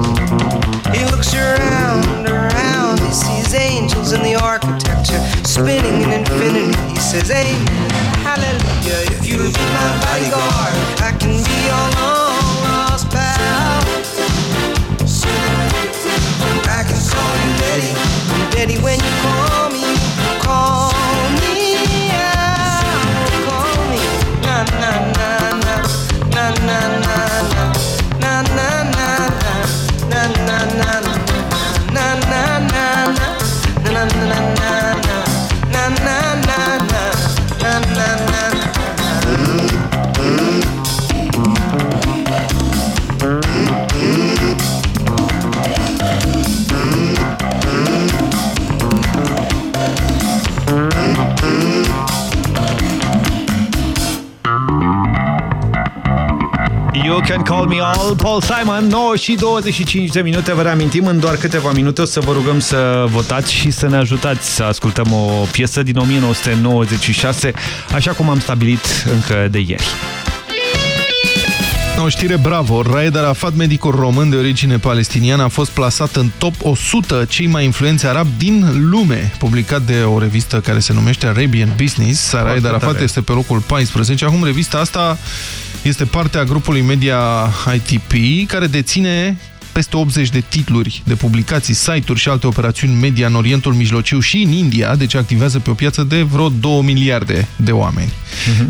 He looks around, around, he sees angels in the architecture, spinning in infinity. He says, Amen, hallelujah. If you'll be my bodyguard, I can be long lost pal. Call me all Paul Simon 9 și 25 de minute. Vă reamintim în doar câteva minute O să vă rugăm să votați și să ne ajutați Să ascultăm o piesă din 1996 Așa cum am stabilit încă de ieri O știre bravo, Raed Arafat, medicul român de origine palestiniană, a fost plasat în top 100 cei mai influenți arabi din lume, publicat de o revistă care se numește Arabian Business. Raed Arafat tare. este pe locul 14. Acum revista asta este parte a grupului media ITP, care deține peste 80 de titluri de publicații, site-uri și alte operațiuni media în Orientul Mijlociu și în India, deci activează pe o piață de vreo 2 miliarde de oameni.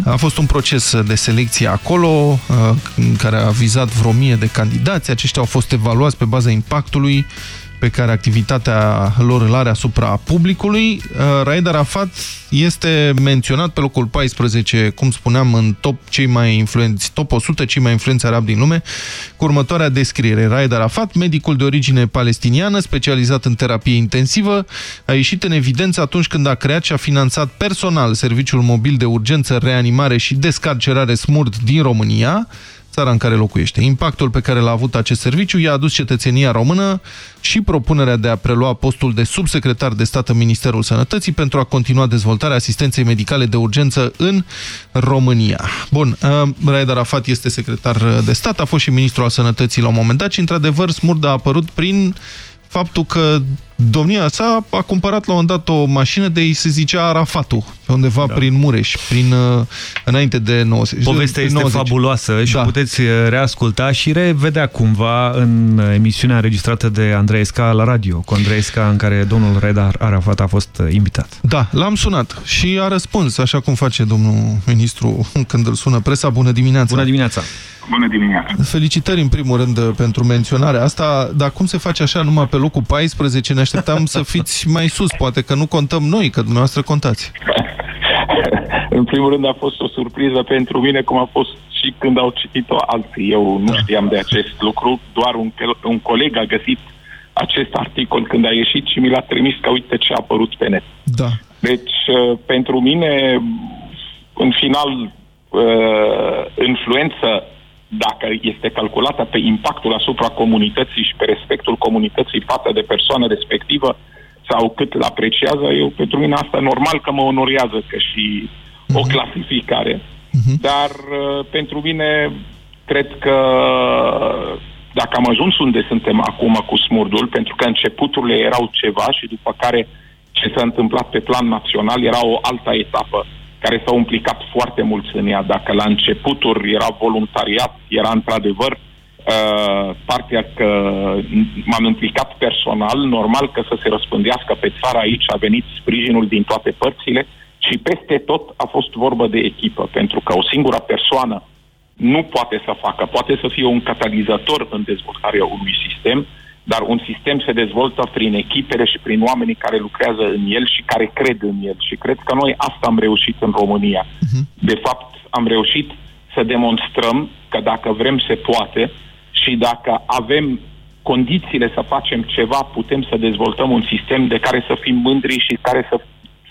A fost un proces de selecție acolo, uh, în care a vizat vreo mie de candidați. Aceștia au fost evaluați pe baza impactului pe care activitatea lor îl are asupra publicului. Uh, Raed Arafat este menționat pe locul 14, cum spuneam, în top, cei mai influenți, top 100 cei mai influenți arabi din lume, cu următoarea descriere. Raed Arafat, medicul de origine palestiniană, specializat în terapie intensivă, a ieșit în evidență atunci când a creat și a finanțat personal serviciul mobil de urgență, reanimare și descarcerare SMURD din România, țara în care locuiește. Impactul pe care l-a avut acest serviciu i-a adus cetățenia română și propunerea de a prelua postul de subsecretar de stat în Ministerul Sănătății pentru a continua dezvoltarea asistenței medicale de urgență în România. Bun, uh, Raed Arafat este secretar de stat, a fost și ministru al sănătății la un moment dat și, într-adevăr, Smurd a apărut prin faptul că domnia sa a cumpărat la un moment dat o mașină de ei se zicea Arafatul, pe undeva da. prin Mureș, prin, uh, înainte de 90. Povestea este 90. fabuloasă și Da. puteți reasculta și revedea cumva în emisiunea înregistrată de Andreesca la radio, cu Andreesca în care domnul Reda Arafat a fost invitat. Da, l-am sunat și a răspuns, așa cum face domnul ministru când îl sună presa. Bună dimineața! Bună dimineața! Bună dimineața! Felicitări în primul rând pentru menționarea asta, dar cum se face așa numai pe locul 14? Ne așteptam să fiți mai sus, poate că nu contăm noi, că dumneavoastră contați. În primul rând a fost o surpriză pentru mine, cum a fost și când au citit-o alții. Eu nu știam de acest lucru, doar un, un coleg a găsit acest articol când a ieșit și mi l-a trimis că uite ce a apărut pe net. Da. Deci, uh, pentru mine, în final, uh, influență, dacă este calculată pe impactul asupra comunității și pe respectul comunității față de persoana respectivă, sau cât îl apreciază, eu, pentru mine asta normal că mă onorează că și o clasificare. Dar uh, pentru mine, cred că dacă am ajuns unde suntem acum cu smurdul, pentru că începuturile erau ceva și după care ce s-a întâmplat pe plan național era o altă etapă care s-au implicat foarte mulți în ea. Dacă la începuturi era voluntariat, era într-adevăr uh, partea că m-am implicat personal, normal că să se răspândească pe țară aici a venit sprijinul din toate părțile și peste tot a fost vorbă de echipă, pentru că o singură persoană nu poate să facă, poate să fie un catalizator în dezvoltarea unui sistem, dar un sistem se dezvoltă prin echipele și prin oamenii care lucrează în el și care cred în el. Și cred că noi asta am reușit în România. De fapt, am reușit să demonstrăm că dacă vrem se poate și dacă avem condițiile să facem ceva, putem să dezvoltăm un sistem de care să fim mândri și care să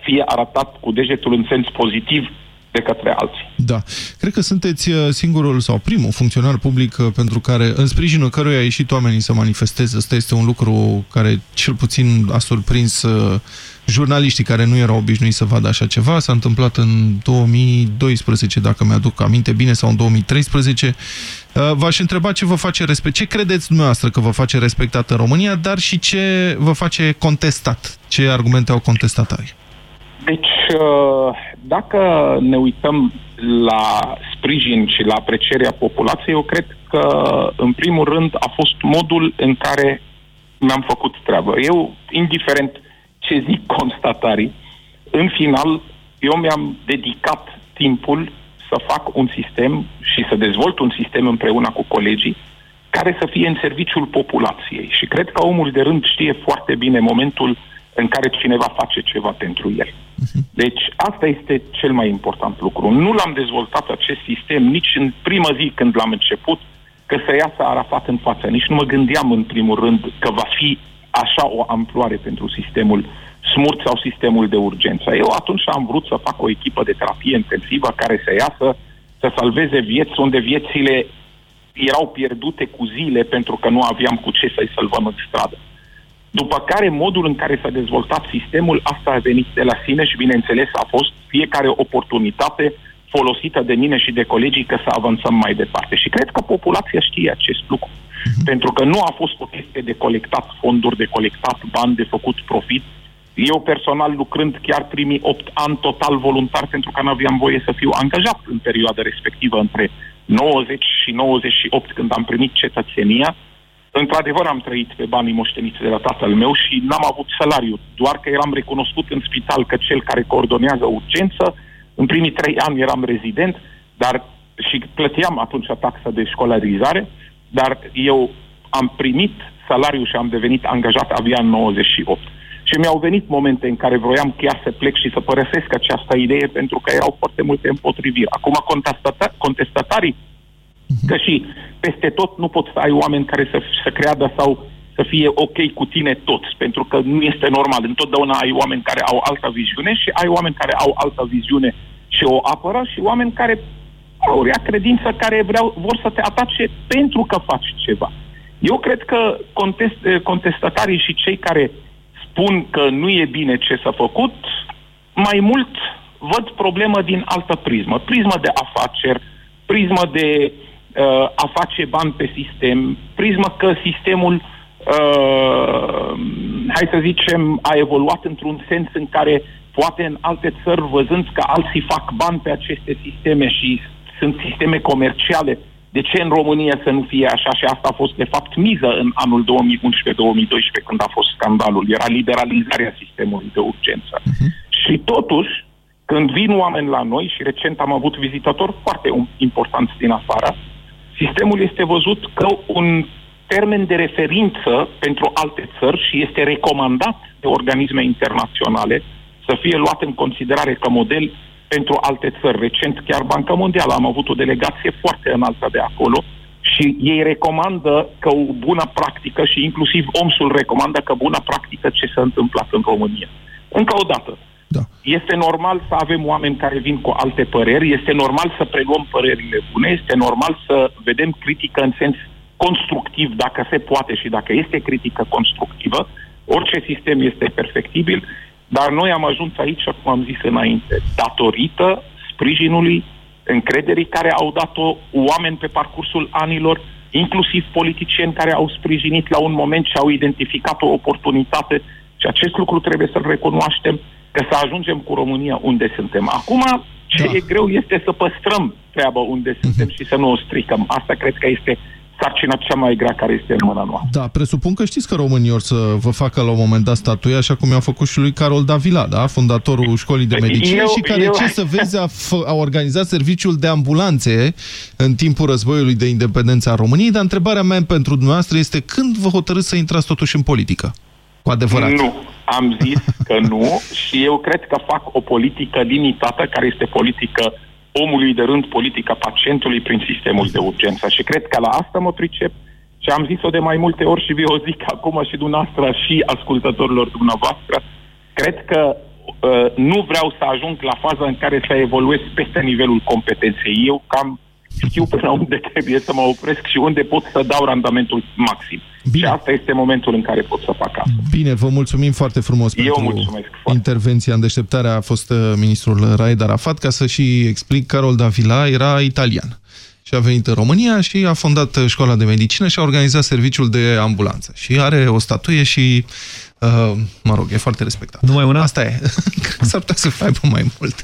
fie arătat cu degetul în sens pozitiv de către alții. Da. Cred că sunteți uh, singurul sau primul funcționar public uh, pentru care, în sprijinul căruia a ieșit oamenii să manifesteze. Asta este un lucru care cel puțin a surprins uh, jurnaliștii care nu erau obișnuiți să vadă așa ceva. S-a întâmplat în 2012, dacă mi-aduc aminte bine, sau în 2013. V-aș întreba ce vă face respect. Ce credeți dumneavoastră că vă face respectat în România, dar și ce vă face contestat? Ce argumente au contestatarii? Deci, dacă ne uităm la sprijin și la aprecierea populației, eu cred că, în primul rând, a fost modul în care mi-am făcut treabă. Eu, indiferent ce zic constatarii, în final, eu mi-am dedicat timpul să fac un sistem și să dezvolt un sistem împreună cu colegii care să fie în serviciul populației. Și cred că omul de rând știe foarte bine momentul în care cineva face ceva pentru el. Mhm. Deci asta este cel mai important lucru. Nu l-am dezvoltat acest sistem nici în prima zi când l-am început, că să iasă Arafat în față. Nici nu mă gândeam în primul rând că va fi așa o amploare pentru sistemul smurt sau sistemul de urgență. Eu atunci am vrut să fac o echipă de terapie intensivă care să iasă, să salveze vieți unde viețile erau pierdute cu zile pentru că nu aveam cu ce să-i salvăm în stradă. După care modul în care s-a dezvoltat sistemul, asta a venit de la sine și bineînțeles a fost fiecare oportunitate folosită de mine și de colegii că să avansăm mai departe. Și cred că populația știe acest lucru. Uh-huh. Pentru că nu a fost o chestie de colectat fonduri, de colectat bani, de făcut profit. Eu personal lucrând chiar primii 8 ani total voluntar pentru că nu aveam voie să fiu angajat în perioada respectivă între 90 și 98 când am primit cetățenia, Într-adevăr am trăit pe banii moșteniți de la tatăl meu și n-am avut salariu, doar că eram recunoscut în spital că cel care coordonează urgență, în primii trei ani eram rezident, dar și plăteam atunci taxa de școlarizare, dar eu am primit salariu și am devenit angajat abia în 98. Și mi-au venit momente în care vroiam chiar să plec și să părăsesc această idee pentru că erau foarte multe împotriviri. Acum contestatarii că și peste tot nu poți să ai oameni care să, să creadă sau să fie ok cu tine toți, pentru că nu este normal. Întotdeauna ai oameni care au altă viziune și ai oameni care au altă viziune și o apără și oameni care au rea credință care vreau, vor să te atace pentru că faci ceva. Eu cred că contest, contestatarii și cei care spun că nu e bine ce s-a făcut, mai mult văd problemă din altă prismă. Prismă de afaceri, prismă de uh, a face bani pe sistem, prismă că sistemul, uh, hai să zicem, a evoluat într-un sens în care poate în alte țări, văzând că alții fac bani pe aceste sisteme și sunt sisteme comerciale, de ce în România să nu fie așa? Și asta a fost, de fapt, miză în anul 2011-2012, când a fost scandalul. Era liberalizarea sistemului de urgență. Uh-huh. Și totuși, când vin oameni la noi, și recent am avut vizitatori foarte importanți din afară, sistemul este văzut ca un termen de referință pentru alte țări și este recomandat de organisme internaționale să fie luat în considerare ca model pentru alte țări. Recent, chiar Banca Mondială, am avut o delegație foarte înaltă de acolo și ei recomandă că o bună practică și inclusiv OMS-ul recomandă că bună practică ce s-a întâmplat în România. Încă o dată, da. Este normal să avem oameni care vin cu alte păreri, este normal să preluăm părerile bune, este normal să vedem critică în sens constructiv, dacă se poate și dacă este critică constructivă. Orice sistem este perfectibil, dar noi am ajuns aici, cum am zis înainte, datorită sprijinului, încrederii care au dat-o oameni pe parcursul anilor, inclusiv politicieni care au sprijinit la un moment și au identificat o oportunitate și acest lucru trebuie să-l recunoaștem că să ajungem cu România unde suntem. Acum, ce da. e greu este să păstrăm treaba unde suntem și să nu o stricăm. Asta cred că este sarcina cea mai grea care este în mâna noastră. Da, presupun că știți că românii or să vă facă la un moment dat statuia, așa cum i-au făcut și lui Carol Davila, da? fondatorul școlii de medicină eu, și care, eu... ce să vezi, a, a organizat serviciul de ambulanțe în timpul războiului de independență a României, dar întrebarea mea pentru dumneavoastră este când vă hotărâți să intrați totuși în politică? Cu adevărat. Nu, am zis că nu și eu cred că fac o politică limitată, care este politică omului de rând, politica pacientului prin sistemul de urgență. Și cred că la asta mă pricep și am zis-o de mai multe ori și vi o zic acum și dumneavoastră și ascultătorilor dumneavoastră. Cred că uh, nu vreau să ajung la faza în care să evoluez peste nivelul competenței. Eu cam știu până unde trebuie să mă opresc și unde pot să dau randamentul maxim. Bine. Și asta este momentul în care pot să fac asta. Bine, vă mulțumim foarte frumos Eu pentru mulțumesc intervenția în deșteptarea. A fost uh, ministrul Raed Arafat, ca să și explic, Carol Davila era italian și a venit în România și a fondat uh, școala de medicină și a organizat serviciul de ambulanță. Și are o statuie și, uh, mă rog, e foarte respectat. Numai una? Asta e. S-ar putea să aibă mai multe.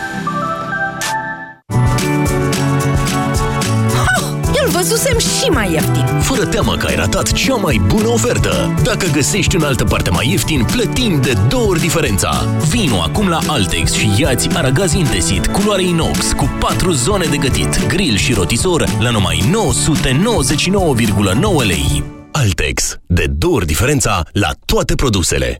Îl văzusem și mai ieftin. Fără teamă că ai ratat cea mai bună ofertă. Dacă găsești în altă parte mai ieftin, plătim de două ori diferența. Vino acum la Altex și iați aragaz Indesit, culoare inox, cu patru zone de gătit, grill și rotisor la numai 999,9 lei. Altex. De două ori diferența la toate produsele.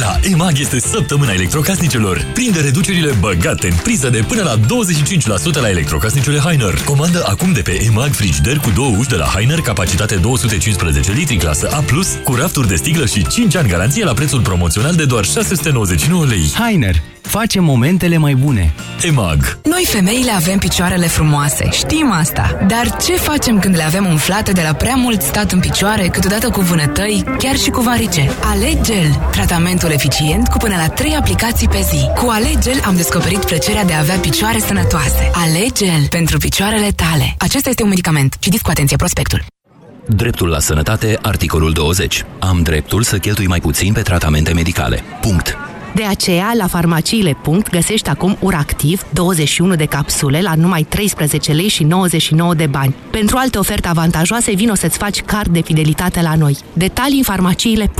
La EMAG este săptămâna electrocasnicelor. Prinde reducerile băgate în priză de până la 25% la electrocasnicele Heiner. Comandă acum de pe EMAG frigider cu două uși de la Heiner, capacitate 215 litri, clasă A+, cu rafturi de sticlă și 5 ani garanție la prețul promoțional de doar 699 lei. Hainer. Facem momentele mai bune. EMAG. Noi femeile avem picioarele frumoase, știm asta. Dar ce facem când le avem umflate de la prea mult stat în picioare, câteodată cu vânătăi, chiar și cu varice? Alegel, tratamentul eficient cu până la 3 aplicații pe zi. Cu Alegel am descoperit plăcerea de a avea picioare sănătoase. Alegel pentru picioarele tale. Acesta este un medicament. Citiți cu atenție prospectul. Dreptul la sănătate, articolul 20. Am dreptul să cheltui mai puțin pe tratamente medicale. Punct. De aceea, la farmaciile. găsești acum Uractiv 21 de capsule la numai 13 lei și 99 de bani. Pentru alte oferte avantajoase, vino să-ți faci card de fidelitate la noi. Detalii în farmaciile.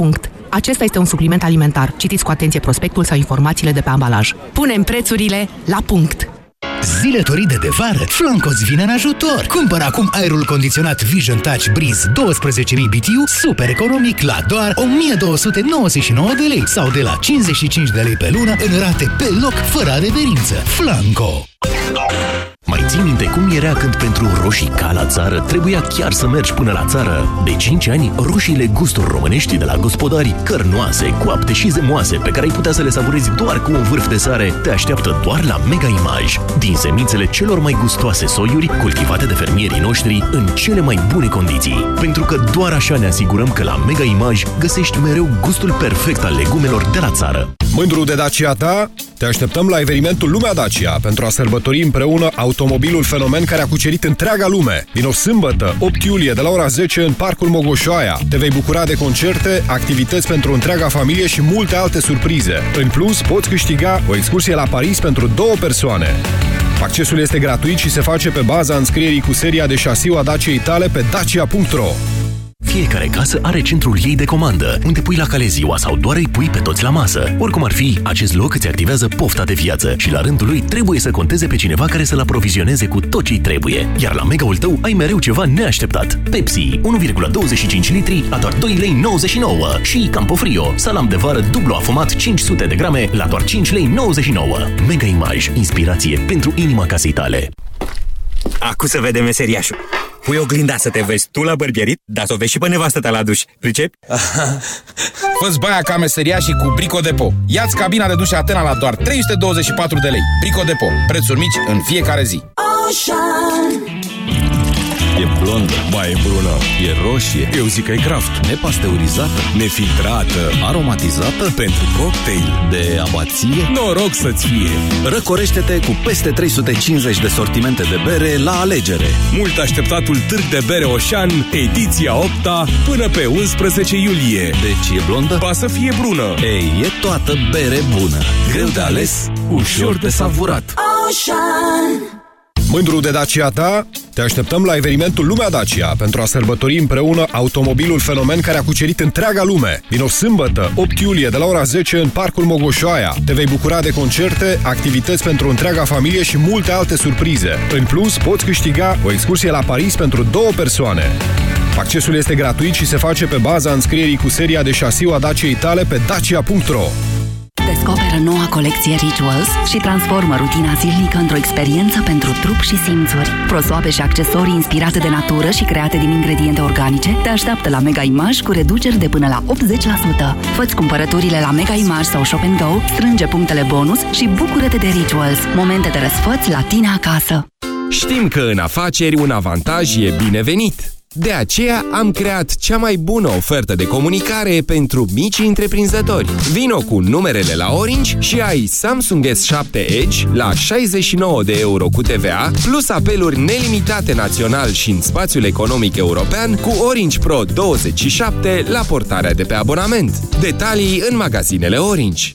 Acesta este un supliment alimentar. Citiți cu atenție prospectul sau informațiile de pe ambalaj. Punem prețurile la punct! Zile toride de vară, Flanco îți vine în ajutor. Cumpără acum aerul condiționat Vision Touch Breeze 12.000 BTU super economic la doar 1299 de lei sau de la 55 de lei pe lună în rate pe loc fără adeverință. Flanco! Mai ții minte cum era când pentru roșii ca la țară trebuia chiar să mergi până la țară? De 5 ani, roșiile gusturi românești de la gospodari, cărnoase, coapte și zemoase, pe care ai putea să le savurezi doar cu un vârf de sare, te așteaptă doar la Mega Image. Din semințele celor mai gustoase soiuri, cultivate de fermierii noștri în cele mai bune condiții. Pentru că doar așa ne asigurăm că la Mega Image găsești mereu gustul perfect al legumelor de la țară. Mândru de Dacia ta? Te așteptăm la evenimentul Lumea Dacia pentru a sărbători împreună automobilul fenomen care a cucerit întreaga lume. Vino sâmbătă, 8 iulie, de la ora 10 în Parcul Mogoșoaia. Te vei bucura de concerte, activități pentru întreaga familie și multe alte surprize. În plus, poți câștiga o excursie la Paris pentru două persoane. Accesul este gratuit și se face pe baza înscrierii cu seria de șasiu a Daciei tale pe dacia.ro. Fiecare casă are centrul ei de comandă, unde pui la cale ziua sau doar îi pui pe toți la masă. Oricum ar fi, acest loc îți activează pofta de viață și la rândul lui trebuie să conteze pe cineva care să-l aprovizioneze cu tot ce trebuie. Iar la mega-ul tău ai mereu ceva neașteptat. Pepsi, 1,25 litri la doar 2,99 lei și Campofrio, salam de vară dublu afumat 500 de grame la doar 5,99 lei Mega Image, inspirație pentru inima casei tale. Acum să vedem meseriașul. Pui oglinda să te vezi tu la bărbierit, dar să o vezi și pe nevastă ta la duș. Pricepi? Fă-ți baia ca meseria și cu Brico Depo. Ia-ți cabina de duș Atena la doar 324 de lei. Brico Depo. Prețuri mici în fiecare zi. Ocean E blondă, mai e brună, e roșie. Eu zic că e Kraft. Nepasteurizată, nefiltrată, aromatizată pentru cocktail de abație. Noroc să-ți fie! Răcorește-te cu peste 350 de sortimente de bere la alegere. Mult așteptatul Târg de Bere Oșan, ediția 8 până pe 11 iulie. Deci e blondă? Ba să fie brună. Ei, e toată bere bună. Greu de ales, ușor de savurat. Ocean. Mândru de Dacia ta? Te așteptăm la evenimentul Lumea Dacia pentru a sărbători împreună automobilul fenomen care a cucerit întreaga lume. Din o sâmbătă, 8 iulie, de la ora 10 în Parcul Mogoșoaia. Te vei bucura de concerte, activități pentru întreaga familie și multe alte surprize. În plus, poți câștiga o excursie la Paris pentru două persoane. Accesul este gratuit și se face pe baza înscrierii cu seria de șasiu a Daciei tale pe dacia.ro. Descoperă noua colecție Rituals și transformă rutina zilnică într-o experiență pentru trup și simțuri. Prosoape și accesorii inspirate de natură și create din ingrediente organice te așteaptă la Mega Image cu reduceri de până la 80%. Fă-ți cumpărăturile la Mega Image sau Shop Go, strânge punctele bonus și bucură-te de Rituals, momente de răsfăți la tine acasă. Știm că în afaceri un avantaj e binevenit. De aceea am creat cea mai bună ofertă de comunicare pentru mici întreprinzători. Vino cu numerele la Orange și ai Samsung S7 Edge la 69 de euro cu TVA, plus apeluri nelimitate național și în spațiul economic european cu Orange Pro 27 la portarea de pe abonament. Detalii în magazinele Orange.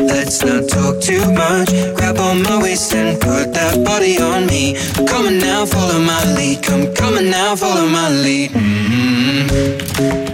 let's not talk too much. Grab on my waist and put that body on me. Come on now, follow my lead. Come, come on now, follow my lead. Mm-hmm.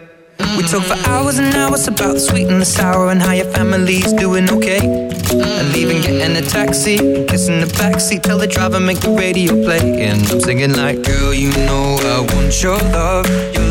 We talk for hours and hours about the sweet and the sour and how your family's doing okay. And leaving, getting a taxi, kissing the backseat, tell the driver make the radio play. And I'm singing like, girl, you know I want your love. Your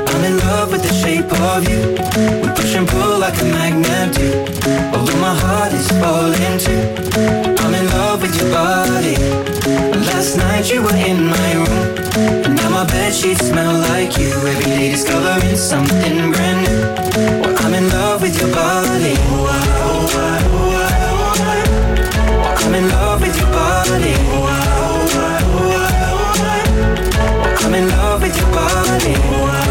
in love with the shape of you. We push and pull like a magnet do. Although my heart is falling too. I'm in love with your body. Last night you were in my room. And now my bed sheets smell like you. Every day discovering something brand new. Well, I'm in love with your body. I'm in love with your body. I'm in love with your body.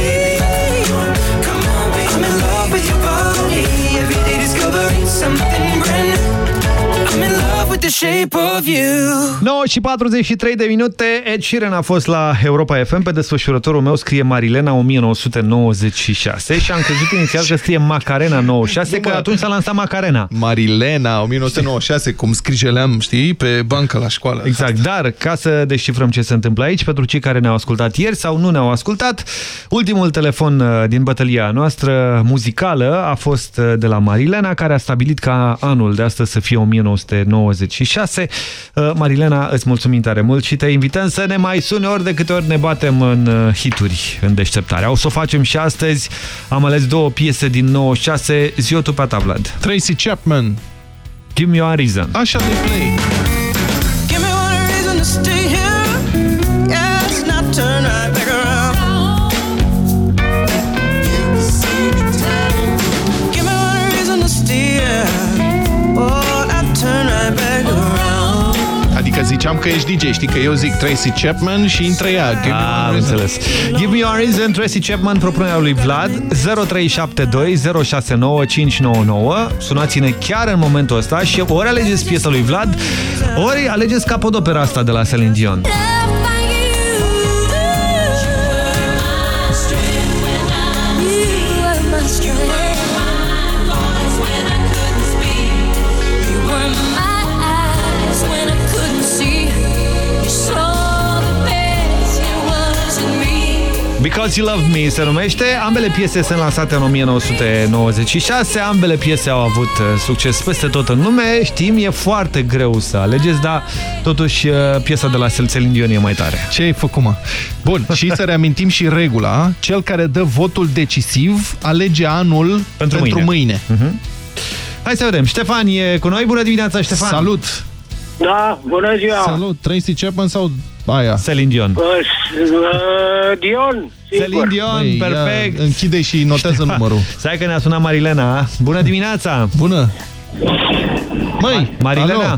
The shape of you 9 și 43 de minute, Ed Sheeran a fost la Europa FM, pe desfășurătorul meu scrie Marilena 1996 și am crezut inițial că scrie Macarena 96, că atunci s-a lansat Macarena. Marilena 1996, cum scrijeleam, știi, pe bancă la școală. Exact, dar ca să descifrăm ce se întâmplă aici, pentru cei care ne-au ascultat ieri sau nu ne-au ascultat, ultimul telefon uh, din bătălia noastră muzicală a fost uh, de la Marilena, care a stabilit ca anul de astăzi să fie 1996. Uh, Marilena, îți mulțumim tare mult și te invităm să ne mai suni ori de câte ori ne batem în hituri, în deșteptare. O să o facem și astăzi. Am ales două piese din 96, zi tu pe Vlad. Tracy Chapman. Give me a reason. Așa de play. Ziceam că ești DJ, știi că eu zic Tracy Chapman și intră ea. Give me Ah, one am reason. înțeles. Give me a reason, Tracy Chapman, propunerea lui Vlad, 0372 069 599. Sunați-ne chiar în momentul ăsta și ori alegeți piesa lui Vlad, ori alegeți capodopera asta de la Celine Dion. Because You Love Me se numește. Ambele piese sunt lansate în 1996. Ambele piese au avut uh, succes peste tot în lume. Știm, e foarte greu să alegeți, dar totuși uh, piesa de la Celine Dion e mai tare. Ce ai făcut, mă? Bun, și să reamintim și regula. Cel care dă votul decisiv alege anul pentru, pentru mâine. mâine. Uh -huh. Hai să vedem. Ștefan e cu noi. Bună dimineața, Ștefan! Salut! Da, bună ziua! Salut! Tracy Chapman sau aia? Celine Dion. Uh, uh, Dion, sigur. Celine Dion, Băi, perfect! ia, închide și notează numărul. Stai că ne-a sunat Marilena. Bună dimineața! Bună! Măi, Marilena! alo.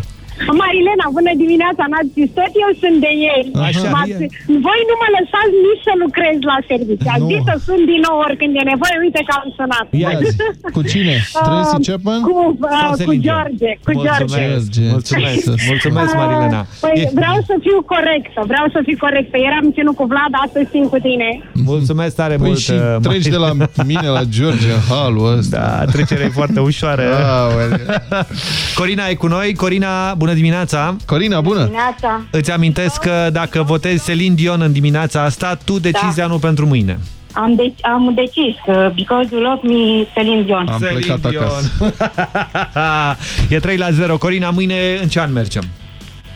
Marilena, bună dimineața, n-ați zis, tot eu sunt de ieri. Așa. M-ați- Voi nu mă lăsați nici să lucrez la serviciu. Ați Nu. zis să sun din nou oricând e nevoie, uite că am sunat. Ia zi. Cu cine? Tracy Uh, Chapman? Cu, uh, Sau cu Celine Dion? George, cu George. George. Mulțumesc, mulțumesc, Uh, Marilena. Păi E- vreau să fiu corectă, vreau să fiu corectă. Ieri am ținut cu Vlad, astăzi țin cu tine. Mulțumesc tare Păi mult, și uh, treci de la mine la George în halul ăsta. Da, trecerea e foarte ușoară. Corina e cu noi. Corina, bună dimineața! Corina, bună! Dimineața. Îți amintesc că dacă votezi Celine Dion în dimineața asta, tu decizi Da. anul pentru mâine. Am, de- am decis că because you love me, Celine Dion. Am Celine plecat Dion. acasă. e 3 la 0. Corina, mâine în ce an mergem?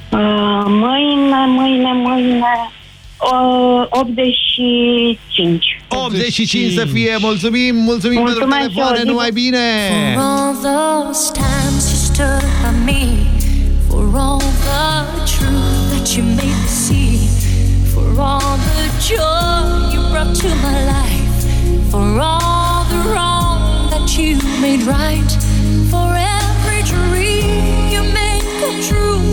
Uh, mâine, mâine, mâine, uh, 85. 85 să fie. Mulțumim, mulțumim pentru Mulțumesc telefoane, și eu, numai bine! For all those times you stood by me, for all the truth that you made me see, for all the joy you brought to my life, for all the wrong that you made right, for every dream you made come true,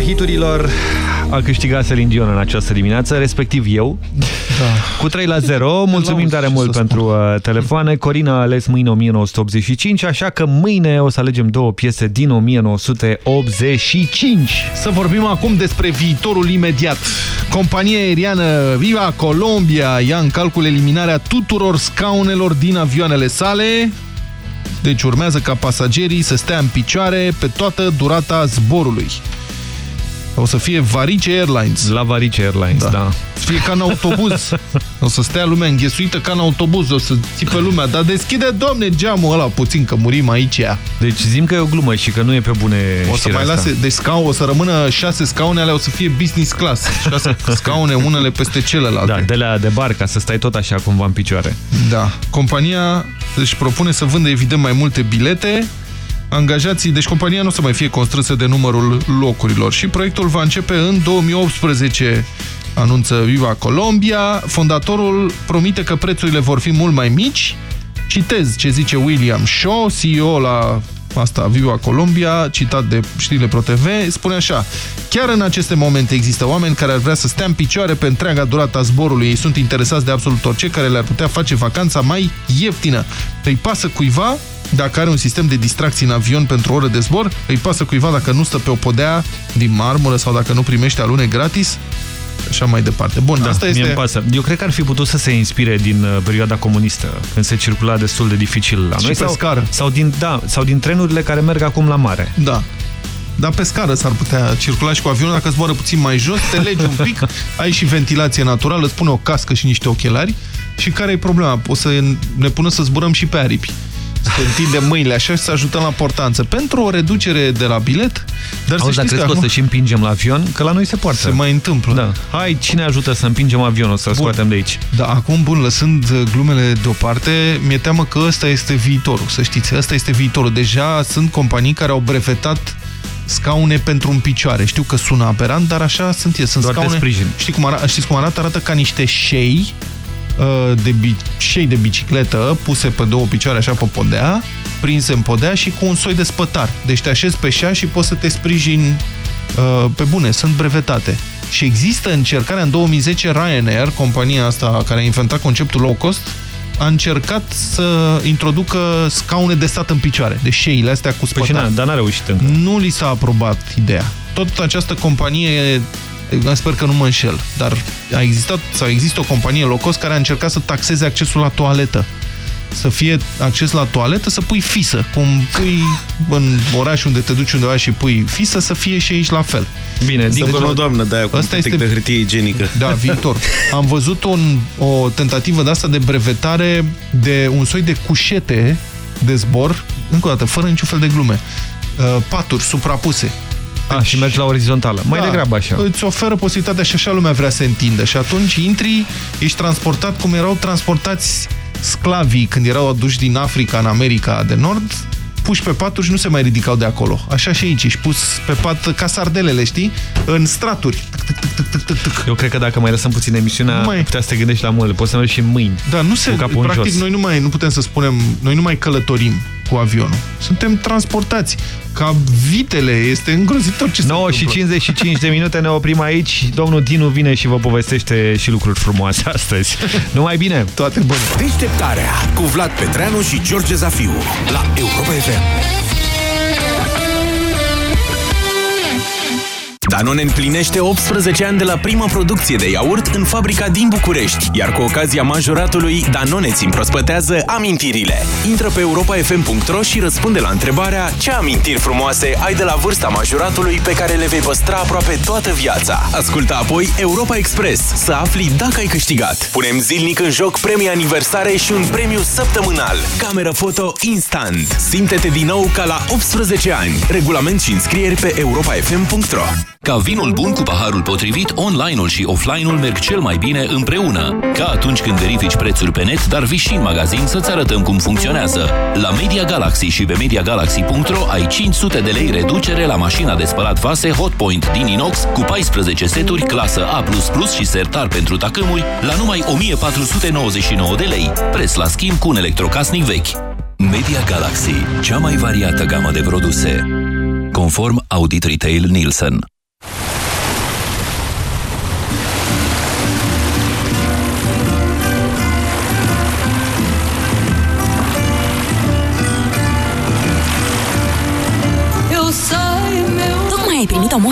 hiturilor a câștigat Celine Dion în această dimineață, respectiv eu. Da. Cu 3 la 0, mulțumim tare mult pentru uh, telefoane. Corina a ales mâine 1985, așa că mâine o să alegem două piese din 1985. Să vorbim acum despre viitorul imediat. Compania aeriană Viva Colombia ia în calcul eliminarea tuturor scaunelor din avioanele sale. Deci urmează ca pasagerii să stea în picioare pe toată durata zborului. O să fie Varice Airlines. La Varice Airlines, da. da. Să fie ca în autobuz. o să stea lumea înghesuită ca în autobuz. O să țipe lumea. Dar deschide, domne, geamul ăla puțin, că murim aici. Deci zim că e o glumă și că nu e pe bune O să mai lase, deci scaun, o să rămână șase scaune, alea o să fie business class. Șase scaune, unele peste celelalte. Da, de la de bar, ca să stai tot așa cumva în picioare. Da. Compania își propune să vândă evident mai multe bilete angajații, deci compania nu o să mai fie constrânsă de numărul locurilor și proiectul va începe în 2018 anunță Viva Colombia. Fondatorul promite că prețurile vor fi mult mai mici. Citez ce zice William Shaw, CEO la asta Viva Colombia, citat de știrile ProTV, spune așa Chiar în aceste momente există oameni care ar vrea să stea în picioare pe întreaga durata zborului. Ei sunt interesați de absolut orice care le-ar putea face vacanța mai ieftină. Îi pasă cuiva dacă are un sistem de distracții în avion pentru o oră de zbor, îi pasă cuiva dacă nu stă pe o podea din marmură sau dacă nu primește alune gratis, așa mai departe. Bun, da, asta este... pasă. Eu cred că ar fi putut să se inspire din uh, perioada comunistă, când se circula destul de dificil la noi. Și pe sau, scară. Sau din, da, sau din trenurile care merg acum la mare. Da. Dar pe scară s-ar putea circula și cu avionul, dacă zboară puțin mai jos, te legi un pic, ai și ventilație naturală, îți pune o cască și niște ochelari și care e problema? O să ne pună să zburăm și pe aripi să întindem mâinile așa și să ajutăm la portanță. Pentru o reducere de la bilet, dar Auzi, să știți că acum... o să și împingem la avion? Că la noi se poartă. Se mai întâmplă. Da. Hai, cine ajută să împingem avionul, să-l scoatem de aici? Da, acum, bun, lăsând glumele deoparte, mi-e teamă că ăsta este viitorul, să știți. Ăsta este viitorul. Deja sunt companii care au brevetat scaune pentru un picioare. Știu că sună aberant, dar așa sunt e. Sunt Doar scaune. Știi cum, arată, știți cum arată? Arată ca niște șei Uh, de șei de bicicletă puse pe două picioare așa pe podea, prinse în podea și cu un soi de spătar. Deci te așezi pe șa și poți să te sprijini uh, pe bune, sunt brevetate. Și există încercarea în 2010 Ryanair, compania asta care a inventat conceptul low cost, a încercat să introducă scaune de stat în picioare, de șeile astea cu spătar. Păi dar n-a reușit încă. Nu li s-a aprobat ideea. Tot această companie sper că nu mă înșel, dar a existat sau există o companie low cost care a încercat să taxeze accesul la toaletă. Să fie acces la toaletă, să pui fisă. Cum pui în oraș unde te duci undeva și pui fisă, să fie și aici la fel. Bine, dincolo o doamnă de aia cu Asta este de hârtie igienică. Da, viitor. Am văzut un, o tentativă de asta de brevetare de un soi de cușete de zbor, încă o dată, fără niciun fel de glume. Uh, paturi suprapuse a, și mergi la orizontală. Mai da, degrabă așa. Îți oferă posibilitatea și așa lumea vrea să întindă. Și atunci intri, ești transportat cum erau transportați sclavii când erau aduși din Africa în America de Nord, puși pe paturi și nu se mai ridicau de acolo. Așa și aici, ești pus pe pat ca sardelele, știi? În straturi. Eu cred că dacă mai lăsăm puțin emisiunea, mai... putea să te gândești la mult. Poți să mergi și mâini. Da, nu se... Practic, noi nu, mai, nu putem să spunem... Noi nu mai călătorim cu avionul. Suntem transportați ca vitele. Este îngrozitor ce 9 și 55 de minute ne oprim aici. Domnul Dinu vine și vă povestește și lucruri frumoase astăzi. Numai bine! Toate bune! Deșteptarea cu Vlad Petreanu și George Zafiu la Europa FM. Danone împlinește 18 ani de la prima producție de iaurt în fabrica din București, iar cu ocazia majoratului, Danone ți împrospătează amintirile. Intră pe europafm.ro și răspunde la întrebarea ce amintiri frumoase ai de la vârsta majoratului pe care le vei păstra aproape toată viața. Ascultă apoi Europa Express să afli dacă ai câștigat. Punem zilnic în joc premii aniversare și un premiu săptămânal. Cameră foto instant. Simte-te din nou ca la 18 ani. Regulament și înscrieri pe europafm.ro ca vinul bun cu paharul potrivit, online-ul și offline-ul merg cel mai bine împreună. Ca atunci când verifici prețuri pe net, dar vii și în magazin să-ți arătăm cum funcționează. La Media Galaxy și pe MediaGalaxy.ro ai 500 de lei reducere la mașina de spălat vase Hotpoint din inox cu 14 seturi clasă A++ și sertar pentru tacâmuri la numai 1499 de lei. Preț la schimb cu un electrocasnic vechi. Media Galaxy, cea mai variată gamă de produse. conform Audit Retail Nielsen.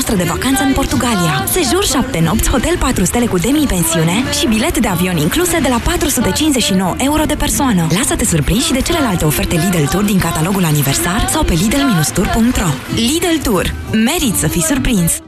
Ai primit o mostră de vacanță în Portugalia. Sejur 7 nopți, hotel 4 stele cu demi-pensiune și bilet de avion incluse de la 459 euro de persoană. Lasă-te surprins și de celelalte oferte Lidl Tour din catalogul aniversar sau pe lidl-tour.ro Lidl Tour. Merit să fii surprins!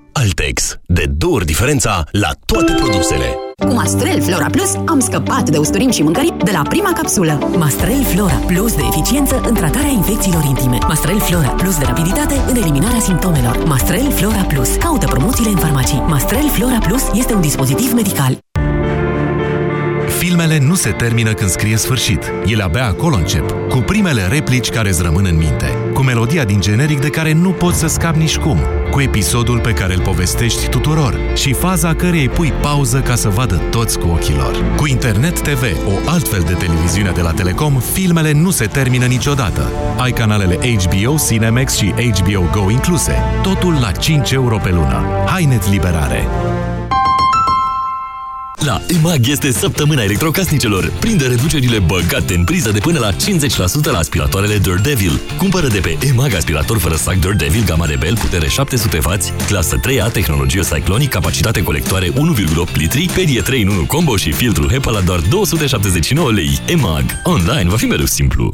Altex. De două ori diferența la toate produsele. Cu Mastrel Flora Plus am scăpat de usturim și mâncări de la prima capsulă. Mastrel Flora Plus de eficiență în tratarea infecțiilor intime. Mastrel Flora Plus de rapiditate în eliminarea simptomelor. Mastrel Flora Plus. Caută promoțiile în farmacii. Mastrel Flora Plus este un dispozitiv medical. Filmele nu se termină când scrie sfârșit. Ele abia acolo încep, cu primele replici care îți rămân în minte, cu melodia din generic de care nu poți să scapi nici cum, cu episodul pe care îl povestești tuturor și faza cărei pui pauză ca să vadă toți cu ochii lor. Cu Internet TV, o altfel de televiziune de la Telecom, filmele nu se termină niciodată. Ai canalele HBO, Cinemax și HBO Go incluse. Totul la 5 euro pe lună. Haineți liberare! La EMAG este săptămâna electrocasnicelor. Prinde reducerile băgate în priză de până la 50% la aspiratoarele Dirt Devil. Cumpără de pe EMAG aspirator fără sac Dirt Devil Gamma Rebel, putere 700W, clasă 3A, tehnologie Cyclonic, capacitate colectoare 1,8 litri, perie 3 în 1 combo și filtru HEPA la doar 279 lei. EMAG. Online va fi mereu simplu.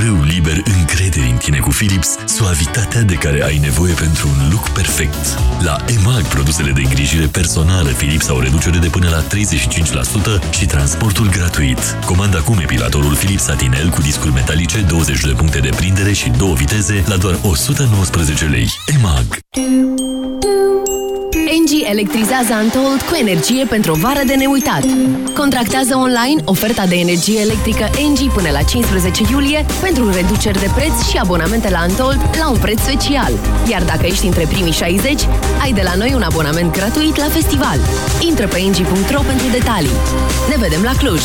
frâu liber încredere în tine cu Philips, suavitatea de care ai nevoie pentru un look perfect. La EMAG, produsele de îngrijire personală Philips au reducere de până la 35% și transportul gratuit. Comanda acum epilatorul Philips Satinel cu discuri metalice, 20 de puncte de prindere și două viteze la doar 119 lei. EMAG. Engie electrizează Antold cu energie pentru o vară de neuitat. Contractează online oferta de energie electrică Engie până la 15 iulie pentru reduceri de preț și abonamente la Antold la un preț special. Iar dacă ești între primii 60, ai de la noi un abonament gratuit la festival. Intră pe engie.ro pentru detalii. Ne vedem la Cluj!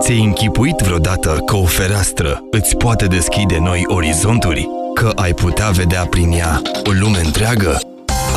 Ți-ai închipuit vreodată că o fereastră îți poate deschide noi orizonturi? Că ai putea vedea prin ea o lume întreagă?